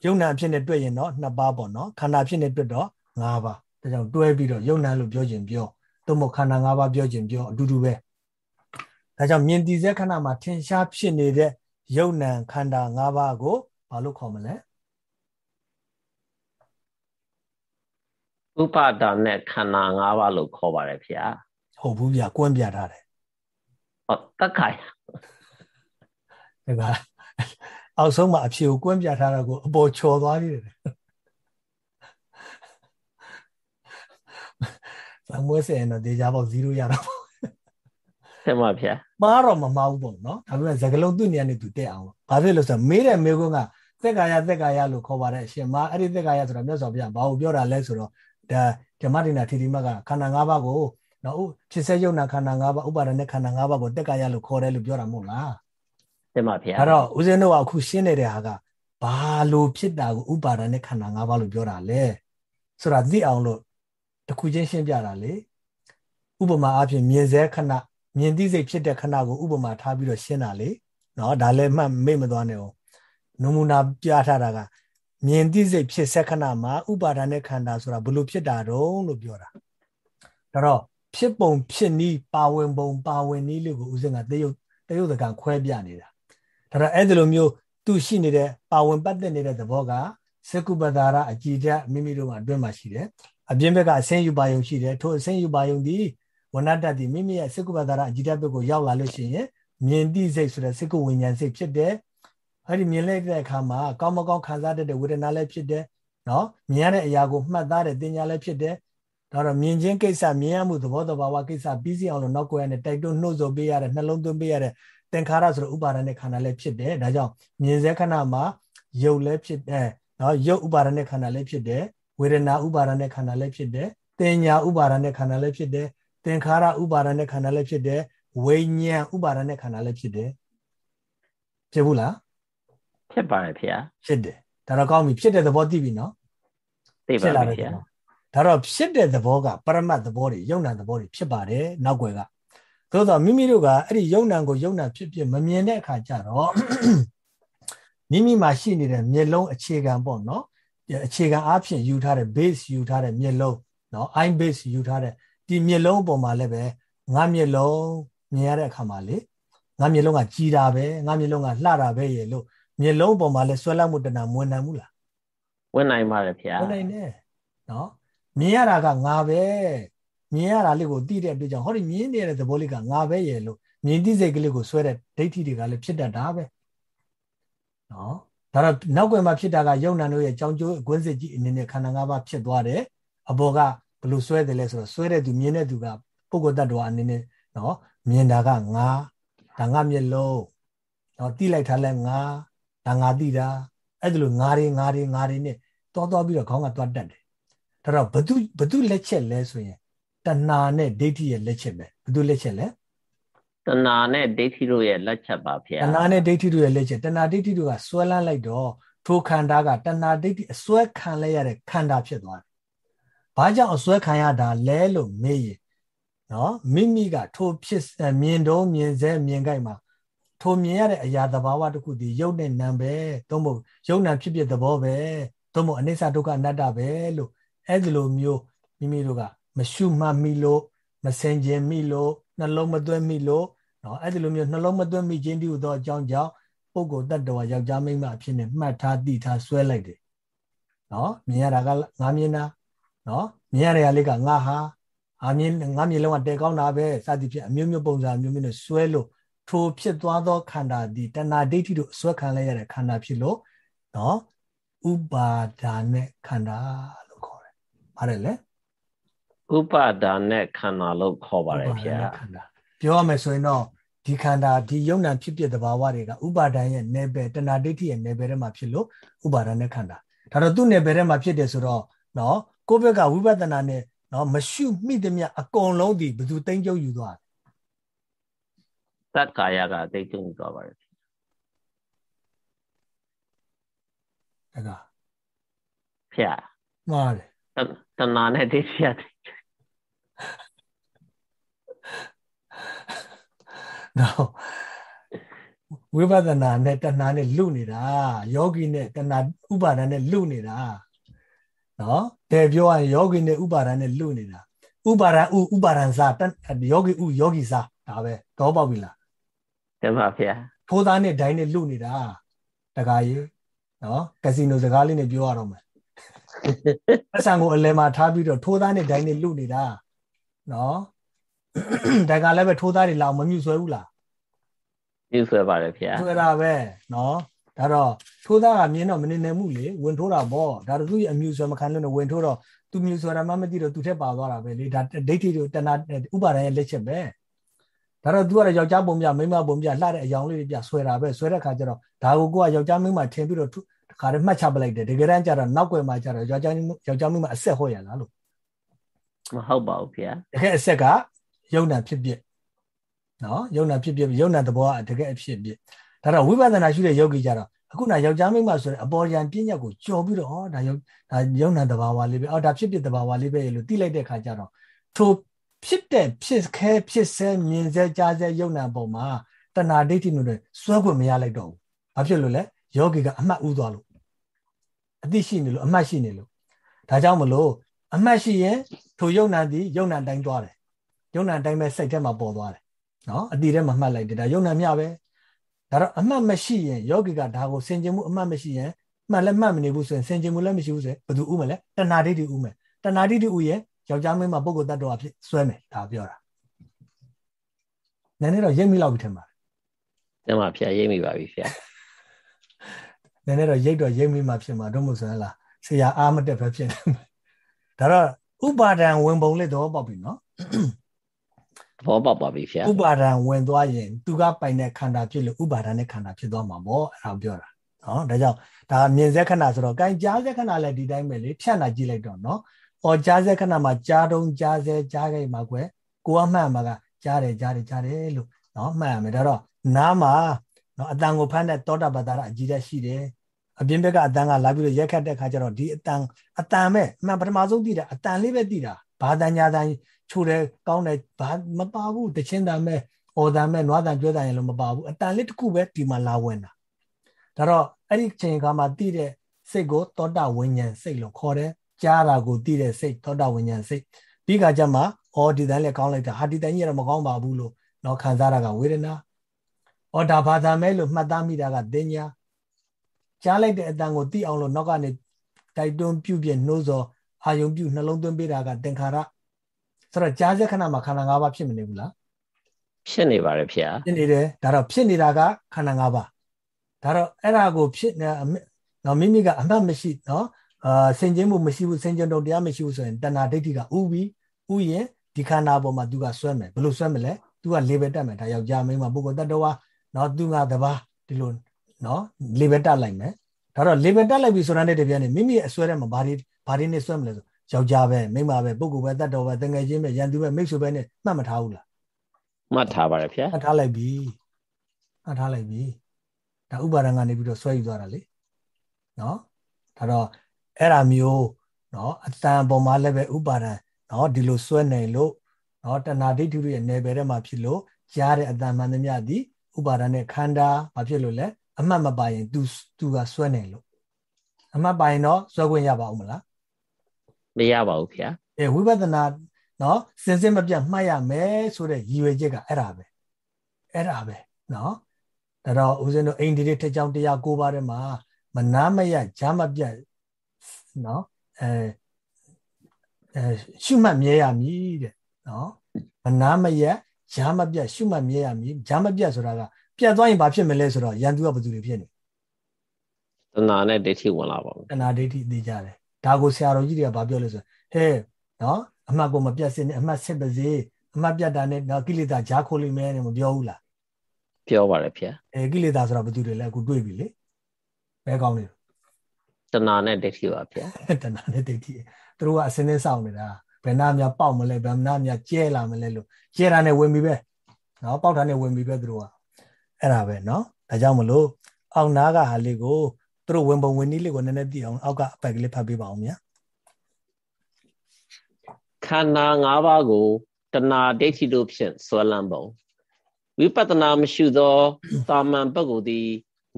ယုံနာအဖြစ်နဲ့တွေ့ရင်တော့နှစ်ပါးပေါ့နော်ခန္ဓာဖြစ်နေတွေ့တော့၅ပါးဒါကြောင့်တွဲပြီးတော့ယုံနာလို့ပြောခြင်းပြောသို့မဟုတ်ခန္ဓာ၅ပါးပြောခြင်းပြောအတူတူပဲဒါကြောင့်မြင်တည်စေခဏမှာထင်ရှားဖြစ်နေတဲ့ယုံနာခန္ဓာ၅ပါးကိုဘာလို့ခေါ်မလဲဥပါဒာနဲ့ခန္ဓာ၅ပါးလို့ခေါ်ပါတယ်ဗျာဟုတ်ဘူးဗျာကွန်းပြထားတယ်ဟုတ်တက္ခိုင်ဒါက အောက်ဆုံးမှာအဖြေကိုကွန်းပြထားတာကိုအပေါ်ချော်သွားသေးတယ်။သမွေးစင်တော့ဒေကြပေါ့0ရတော့ဆင်ပါဗျာမှားတော့မမှားဘူးပေါ့နော်ဒါပေမဲ့သကလုံးသူ့နေရာနဲ့သူတက်အောင်ဘာဖြစ်လို့ဆိုတော့မေးတဲ့မေးခွန်းကသက်ကာယသက်ကာယလို့ခေါ်ပါတယ်အရှင်မအဲ့ဒီသက်ကာယဆိုတာမြတ်စွာဘုရားဘာကိုပြောတာလဲဆိုတော့ဒါဓမ္မဒိနာထီတိမကခန္ဓာ၅ပါးကိုနော်ဖြစ်စေယုံနာခန္ဓာ၅ပါးဥပါဒณะခန္ဓာ၅ပါးကိုတက်ကာယလို့ခေါ်တယ်လို့ပြောတာမဟုတ်လား တင်ပါဗျာအဲ့တော့ဦးဇင်းတို့ကအခုရှင်းနေတဲ့ဟာကဘာလို့ဖြစ်တာကိုဥပါဒณะခန္ဓာ၅ပါးလို့ပြောတာလဲဆိုတာသိအောင်လို့တခုချင်းရှင်းပြတာလေဥပမာအဖြစ်မြင်စေခဏမြင်သိစိတ်ဖြစ်တဲ့ခဏကိုဥပမာထားပြီးတော့ရှင်းတာလေနော်ဒါလည်းမှတ်မေ့မသွားနဲ့အောင်နမူနာပြထားတာကမြင်သိစိတ်ဖြစ်ဆက်ခဏမှာဥပါဒာနဲ့ခန္ဓာဆိုတာဘလို့ဖြစ်တာတုံးလို့ပြောတာဒါတော့ဖြစ်ပုံဖြစ်နည်းပါဝင်ပုံပါဝင်နည်းလို့ကိုဦးစင်ကတရုတ်တရုတ်တကခွဲပြနေတာ ဒါတော့အဲ့ဒီလိုမျိုးသူရှိနေတဲ့ပါဝင်ပတ်သက်နေတဲ့သဘောကစကုပဒါရအကြည်ဓာတ်မိမိတို့မှာအတွင်းမှာရှိတယ်အပြင်ဘက်ကအစင်းယူပါယုံရှိတယ်ထိုအစင်းယူပါယုံဒီဝဏတ္တတိမိမိရဲ့စကုပဒါရအကြည်ဓာတ်ဘက်ကိုရောက်လာလို့ရှိရင်မြင်တိစိတ်ဆိုတဲ့စကုဝိညာဉ်စိတ်ဖြစ်တယ်အဲ့ဒီမြင်လိုက်တဲ့အခါမှာကောင်းမကောင်းခံစားတတ်တဲ့ဝေဒနာလည်းဖြစ်တယ်နော်မြင်ရတဲ့အရာကိုမှတ်သားတဲ့တင်ညာလည်းဖြစ်တယ်ဒါတော့မြင်ချင်းကိစ္စမြင်ရမှုသဘောတဘာဝကိစ္စပြီးစီအောင်လို့နောက်ကိုရနဲ့တိုက်တွန်းနှိုးဆော်ပေးရတဲ့နှလုံးသွင်းပေးရတဲ့ သင်္ခါရဆိုတော့ဥပါဒနဲ့ခန္ဓာလည်းဖြစ်တယ်ဒါကြောင့်မြင်စေခဏမှာရုပ်လည်းဖြစ်တယ်နော်ရုပ်ဥပါဒနဲ့ခန္ဓာလည်းဖြစ်တယ်ဝေဒနာဥပါဒနဲ့ခန္ဓာလည်းဖြစ်တယ်သင်ညာဥပါဒနဲ့ခန္ဓာလည်းဖြစ်တယ်သင်္ခါရဥပါဒနဲ့ခန္ဓာလည်းဖြစ်တယ်ဝိညာဉ်ဥပါဒနဲ့ခန္ဓာလည်းဖြစ်တယ်ဖြစ်ဘူးလားဖြစ်ပါတယ်ဖေ။ဖြစ်တယ်ဒါတော့ကောင်းပြီဖြစ်တဲ့သဘောသိပြီနော်သိပါပြီဖေ။ဒါတော့ဖြစ်တဲ့သဘောကပရမတ်သဘောတွေယုံနာသဘောတွေဖြစ်ပါတယ်နောက်ွယ်က သို့တော့မိမိတို့ကအဲ့ဒီယုံနာကိုယုံနာဖြစ်ဖြစ်မမြင်တဲ့အခါကျတော့မိမိမှာရှိနေတဲ့မျက်လုံးအခြေခံပေါ့နော်။အခြေခံအားဖြင့်ယူထားတဲ့ base ယူထားတဲ့မျက်လုံးနော် eye base ယူထားတဲ့ဒီမျက်လုံးအပေါ်မှာလည်းပဲငါမျက်လုံးမြင်ရတဲ့အခါမှာလေငါမျက်လုံးကကြီးတာပဲငါမျက်လုံးကလှတာပဲရေလို့မျက်လုံးပေါ်မှာလဲဆွဲလမ်းမှုတဏမဝင်နိုင်ဘူးလားဝင်နိုင်ပါတယ်ဗျာဝင်နိုင်တယ်နော်မြင်ရတာကငါပဲ မြင်ရတာလေးကိုသိတဲ့အတွက်ကြောင့်ဟောဒီမြင်နေတဲ့သဘောလေးကငါပဲရဲ့လို့မြင်သိစိတ်ကလေးကိုဆွဲတဲ့ဒိဋ္ဌိတွေကလည်းဖြစ်တတ်တာပဲနော်ဒါတော့နောက်ွယ်မှာဖြစ်တာကယုံနာတို့ရဲ့ကြောင်းကျိုးအကွင်းစစ်ကြီးအနေနဲ့ခန္ဓာ၅ပါးဖြစ်သွားတယ်အဘော်ကဘလို့ဆွဲတယ်လဲဆိုတော့ဆွဲတဲ့သူမြင်တဲ့သူကပုဂ္ဂိုလ်တ attva အနေနဲ့နော်မြင်တာကငါဒါငါမျက်လုံးနော်တိလိုက်ထားလဲငါဒါငါသိတာအဲ့ဒါလိုငါတွေငါတွေငါတွေနဲ့တွားတွားပြီးတော့ခေါင်းကတွားတက်တယ်ဒါတော့ဘသူဘသူလက်ချက်လဲဆိုရင် တဏှာနဲ့ဒိဋ္ဌိရဲ့လက်ချက်ပဲဘသူလက်ချက်လဲတဏှာနဲ့ဒိဋ္ဌိတို့ရဲ့လက်ချက်ပါဗျာတဏှာနဲ့ဒိဋ္ဌိတို့ရဲ့လက်ချက်တဏှာဒိဋ္ဌိတို့ကဆွဲလန်းလိုက်တော့ထိုခန္ဓာကတဏှာဒိဋ္ဌိအစွဲခံလဲရတဲ့ခန္ဓာဖြစ်သွားတယ်။ဘာကြောင့်အစွဲခံရတာလဲလို့မေးရင်နော်မိမိကထိုဖြစ်မြင်တော့မြင်စေမြင်ကြိုက်မှာထိုမြင်ရတဲ့အရာသဘာဝတစ်ခုဒီယုတ်နဲ့နံပဲသို့မဟုတ်ယုတ်နံဖြစ်ဖြစ်သဘောပဲသို့မဟုတ်အနိစ္စဒုက္ခအနတ္တပဲလို့အဲ့ဒီလိုမျိုးမိမိတို့က မရှုမှတ်မိလို့မစင်ကြင်မိလို့နှလုံးမသွင်းမိလို့နော်အဲ့ဒီလိုမျိုးနှလုံးမသွင်းမိခြင်းတည်းဟူသောအကြောင်းကြောင့်ပုဂ္ဂိုလ်တ attva ယောက်ျားမိန်းမအဖြစ်နဲ့မှတ်ထားသိထားဆွဲလိုက်တယ်နော်မြင်ရတာကငါမြင်တာနော်မြင်ရတဲ့လေးကငါဟာအာမြင်ငါမြင်လုံးကတဲကောင်းတာပဲစသည်ဖြင့်အမျိုးမျိုးပုံစံမျိုးမျိုးနဲ့ဆွဲလို့ထိုဖြစ်သွားသောခန္ဓာသည်တဏှာဒိဋ္ဌိတို့အစွဲခံလိုက်ရတဲ့ခန္ဓာဖြစ်လို့နော်ဥပါဒါနဲ့ခန္ဓာလို့ခေါ်တယ်။ပါတယ်လေ ဥပါဒါနဲ့ခန္ဓာလို့ခေါ်ပါတယ်ဗျာ။ပြောရမယ်ဆိုရင်တော့ဒီခန္ဓာဒီယုံနာဖြစ်ဖြစ်တဘာဝတွေကဥပါဒံရဲ့နယ်ပယ်တဏှာဒိဋ္ဌိရဲ့နယ်ပယ်ထဲမှာဖြစ်လို့ဥပါဒံနဲ့ခန္ဓာဒါတော့သူ့နယ်ပယ်ထဲမှာဖြစ်တယ်ဆိုတော့နော်ကိုယ့်ဘက်ကဝိပဿနာနဲ့နော်မရှုမိသမျှအကုန်လုံးဒီဘယ်သူသိမ့်ကျုပ်ယူသွားသက္ကာယကသိကျုံသွားပါတယ်တကဖျာမှားတယ်တဏှာနဲ့ဒိဋ္ဌိရတယ် နော်ဝိပဿနာနဲ့တဏှာနဲ့လူနေတာယောဂီနဲ့တဏှာဥပါဒဏ်နဲ့လူနေတာနော်တဲ့ပြောရရင်ယောဂီနဲ့ဥပါဒံနဲ့လွတ်နေတာဥပါဒံဥဥပါဒံစာယောဂီဥယောဂီစာဒါပဲတော့ပေါက်ပြီလားတင်ပါဗျာထိုးသားနဲ့ဒိုင်းနဲ့လွတ်နေတာတခါကြီးနော်ကစီနိုစကားလေးနဲ့ပြောရတော့မယ်အဆန်ကိုအလဲမှာထားပြီးတော့ထိုးသားနဲ့ဒိုင်းနဲ့လွတ်နေတာနော် တခါလည်းပဲထိုးသားတွေလောက်မမြူဆွဲဘူးလားမြူဆွဲပါတယ်ဗျာဆွဲတာပဲနော်ဒါတော့ထိုးသားကမြင်တော့မနေနိုင်မှုလေဝင်ထိုးတာပေါ့ဒါတော့သူ့ရဲ့အမြူဆွဲမခံလို့ဝင်ထိုးတော့သူမြူဆွဲတာမှမသိတော့သူထက်ပါသွားတာပဲလေဒါဒိဋ္ဌိတို့တဏှာဥပါဒံရဲ့လက်ချက်ပဲဒါတော့ तू ကတော့ယောက်ျားပုံပြမိန်းမပုံပြလှတဲ့အယောင်လေးတွေပြဆွဲတာပဲဆွဲတဲ့ခါကျတော့ဒါကိုကိုကယောက်ျားမိန်းမထင်ပြီးတော့တခါတည်းမှတ်ချပလိုက်တယ်တကယ်တမ်းကျတော့နောက်ွယ်မှာကျတော့ယောက်ျားယောက်ျားမိန်းမအဆက်ဟောရလားလို့မဟုတ်ပါဘူးဗျာတကယ်အဆက်က ယုံနာဖြစ်ဖြစ်နော်ယုံနာဖြစ်ဖြစ်ယုံနာသဘောကတကယ်အဖြစ်ဖြစ်ဒါတော့ဝိပဿနာရှုတဲ့ယောဂီကြတော့အခုနယောက်ျားမိန်းမဆိုတဲ့အပေါ်ယံပြည့်ညက်ကိုကြော်ပြီးတော့ဟောဒါယုံဒါယုံနာသဘာဝလေးပဲအော်ဒါဖြစ်ဖြစ်သဘာဝလေးပဲလို့သိလိုက်တဲ့ခါကျတော့ထိုဖြစ်တဲ့ဖြစ်ခဲဖြစ်ဆဲမြင်ဆဲကြားဆဲယုံနာပုံမှာတဏှာဒိဋ္ဌိမျိုးတွေစွဲခွင့်မရလိုက်တော့ဘူး။ဘာဖြစ်လို့လဲ။ယောဂီကအမှတ်ဥသွားလို့အသိရှိနေလို့အမှတ်ရှိနေလို့ဒါကြောင့်မလို့အမှတ်ရှိရင်ထိုယုံနာသည်ယုံနာတိုင်းသွားတယ်။ ယုံနာတိုင်းပဲစိတ်ထဲမှာပေါ်သွားတယ်။နော်အတိထဲမှာမှတ်လိုက်တယ်ဒါယုံနာမျှပဲ။ဒါတော့အမှတ်မရှိရင်ယောဂီကဒါကိုစင်ကြင်မှုအမှတ်မရှိရင်မှတ်လည်းမှတ်မနေဘူးဆိုရင်စင်ကြင်မှုလည်းမရှိဘူးဆိုရင်ဘယ်သူဥမလဲတဏှာဒိဋ္ဌိဥမယ်။တဏှာဒိဋ္ဌိဥရဲ့ယောက်ျားမင်းမပုဂ္ဂိုလ်တ attva ဖြစ်ဆွဲမယ်ဒါပြောတာနည်းနည်းတော့ရိပ်မိလောက်ပြီထင်ပါတယ်တမဖျာရိပ်မိပါပြီဖျာနည်းနည်းတော့ရိပ်တော့ရိပ်မိမှဖြစ်မှာတော့မဆိုရင်လားဆရာအားမတက်ပဲဖြစ်နေဒါတော့ဥပါဒံဝင်ပုံလေးတော့ပေါက်ပြီနော် ဘောပေါက်ပါပြီဖျာဥပါဒံဝင်သွားရင် သူကပိုင်တဲ့ခန္ဓာဖြစ်လို့ဥပါဒံနဲ့ခန္ဓာဖြစ်သွားမှာပေါ့အဲ့ဒါပြောတာနော်ဒါကြောင့်ဒါမြင်စေခဏဆိုတော့ကံကြားစေခဏလည်းဒီတိုင်းပဲလေဖြတ်လာကြည့်လိုက်တော့နော်အော်ကြားစေခဏမှာကြားတုံးကြားစေကြားခဲ့မှာကွယ်ကိုကမှတ်မှာကကြားတယ်ကြားတယ်ကြားတယ်လို့နော်မှတ်ရမယ်ဒါတော့နားမှာနော်အတန်ကိုဖမ်းတဲ့သောတာပတ္တရအကြည့်တက်ရှိတယ်အပြင်ဘက်ကအတန်ကလာပြီးတော့ရက်ခတ်တဲ့ခါကျတော့ဒီအတန်အတန်ပဲမှန်ပထမဆုံးသိတာအတန်လေးပဲသိတာဘာတန်ညာတန် ချိုတယ်ကောင်းတယ်ဘာမပါဘူးတချင်းတန်ပဲအော်တန်ပဲနွားတန်ကြွဲတန်ရင်လို့မပါဘူးအတန်လေးတစ်ခုပဲဒီမှာလာဝင်တာဒါတော့အဲ့ဒီချိန်ခါမှာသိတဲ့စိတ်ကိုသောတာဝိညာဉ်စိတ်လို့ခေါ်တယ်ကြားတာကိုသိတဲ့စိတ်သောတာဝိညာဉ်စိတ်ပြီးခါကျမှအော်ဒီတိုင်းလည်းကောင်းလိုက်တာဟာဒီတိုင်းကြီးတော့မကောင်းပါဘူးလို့တော့ခံစားတာကဝေဒနာအော်ဒါဘာသာမဲလို့မှတ်သားမိတာကတင်ညာကြားလိုက်တဲ့အတန်ကိုသိအောင်လို့နောက်ကနေတိုက်တွန်းပြုပြနှိုးစော်အာယုံပြုနှလုံးသွင်းပေးတာကသင်္ခါရ ဆိုတော့ကြားချက်ခဏမှာခန္ဓာ၅ပါးဖြစ်မနေဘူးလားဖြစ်နေပါတယ်ဖေ။ဖြစ်နေတယ်ဒါတော့ဖြစ်နေတာကခန္ဓာ၅ပါးဒါတော့အဲ့ဒါကိုဖြစ်နော်မိမိကအမှတ်မရှိနော်အာစင်ကျင်းမှုမရှိဘူးစင်ကျင်တော့တရားမရှိဘူးဆိုရင်တဏှာဒိဋ္ဌိကဥပြီးဥရင်ဒီခန္ဓာပေါ်မှာသူကဆွဲမယ်ဘယ်လိုဆွဲမလဲသူကလေဘယ်တက်မယ်ဒါယောက်ျားမင်းမပုဂ္ဂိုလ်တ attva နော်သူငါတပါဒီလိုနော်လေဘယ်တက်လိုက်မယ်ဒါတော့လေဘယ်တက်လိုက်ပြီဆိုတာနဲ့တပြိုင်နက်မိမိအဆွဲတဲ့မှာဘာတွေဘာတွေနဲ့ဆွဲမလဲဆို ယောက်ျားပဲမိန်းမပဲပုဂ္ဂိုလ်ပဲတတ်တော်ပဲတငယ်ချင်းပဲရန်သူပဲမိတ်ဆွေပဲနဲ့မှတ်မထားဘူးလားမှတ်ထားပါတယ်ဗျာမှတ်ထားလိုက်ပြီမှတ်ထားလိုက်ပြီဒါဥပါဒံကနေပြီးတော့ဆွဲယူသွားတာလေနော်ဒါတော့အဲ့ဒါမျိုးနော်အတန်ပေါ်မှာလည်းပဲဥပါဒံနော်ဒီလိုဆွဲနေလို့နော်တဏှာဒိဋ္ဌိရဲ့နယ်ပယ်ထဲမှာဖြစ်လို့ကြားတဲ့အတန်မှန်သမျှသည်ဥပါဒံနဲ့ခန္ဓာဘာဖြစ်လို့လဲအမှတ်မပါရင် तू तू ကဆွဲနေလို့အမှတ်ပါရင်တော့ဆွဲခွင့်ရပါဦးမလား မရပါဘူးခင်ဗျာအဲဝိပဿနာနော်စဉ်စဉ်မပြတ်မှတ်ရမယ်ဆိုတဲ့ရည်ရွယ်ချက်ကအဲ့ဒါပဲအဲ့ဒါပဲနော်ဒါတော့ဦးဇင်းတို့အိန္ဒိရထကြောင်တရား၉ပါးထဲမှာမနာမရဂျာမပြတ်နော်အဲအဲရှုမှတ်မြဲရမည်တဲ့နော်မနာမရဂျာမပြတ်ရှုမှတ်မြဲရမည်ဂျာမပြတ်ဆိုတာကပြတ်သွားရင်ဘာဖြစ်မလဲဆိုတော့ရန်သူကဘယ်သူတွေဖြစ်နေတဏှာနဲ့ဒိဋ္ဌိဝင်လာပါဘူးတဏှာဒိဋ္ဌိသိကြတယ် ဒါကိုဆရာတော်ကြီးတွေကဘာပြောလဲဆိုဟဲ့နော်အမှတ်ကိုမပြတ်စင်းနဲ့အမှတ်ဆက်ပါစေအမှတ်ပြတ်တာနဲ့တော့ကိလေသာဂျာခိုးလိမ့်မယ်မပြောဘူးလားပြောပါတယ်ဖေအဲကိလေသာဆိုတာဘယ်သူတွေလဲအခုတွေ့ပြီလေဘယ်ကောင်းလဲတဏှာနဲ့ဒိဋ္ဌိပါဗျာတဏှာနဲ့ဒိဋ္ဌိသူတို့ကအစင်းစင်းစောင့်နေတာဘယ်နာများပေါက်မလဲဘယ်နာများကျဲလာမလဲလို့ကျဲတာနဲ့ဝင်ပြီပဲနော်ပေါက်တာနဲ့ဝင်ပြီပဲသူတို့ကအဲ့ဒါပဲနော်ဒါကြောင့်မလို့အောက်နားကဟာလေးကို သူတို့ဝင်ပုံဝင်နည်းလေးကိုနည်းနည်းသိအောင်အောက်ကအပိုက်ကလေးဖတ်ပေးပါအောင်ဗျာခန္ဓာ၅ပါးကိုတဏှာဒိဋ္ဌိတို့ဖြင့်ဆွဲလန်းပုံဝိပဿနာမရှိသောတာမန်ပုဂ္ဂိုလ်သည်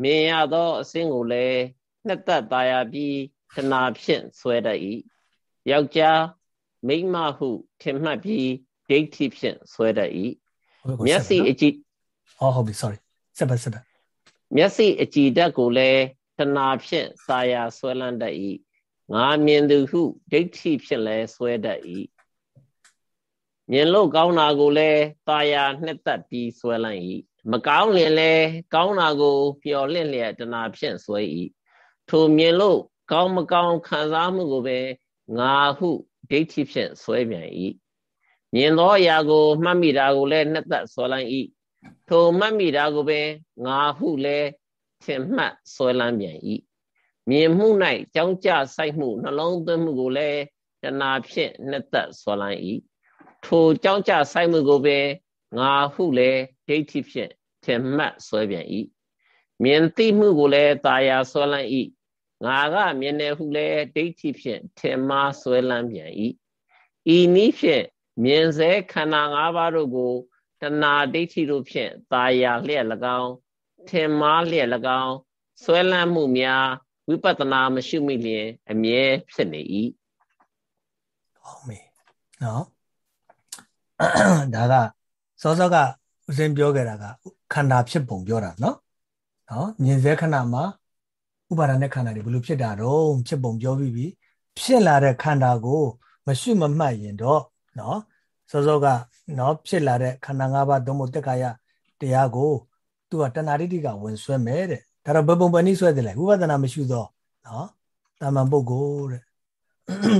မြင်ရသောအစင်းကိုလည်းနှစ်သက်သာယာပြီးတဏှာဖြင့်ဆွဲတတ်၏ယောက်ျားမိန်းမဟုထင်မှတ်ပြီးဒိဋ္ဌိဖြင့်ဆွဲတတ်၏မျက်စိအကြည့်ဟောဟုတ်ပြီ sorry ဆက်ပါဆက်ပါမျက်စိအကြည်ဓာတ်ကိုလည်း တဏှာဖြင့်စာယာဆွဲလန်းတတ်၏ငါမြင်သူဟုဒိဋ္ဌိဖြင့်လည်းဆွဲတတ်၏မြင်လို့ကောင်းတာကိုလည်းတာယာနှစ်သက်ပြီးဆွဲလန်း၏မကောင်းရင်လည်းကောင်းတာကိုပျော်လင့်လျက်တဏှာဖြင့်ဆွဲ၏ထိုမြင်လို့ကောင်းမကောင်းခံစားမှုကိုပဲငါဟုဒိဋ္ဌိဖြင့်ဆွဲပြန်၏မြင်သောအရာကိုမှတ်မိတာကိုလည်းနှစ်သက်ဆွဲလန်း၏ထိုမှတ်မိတာကိုပင်ငါဟုလည်း ထင်မှတ်ဆွဲလန်းပြန်၏မြင်မှု၌ကြောင်းကြစိုက်မှုနှလုံးသွင်းမှုကိုလည်းတဏှာဖြင့်နှစ်သက်ဆွဲလန်း၏ထိုကြောင်းကြစိုက်မှုကိုပင်ငါဟုလည်းဒိဋ္ဌိဖြင့်ထင်မှတ်ဆွဲပြန်၏မြင်သိမှုကိုလည်းตาယာဆွဲလန်း၏ငါကမြင်တယ်ဟုလည်းဒိဋ္ဌိဖြင့်ထင်မှားဆွဲလန်းပြန်၏ဤနည်းဖြင့်မြင်စေခန္ဓာ၅ပါးတို့ကိုတဏှာဒိဋ္ဌိတို့ဖြင့်ตาယာလျက်၎င်း ထင်မှားလျက်၎င်းဆွဲလန်းမှုများဝိပဿနာမရှိမိလျင်အမြဲဖြစ်နေ၏ဟုတ်ပြီနော်ဒါကစောစောကဦးစင်းပြောခဲ့တာကခန္ဓာဖြစ်ပုံပြောတာနော်နော်မြင်စေခဏမှာဥပါဒณะခန္ဓာတွေဘယ်လိုဖြစ်တာတော့ဖြစ်ပုံပြောပြီးပြီဖြစ်လာတဲ့ခန္ဓာကို မရှိမမှတ်ရင်တော့နော်စောစောကနော်ဖြစ်လာတဲ့ခန္ဓာ၅ပါးသုံးဖို့တက်ကာယတရားကို သူကတဏှာတိတိကဝင်ဆွဲမယ်တဲ့ဒါတော့ဘယ်ပုံပဲနည်းဆွဲတယ်လေဝိပဿနာမရှိတော့နော်တာမန်ပုဂ္ဂိုလ်တဲ့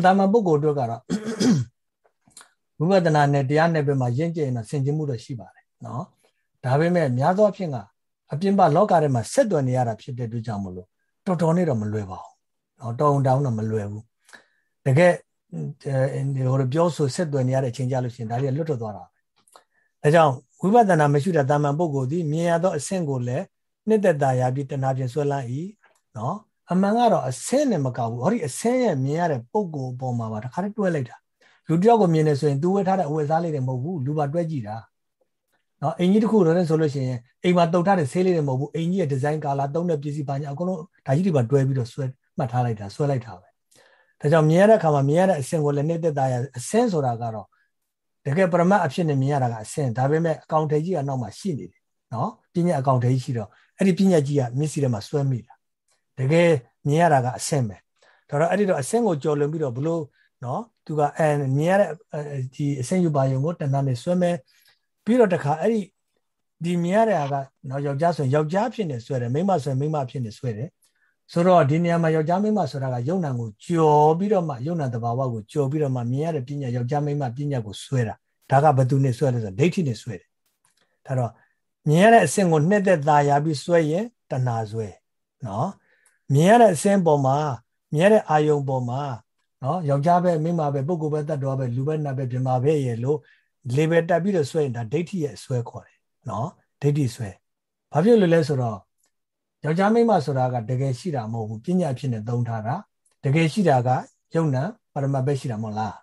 တာမန်ပုဂ္ဂိုလ်တို့ကတော့ဝိပဿနာနဲ့တရားနဲ့ပဲမှာရင့်ကျက်ရင်တော့ဆင်ခြင်မှုတော့ရှိပါတယ်နော်ဒါပေမဲ့များသောအားဖြင့်ကအပြင်ပလောကထဲမှာဆက်သွယ်နေရတာဖြစ်တဲ့အတွက်ကြောင့်မလို့တော်တော်နဲ့တော့မလွယ်ပါဘူးနော်တောင်းတောင်းတော့မလွယ်ဘူးတကယ်ဟိုပြောဆိုဆက်သွယ်နေရတဲ့အချိန်ကြလို့ရှိရင်ဒါတွေကလွတ်ထွက်သွားတာပဲဒါကြောင့် ဝိပဿနာမရှိတဲ့တာမန်ပုဂ္ဂိုလ်ဒီမြင်ရသောအဆင့်ကိုလည်းနှစ်သက်တာရပြီးတဏှာဖြင့်ဆွဲလန်း၏နော်အမှန်ကတော့အဆင့်နဲ့မကောက်ဘူးဟောဒီအဆင့်ရဲ့မြင်ရတဲ့ပုဂ္ဂိုလ်အပေါ်မှာပါတခါတည်းတွဲလိုက်တာလူတယောက်ကိုမြင်နေဆိုရင်သူဝယ်ထားတဲ့အဝယ်စားလေးတွေမဟုတ်ဘူးလူပါတွဲကြည့်တာနော်အိမ်ကြီးတစ်ခုတော့လည်းဆိုလို့ရှိရင်အိမ်မှာတုတ်ထားတဲ့ဆေးလေးတွေမဟုတ်ဘူးအိမ်ကြီးရဲ့ဒီဇိုင်းကာလာတုံးတဲ့ပစ္စည်းပါညာအကုန်လုံးဒါကြီးတွေပါတွဲပြီးတော့ဆွဲမှတ်ထားလိုက်တာဆွဲလိုက်တာပဲဒါကြောင့်မြင်ရတဲ့အခါမှာမြင်ရတဲ့အဆင့်ကိုလည်းနှစ်သက်တာရအဆင့်ဆိုတာကတော့ တကယ်ပရမတ်အဖြစ်နဲ့မြင်ရတာကအဆင့်ဒါပေမဲ့အကောင့်ထေကြီးကနောက်မှာရှိနေတယ်နော်ပညာအကောင့်ထေကြီးရှိတော့အဲ့ဒီပညာကြီးကမျက်စိထဲမှာစွဲမိတာတကယ်မြင်ရတာကအဆင့်ပဲဒါတော့အဲ့ဒီတော့အဆင့်ကိုကြော်လွန်ပြီးတော့ဘလို့နော်သူကအဲမြင်ရတဲ့ဒီအဆင့်ယူပါယုံကိုတဏ္ဍာနဲ့ဆွဲမဲပြီးတော့တခါအဲ့ဒီဒီမြင်ရတဲ့ဟာကနော်ယောက်ျားဆိုရင်ယောက်ျားဖြစ်နေဆွဲတယ်မိန်းမဆိုရင်မိန်းမဖြစ်နေဆွဲတယ် ဆိုတော့ဒီနေရာမှာယောက်ျားမိန်းမဆိုတာကယုံနာကိုကြော်ပြီးတော့မှယုံနာတဘာဝကိုကြော်ပြီးတော့မှမြင်ရတဲ့ပညာယောက်ျားမိန်းမပညာကိုဆွဲတာဒါကဘသူနဲ့ဆွဲလဲဆိုဒိဋ္ဌိနဲ့ဆွဲတယ်ဒါတော့မြင်ရတဲ့အဆင့်ကိုနှစ်သက်သာယာပြီးဆွဲရင်တဏှာဆွဲနော်မြင်ရတဲ့အဆင့်ပေါ်မှာမြင်ရတဲ့အာယုံပေါ်မှာနော်ယောက်ျားပဲမိန်းမပဲပုဂ္ဂိုလ်ပဲတတ်တော်ပဲလူပဲနတ်ပဲပြမပဲရဲ့လို့လေဘယ်တက်ပြီးတော့ဆွဲရင်ဒါဒိဋ္ဌိရဲ့ဆွဲခေါ်တယ်နော်ဒိဋ္ဌိဆွဲဘာဖြစ်လို့လဲဆိုတော့ ယောက်ျားမိန်းမဆိုတာကတကယ်ရှိတာမဟုတ်ဘူးပညာဖြစ်နေသုံးထားတာတကယ်ရှိတာကယုံနာပရမတ်ပဲရှိတာမဟုတ်လား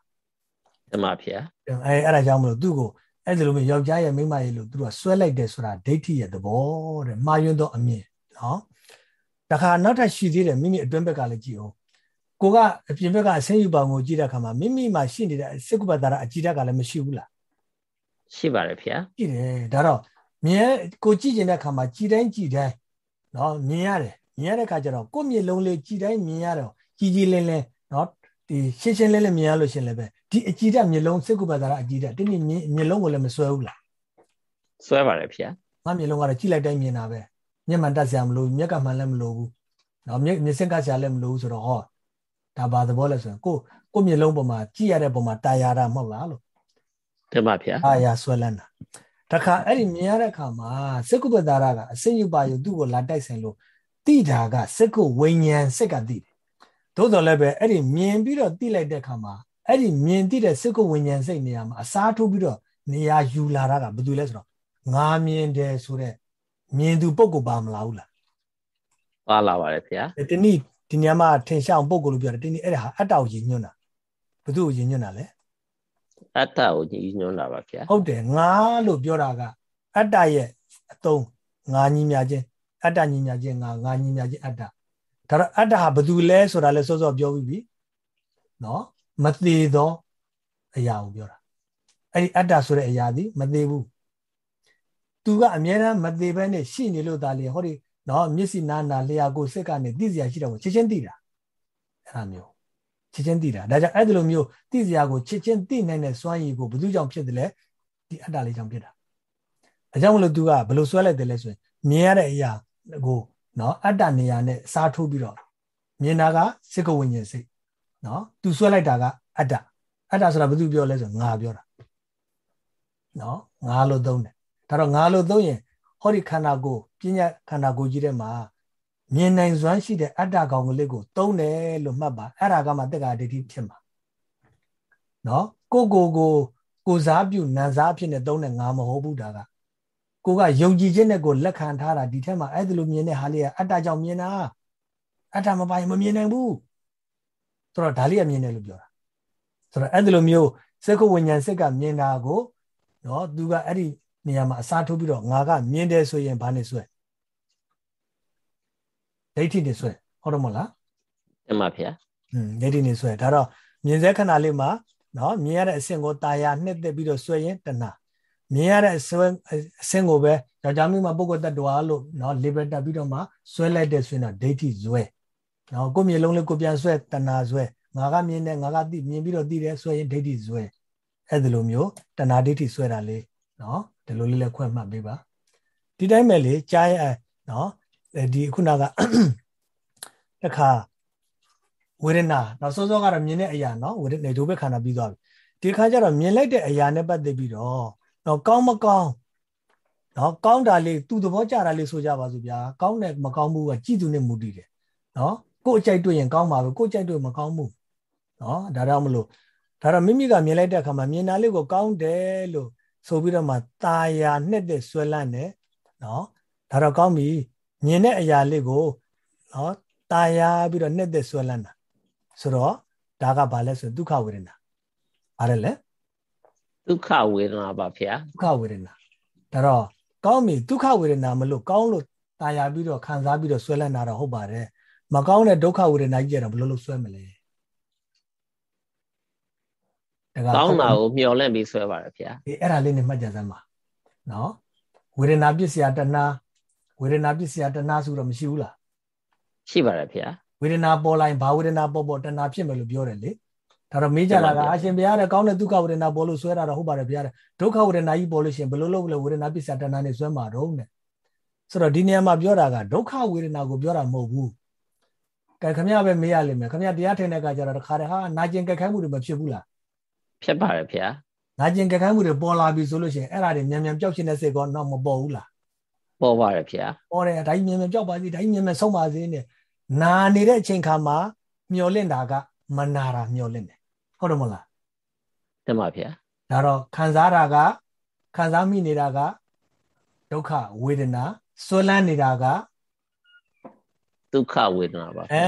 တမဖေအဲအဲ့ဒါကြောင့်မလို့သူ့ကိုအဲ့ဒီလိုမျိုးယောက်ျားရဲ့မိန်းမရဲ့လို့သူကဆွဲလိုက်တယ်ဆိုတာဒိဋ္ဌိရဲ့သဘောတဲ့မှားယွင်းသောအမြင်နော်တခါနောက်ထပ်ရှိသေးတယ်မိမိအတွင်းဘက်ကလည်းကြည့်အောင်ကိုကအပြင်ဘက်ကအဆင်းယူပါငိုကြည့်တဲ့အခါမှာမိမိမှာရှိနေတဲ့စက္ကုပ္ပတာရအကြည့်တတ်ကလည်းမရှိဘူးလားရှိပါတယ်ဖေ။ရှိတယ်ဒါတော့မြင်ကိုကြည့်ကျင်တဲ့အခါမှာကြည်တိုင်းကြည်တိုင်း နော်မြင်ရတယ်မြင်ရတဲ့အခါကျတော့ကိုယ့်မျက်လုံးလေးကြည်တိုင်းမြင်ရတော့ကြည်ကြည်လင်းလင်းနော်ဒီရှင်းရှင်းလင်းလင်းမြင်ရလို့ရှင်လည်းပဲဒီအကြည်တက်မျက်လုံးစက္ကုပ္ပတာရအကြည်တက်တင်းတင်းမျက်လုံးကိုလည်းမဆွဲဘူးလားဆွဲပါတယ်ဖေ။ငါမျက်လုံးကတော့ကြည့်လိုက်တိုင်းမြင်တာပဲမျက်မှန်တက်စရာမလိုဘူးမျက်ကမှန်လည်းမလိုဘူးနော်မျက်မျက်စင်ကစရာလည်းမလိုဘူးဆိုတော့ဟောဒါဘာသဘောလဲဆိုရင်ကိုကိုမျက်လုံးပေါ်မှာကြည့်ရတဲ့ပုံမှာတာယာတာမဟုတ်လားလို့တင်ပါဗျာအာယာဆွဲလန်းတာ တခါအဲ့ဒီမြင်ရတဲ့အခါမှာစက္ကုပ္ပတာရကအစင်ယူပါယူသူ့ကိုလာတိုက်ဆိုင်လို့တိတာကစက္ကုဝိညာဉ်စက်ကတိတယ်သို့တော်လည်းပဲအဲ့ဒီမြင်ပြီးတော့တိလိုက်တဲ့အခါမှာအဲ့ဒီမြင်တိတဲ့စက္ကုဝိညာဉ်စိတ်နေရာမှာအစားထိုးပြီးတော့နေရာယူလာတာကဘာတူလဲဆိုတော့ငါမြင်တယ်ဆိုတဲ့မြင်သူပုံကိုပါမလားဘူးလားပါလာပါတယ်ဗျာဒီနေ့ဒီညမှာထင်ရှားအောင်ပုံကိုလို့ပြောတယ်ဒီနေ့အဲ့ဒါဟာအတ္တကိုရည်ညွှန်းတာဘသူ့ကိုရည်ညွှန်းတာလဲ အတ္တကိုရည်ညွှန်းတာပါဗျာဟုတ်တယ်ငါလို့ပြောတာကအတ္တရဲ့အတုံးငါညီမြခြင်းအတ္တညီမြခြင်းငါငါညီမြခြင်းအတ္တဒါတော့အတ္တဟာဘယ်သူလဲဆိုတာလဲစောစောပြောပြီးပြီနော်မသေးသောအရာကိုပြောတာအဲ့ဒီအတ္တဆိုတဲ့အရာသည်မသေးဘူးသူကအမြဲတမ်းမသေးဘဲနဲ့ရှိနေလို့ဒါလေဟောဒီနော်မျက်စိနာနာလျှာကိုစိတ်ကနေသိစရာရှိတာကိုချက်ချင်းသိတာအဲ့ဒါမျိုး ချက်ချင်းသိတာဒါကြောင့်အဲ့ဒီလိုမျိုးသိစရာကိုချက်ချင်းသိနိုင်တဲ့စွမ်းရည်ကိုဘယ်သူကြောင့်ဖြစ်တယ်လဲဒီအတ္တလေးကြောင့်ဖြစ်တာအကြောင်းမလို့သူကဘယ်လိုဆွဲလိုက်တယ်လဲဆိုရင်မြင်ရတဲ့အရာကိုနော်အတ္တနေရာနဲ့စားထိုးပြီးတော့မြင်တာကစိတ်ကဝိညာဉ်စိတ်နော်သူဆွဲလိုက်တာကအတ္တအတ္တဆိုတာဘယ်သူပြောလဲဆိုငါပြောတာနော်ငါလို့သုံးတယ်ဒါတော့ငါလို့သုံးရင်ဟောဒီခန္ဓာကိုယ်ပညာခန္ဓာကိုယ်ကြီးထဲမှာ မြင်နိုင်စွမ်းရှိတဲ့အတ္တကောင်ကလေးကိုသုံးတယ်လို့မှတ်ပါအဲ့ဒါကမှတက္ကရာဒိဋ္ဌိဖြစ်မှာနော်ကိုကိုကိုကိုစားပြုနန်စားဖြစ်နေသုံးတဲ့ငါမဟုတ်ဘူးဒါကကိုကယုံကြည်ခြင်းနဲ့ကိုလက်ခံထားတာဒီထက်မှာအဲ့ဒါလိုမြင်တဲ့ဟာလေးကအတ္တကြောင့်မြင်တာအတ္တမပိုင်မမြင်နိုင်ဘူးဆိုတော့ဒါလေးကမြင်တယ်လို့ပြောတာဆိုတော့အဲ့ဒါလိုမျိုးစက္ကဝိညာဉ်စိတ်ကမြင်တာကိုနော်သူကအဲ့ဒီနေရာမှာအစားထိုးပြီးတော့ငါကမြင်တယ်ဆိုရင်ဘာနဲ့ဆွဲ ဒိဋ္ဌိနေဆွဲဟုတ်တယ်မဟုတ်လားတမပါဗျာอืมဒိဋ္ဌိနေဆွဲဒါတော့မြင်စေခဏလေးမှာနော်မြင်ရတဲ့အဆင့်ကိုတာယာနှစ်သက်ပြီးတော့ဆွဲရင်တဏမြင်ရတဲ့အဆင့်အဆင့်ကိုပဲယောက်ျားမိမပုဂ္ဂိုလ်တ attva လို့နော် level တက်ပြီးတော့မှဆွဲလိုက်တဲ့ဆိုရင်တော့ဒိဋ္ဌိဇွဲနော်ကိုမျက်လုံးလေးကိုပြန်ဆွဲတဏဇွဲငါကမြင်တယ်ငါကသိမြင်ပြီးတော့သိတယ်ဆွဲရင်ဒိဋ္ဌိဇွဲအဲ့ဒီလိုမျိုးတဏဒိဋ္ဌိဆွဲတာလေးနော်ဒီလိုလေးလည်းခွဲမှတ်ပေးပါဒီတိုင်းပဲလေကြားရနော် ဒီခုနကတခါဝေဒနာနောက်စောစောကတော့မြင်တဲ့အရာနော်ဝေဒနာဒုဘခန္ဓာပြီးသွားပြီဒီခါကျတော့မြင်လိုက်တဲ့အရာနဲ့ပတ်သက်ပြီးတော့နော်ကောင်းမကောင်းနော်ကောင်းတာလေးသူ့သဘောကျတာလေးဆိုကြပါစို့ဗျာကောင်းတယ်မကောင်းဘူးကကြည်သူနဲ့မူတည်တယ်နော်ကိုယ်အကြိုက်တွေ့ရင်ကောင်းပါပဲကိုယ်ကြိုက်တွေ့မကောင်းဘူးနော်ဒါတော့မလို့ဒါတော့မိမိကမြင်လိုက်တဲ့အခါမှာမြင်တာလေးကိုကောင်းတယ်လို့ဆိုပြီးတော့မှตาယာနှစ်တဲ့ဆွဲလန့်တယ်နော်ဒါတော့ကောင်းပြီ မြင်တဲ့အရာလေးကိုနော်ตาယာပြီးတော့နှစ်တဲ့ဆွဲလန့်တာဆိုတော့ဒါကဘာလဲဆိုဒုက္ခဝေဒနာဘာလဲလဲဒုက္ခဝေဒနာပါဗျာဒုက္ခဝေဒနာဒါတော့ကောင်းပြီဒုက္ခဝေဒနာမလို့ကောင်းလို့ตาယာပြီးတော့ခံစားပြီးတော့ဆွဲလန့်တာတော့ဟုတ်ပါတယ်မကောင်းတဲ့ဒုက္ခဝေဒနာကြီးကြတော့ဘယ်လိုလုပ်ဆွဲမလဲကောင်းတာကိုမျောလင့်ပြီးဆွဲပါရဗျာအေးအဲ့ဒါလေးနဲ့မှတ်ကြစမ်းပါနော်ဝေဒနာပစ္စယတဏ ဝေဒနာပစ္စယတဏဆိုတော့မရှိဘူးလားရှိပါတယ်ဗျာဝေဒနာပေါ်လိုက်ဘာဝေဒနာပေါ်ပေါ်တဏဖြစ်မယ်လို့ပြောတယ်လေဒါတော့မေးကြတာကအရှင်ဘုရားတဲ့ကောင်းတဲ့ဒုက္ခဝေဒနာပေါ်လို့ဆွဲတာတော့ဟုတ်ပါတယ်ဘုရားတဲ့ဒုက္ခဝေဒနာကြီးပေါ်လို့ရှိရင်ဘယ်လိုလုပ်လဲဝေဒနာပစ္စယတဏနဲ့ဆွဲမှာတော့နဲ့ဆိုတော့ဒီနေရာမှာပြောတာကဒုက္ခဝေဒနာကိုပြောတာမဟုတ်ဘူးကဲခမရပဲမေးရလိမ့်မယ်ခမရတရားထင်တဲ့အခါကျတော့တခါတည်းဟာနာကျင်ကြက်ခိုင်းမှုတွေမဖြစ်ဘူးလားဖြစ်ပါတယ်ဗျာနာကျင်ကြက်ခိုင်းမှုတွေပေါ်လာပြီဆိုလို့ရှိရင်အဲ့ဒါတွေမြန်မြန်ပျောက်ရှင်တဲ့စိတ်ကတော့မပေါ်ဘူးလား ပေါ်ပါတယ်ဗျာပေါ်တယ်ဒါကြီးမြန်မြန်ပျောက်ပါစေဒါကြီးမြန်မြန်ဆုံးပါစေနဲ့နာနေတဲ့အချိန်ခါမှာမျောလင့်တာကမနာတာမျောလင့်တယ်ဟုတ်တယ်မလားတမဗျာဒါတော့ခံစားတာကခံစားမိနေတာကဒုက္ခဝေဒနာဆွလန်းနေတာကဒုက္ခဝေဒနာပါအဲ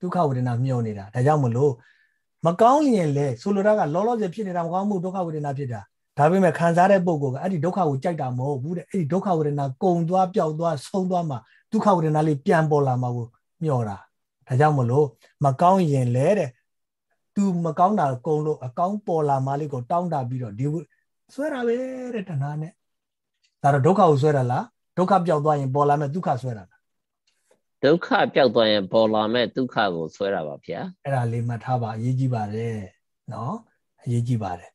ဒုက္ခဝေဒနာမျောနေတာဒါကြောင့်မလို့မကောင်းရင်လေဆိုလိုတာကလောလောဆယ်ဖြစ်နေတာမကောင်းမှုဒုက္ခဝေဒနာဖြစ်တာ ဒါပေမဲ့ခံစားတဲ့ပုံကအဲ့ဒီဒုက္ခကိုကြိုက်တာမဟုတ်ဘူးတဲ့အဲ့ဒီဒုက္ခဝေဒနာကုံသွားပျောက်သွားဆုံးသွားမှဒုက္ခဝေဒနာလေးပြန်ပေါ်လာမှာကိုမျောတာဒါကြောင့်မလို့မကောင်းရင်လေတဲ့ तू မကောင်းတာကုံလို့အကောင်းပေါ်လာမှလေးကိုတောင်းတာပြီးတော့ဒီဆွဲတာပဲတဲ့တဏှာနဲ့ဒါတော့ဒုက္ခကိုဆွဲတာလားဒုက္ခပျောက်သွားရင်ပေါ်လာမဲ့ဒုက္ခဆွဲတာလားဒုက္ခပျောက်သွားရင်ပေါ်လာမဲ့ဒုက္ခကိုဆွဲတာပါဗျာအဲ့ဒါလေးမှတ်ထားပါအရေးကြီးပါတယ်နော်အရေးကြီးပါတယ်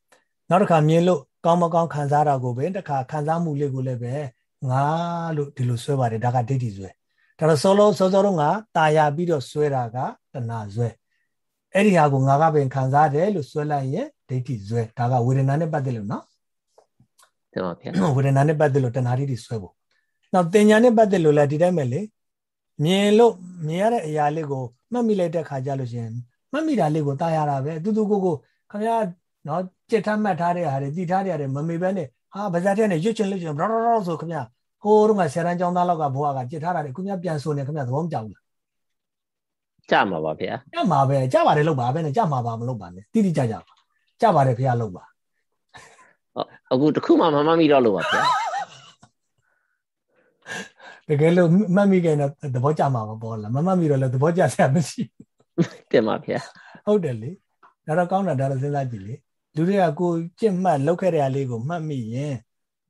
နောက်တစ်ခါမြင်လို့ ကောင်းမကောင်းခံစားတာကိုပဲတစ်ခါခံစားမှုလေးကိုလည်းပဲငါလို့ဒီလိုဆွဲပါတယ်ဒါကဒိဋ္ဌိဆွဲဒါတော့စောလုံးစောစောတော့ငါตายာပြီးတော့ဆွဲတာကတဏှာဆွဲအဲ့ဒီဟာကိုငါကပင်ခံစားတယ်လို့ဆွဲလိုက်ရင်ဒိဋ္ဌိဆွဲဒါကဝေဒနာနဲ့ပတ်သက်လို့နော်တင်ပါဗျာဝေဒနာနဲ့ပတ်သက်လို့တဏှာဒိဋ္ဌိဆွဲဖို့နောက်တင်ညာနဲ့ပတ်သက်လို့လည်းဒီတိုင်းပဲလေမြင်လို့မြင်ရတဲ့အရာလေးကိုမှတ်မိလိုက်တဲ့ခါကျလို့ရှင်မှတ်မိတာလေးကိုတားရတာပဲအတူတူကိုကိုခင်ဗျားနော် ကြက်ထမှတ်ထားတဲ့ဟာတွေတည်ထားတဲ့ဟာတွေမမေပဲနဲ့ဟာဗဇက်တဲ့နဲ့ရွတ်ချင်လို့ရှင်ဘရောရောဆိုခင်ဗျာဟိုတော့ကဆယ်တန်းကျောင်းသားလောက်ကဘွားကကြက်ထားတာတွေခင်ဗျာပြန်ဆိုနေခင်ဗျာသဘောမကျဘူးလားကြမှာပါဗျာကြမှာပဲကြပါတယ်လို့ပါပဲနဲ့ကြမှာပါမလို့ပါနဲ့တိတိကျကျပါကြပါတယ်ဖေလို့ပါအခုတခုမှမမမိတော့လို့ပါဗျာတကယ်လို့မှတ်မိခဲ့တော့သဘောကျမှာမပေါ်လားမမှတ်မိတော့လည်းသဘောကျစရာမရှိတင်ပါဗျာဟုတ်တယ်လေဒါတော့ကောင်းတာဒါတော့စဉ်းစားကြည့်လေ လူတွေကကိုကြင့်မှတ်လောက်ခဲ့တဲ့အလေးကိုမှတ်မိရင်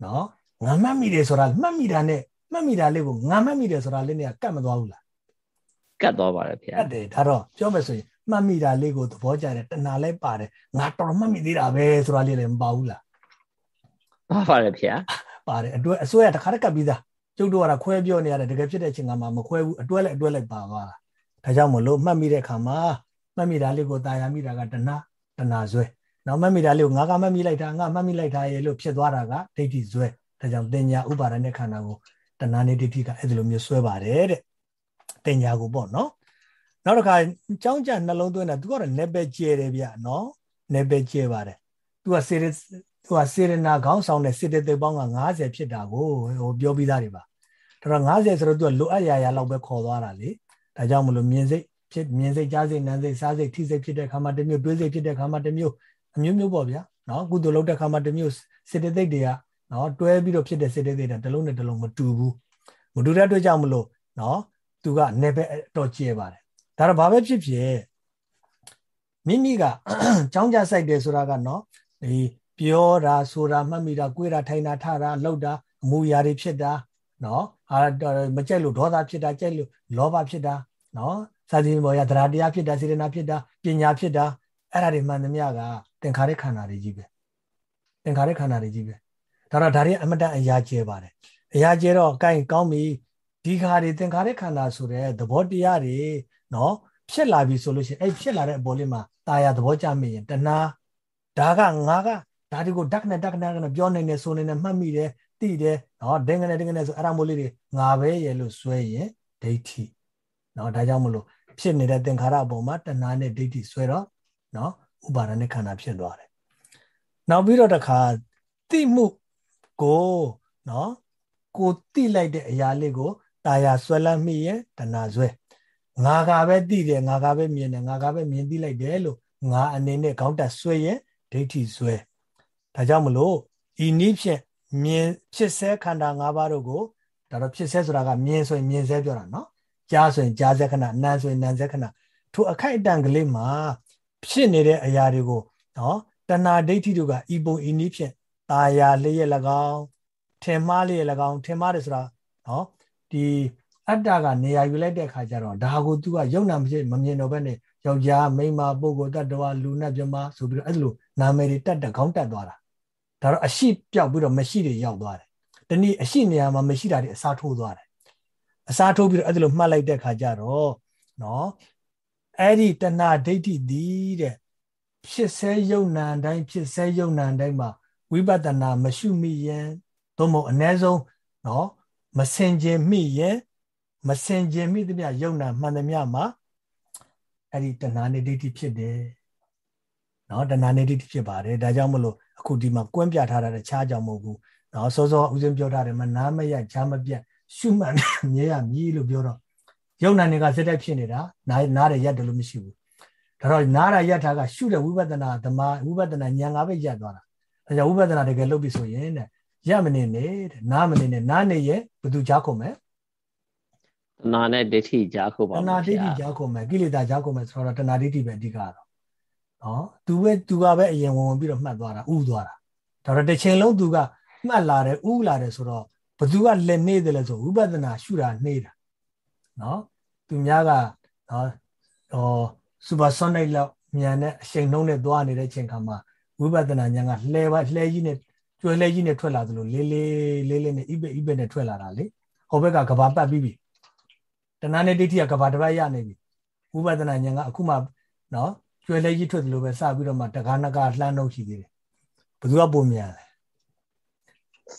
နော်ငါမှတ်မိတယ်ဆိုတာမှတ်မိတာနဲ့မှတ်မိတာလေးကိုငါမှတ်မိတယ်ဆိုတာလေးနဲ့ကတ်မသွားဘူးလားကတ်သွားပါတယ်ဗျာကတ်တယ်ဒါတော့ပြောမယ်ဆိုရင်မှတ်မိတာလေးကိုသဘောကျတယ်တဏှာလည်းပါတယ်ငါတော်မှတ်မိသေးတာပဲဆိုတာလေးလည်းမပါဘူးလားပါပါတယ်ဗျာပါတယ်အတွဲအစွဲကတခါတက်ကပ်ပြီးသားကျုပ်တို့ကတော့ခွဲပြောနေရတယ်တကယ်ဖြစ်တဲ့အချိန်ကမှမခွဲဘူးအတွဲလိုက်အတွဲလိုက်ပါသွားတာဒါကြောင့်မလို့မှတ်မိတဲ့အခါမှာမှတ်မိတာလေးကိုတာယာမိတာကတဏှာတဏှာဇွဲ နောက်မှတ်မိတာလေးကိုငါကမှတ်မိလိုက်တာငါမှတ်မိလိုက်တာရဲ့လို့ဖြစ်သွားတာကဒိဋ္ဌိဇွဲဒါကြောင့်တင်ညာဥပါဒณะခန္ဓာကိုတဏှာနေဒိဋ္ဌိကအဲ့ဒီလိုမျိုးဆွဲပါတယ်တဲ့တင်ညာကိုပေါ့နော်နောက်တစ်ခါကြောင်းကြနှလုံးသွင်းတာသူကတော့နေပဲကျဲတယ်ဗျနော်နေပဲကျဲပါတယ်သူကစေရသူကစေရနာခေါင်းဆောင်တဲ့စေတသိက်ပေါင်းက90ဖြစ်တာကိုဟိုပြောပြီးသားတွေပါဒါတော့90ဆိုတော့သူကလိုအပ်ရာရာလောက်ပဲခေါ်သွားတာလေဒါကြောင့်မလို့မြင်စိတ်ဖြစ်မြင်စိတ်ကြားစိတ်နားစိတ်စားစိတ်ထိစိတ်ဖြစ်တဲ့ခါမှာတစ်မျိုးတွေးစိတ်ဖြစ်တဲ့ခါမှာတစ်မျိုး အမျိုးမျိုးပေါ့ဗျာနော်ကုသိုလ်လုပ်တဲ့ခါမှာတစ်မျိုးစေတသိက်တွေကနော်တွဲပြီးတော့ဖြစ်တဲ့စေတသိက်တွေတစ်လုံးနဲ့တစ်လုံးမတူဘူးမတူတဲ့အတွက်ကြောင့်မလို့နော်သူကနေပဲတော့ကျဲပါတယ်ဒါတော့ဘာပဲဖြစ်ဖြစ်မိမိကကြောင်းကြဆိုင်တယ်ဆိုတာကနော်ဒီပြောတာဆိုတာမှတ်မိတာကိုယ်တာထိုင်တာထတာလှုပ်တာအမူအရာတွေဖြစ်တာနော်အာမကြိုက်လို့ဒေါသဖြစ်တာကြိုက်လို့လောဘဖြစ်တာနော်စာစီမောရတရားတရားဖြစ်တာစေတနာဖြစ်တာပညာဖြစ်တာအဲ့ဒါတွေမှန်သမျှက သင်္ခါရခန္ဓာတွေကြီးပဲသင်္ခါရခန္ဓာတွေကြီးပဲဒါတော့ဒါတွေအမတန်အရာကျဲပါတယ်အရာကျဲတော့ကိုင်းကောင်းပြီဒီခါတွေသင်္ခါရခန္ဓာဆိုတဲ့သဘောတရားတွေနော်ဖြစ်လာပြီဆိုလို့ရှိရင်အဲ့ဖြစ်လာတဲ့အပေါ်လေးမှာตาရသဘောကျမိရင်တဏှာဒါကငါကဒါတွေကိုဓာတ်နဲ့ဓာတ်နဲ့ပြောနိုင်နေဆိုနေနေမှတ်မိတယ်သိတယ်နော်ဒင်္ဂနဲ့ဒင်္ဂနဲ့ဆိုအဲ့ဒါမို့လေးတွေငါပဲရဲ့လို့စွဲရင်ဒိဋ္ဌိနော်ဒါကြောင့်မလို့ဖြစ်နေတဲ့သင်္ခါရအပေါ်မှာတဏှာနဲ့ဒိဋ္ဌိစွဲတော့နော် ဥပါဒณะခန္ဓာဖြစ်သွားတယ်နောက်ပြီးတော့တခါသိမှုကိုနော်ကိုတိလိုက်တဲ့အရာလေးကိုတာယာဆွဲလမ်းမိရဲ့တဏှာဆွဲငါကပဲသိတယ်ငါကပဲမြင်တယ်ငါကပဲမြင်သိလိုက်တယ်လို့ငါအနေနဲ့ခေါင်းတက်ဆွဲရဲ့ဒိဋ္ဌိဆွဲဒါကြောင့်မလို့ဤနည်းဖြင့်မြင်ဖြစ်ဆဲခန္ဓာ၅ပါးတို့ကိုဒါတော့ဖြစ်ဆဲဆိုတာကမြင်ဆိုရင်မြင်ဆဲပြောတာနော်ကြားဆိုရင်ကြားဆဲခဏနာဆိုရင်နာဆဲခဏထိုအခိုက်အတန့်ကလေးမှာ ဖြစ်နေတဲ့အရာတွေကိုနော်တဏှာဒိဋ္ဌိတို့ကဤပုံဤနည်းဖြင့်ตาယာလျက်၎င်းထင်မှားလျက်၎င်းထင်မှားတယ်ဆိုတာနော်ဒီအတ္တကနေရာယူလိုက်တဲ့ခါကျတော့ဒါကို तू ကယုံနာမဖြစ်မမြင်တော့ဘဲနဲ့ယောက်ျားမိန်းမပုဂ္ဂိုလ်တ attva လူနဲ့ပြမဆိုပြီးတော့အဲ့လိုနာမည်တွေတက်တက်ခေါင်းတက်သွားတာဒါတော့အရှိပြောက်ပြီးတော့မရှိတွေရောက်သွားတယ်တနည်းအရှိနေရာမှာမရှိတာတွေအစားထိုးသွားတယ်အစားထိုးပြီးတော့အဲ့လိုမှတ်လိုက်တဲ့ခါကျတော့နော် အဲ့ဒီတဏှာဒိဋ္ဌိဒီတဲ့ဖြစ်ဆဲယုံနာတိုင်းဖြစ်ဆဲယုံနာတိုင်းမှာဝိပဿနာမရှုမိရင်သို့မဟုတ်အ ਨੇ ဆုံးနော်မစင်ကျင်မိရင်မစင်ကျင်မိသမျှယုံနာမှန်သမျှမှာအဲ့ဒီတဏှာနေဒိဋ္ဌိဖြစ်တယ်နော်တဏှာနေဒိဋ္ဌိဖြစ်ပါတယ်ဒါကြောင့်မလို့အခုဒီမှာကွင်းပြထားတာတခြားကြောင့်မဟုတ်ဘူးနော်စောစောဦးစင်းပြောထားတယ်မနာမရချားမပြတ်ရှုမှတ်မြဲရမြည်လို့ပြောတော့ ယုံနာနေကစက်တက်ဖြစ်နေတာနားနားရရက်တယ်လို့မရှိဘူးဒါတော့နားရရက်ထားကရှုတဲ့ဝိပဿနာဓမ္မဝိပဿနာဉာဏ်ငါပဲရက်သွားတာဒါကြောင့်ဝိပဿနာတကယ်လုပ်ပြီဆိုရင်တဲ့ရက်မနေနဲ့တဲ့နားမနေနဲ့နားနေရဲ့ဘယ်သူကြားခုံမယ်တဏှာနဲ့ဒိဋ္ဌိကြားခုံပါတဏှာဒိဋ္ဌိကြားခုံမယ်ကိလေသာကြားခုံမယ်ဆိုတော့တဏှာဒိဋ္ဌိပဲအဓိကတော့နော်သူပဲသူကပဲအရင်ဝင်ဝင်ပြီးတော့မှတ်သွားတာဥသွားတာဒါတော့တစ်ချိန်လုံးသူကမှတ်လာတယ်ဥလာတယ်ဆိုတော့ဘသူကလက်နေတယ်လဲဆိုဝိပဿနာရှုတာနေတာ နော်သူများကနော်ဟောစူပါဆိုနစ်လောက်မြန်တဲ့အချိန်နှုံးနဲ့သွားနေတဲ့ချိန်ခါမှာဝိပဿနာဉာဏ်ကလှဲပါလှဲကြီးနဲ့ကျွဲလှဲကြီးနဲ့ထွက်လာသလိုလေးလေးလေးလေးနဲ့ဣပိဣပိနဲ့ထွက်လာတာလေဟိုဘက်ကကဘာပတ်ပြီးပြီတဏှာနဲ့ဒိဋ္ဌိကကဘာတစ်ပတ်ရနေပြီဝိပဿနာဉာဏ်ကအခုမှနော်ကျွဲလှဲကြီးထွက်သလိုပဲစပြီးတော့မှတကားနကားလှမ်းနှုတ်ရှိသေးတယ်ဘယ်သူကပုံမြန်လဲ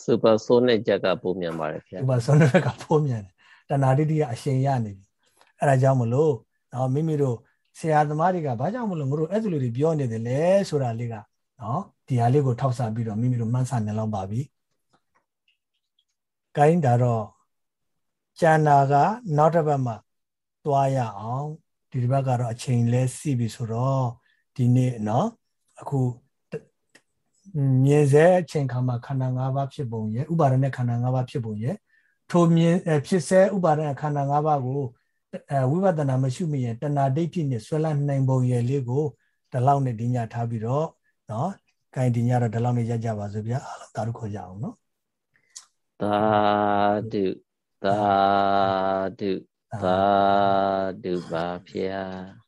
စူပါဆိုနစ်ချက်ကပုံမြန်ပါတယ်ခင်ဗျာစူပါဆိုနစ်ကပုံမြန်တယ် တဏှာဒိဋ္ဌိကအရှင်ရနေပြီအဲ့ဒါကြောင့်မလို့နော်မိမိတို့ဆရာသမားတွေကဘာကြောင့်မလို့ငါတို့အဲ့လိုတွေပြောနေတယ်လဲဆိုတာလေးကနော်ဒီဟာလေးကိုထောက်ဆပြီးတော့မိမိတို့မှန်းဆနေလောက်ပါပြီ။ကိုင်းဒါတော့ကျန်တာကနောက်တစ်ပတ်မှသွားရအောင်ဒီတစ်ပတ်ကတော့အချိန်လဲစီပြီဆိုတော့ဒီနေ့နော်အခုမြင်စေအချိန်ခါမှာခန္ဓာ၅ပါးဖြစ်ပုံရဲ့ဥပါဒณะခန္ဓာ၅ပါးဖြစ်ပုံရဲ့ ထိုမြင်ဖြစ်စေဥပါဒณะခန္ဓာ၅ပါးကိုအဲဝိပဿနာမရှိမရင်တဏှာဒိဋ္ဌိနဲ့ဆွဲလန်းနိုင်ပုံရယ်လေးကိုဒီလောက်နဲ့ဒီညထားပြီးတော့နော်။ကိုင်ဒီညတော့ဒီလောက်နဲ့ရကြပါစို့ဗျာ။အားလုံးတာရုခေါ်ကြအောင်နော်။သာဓုသာဓုသာဓုပါဗျာ။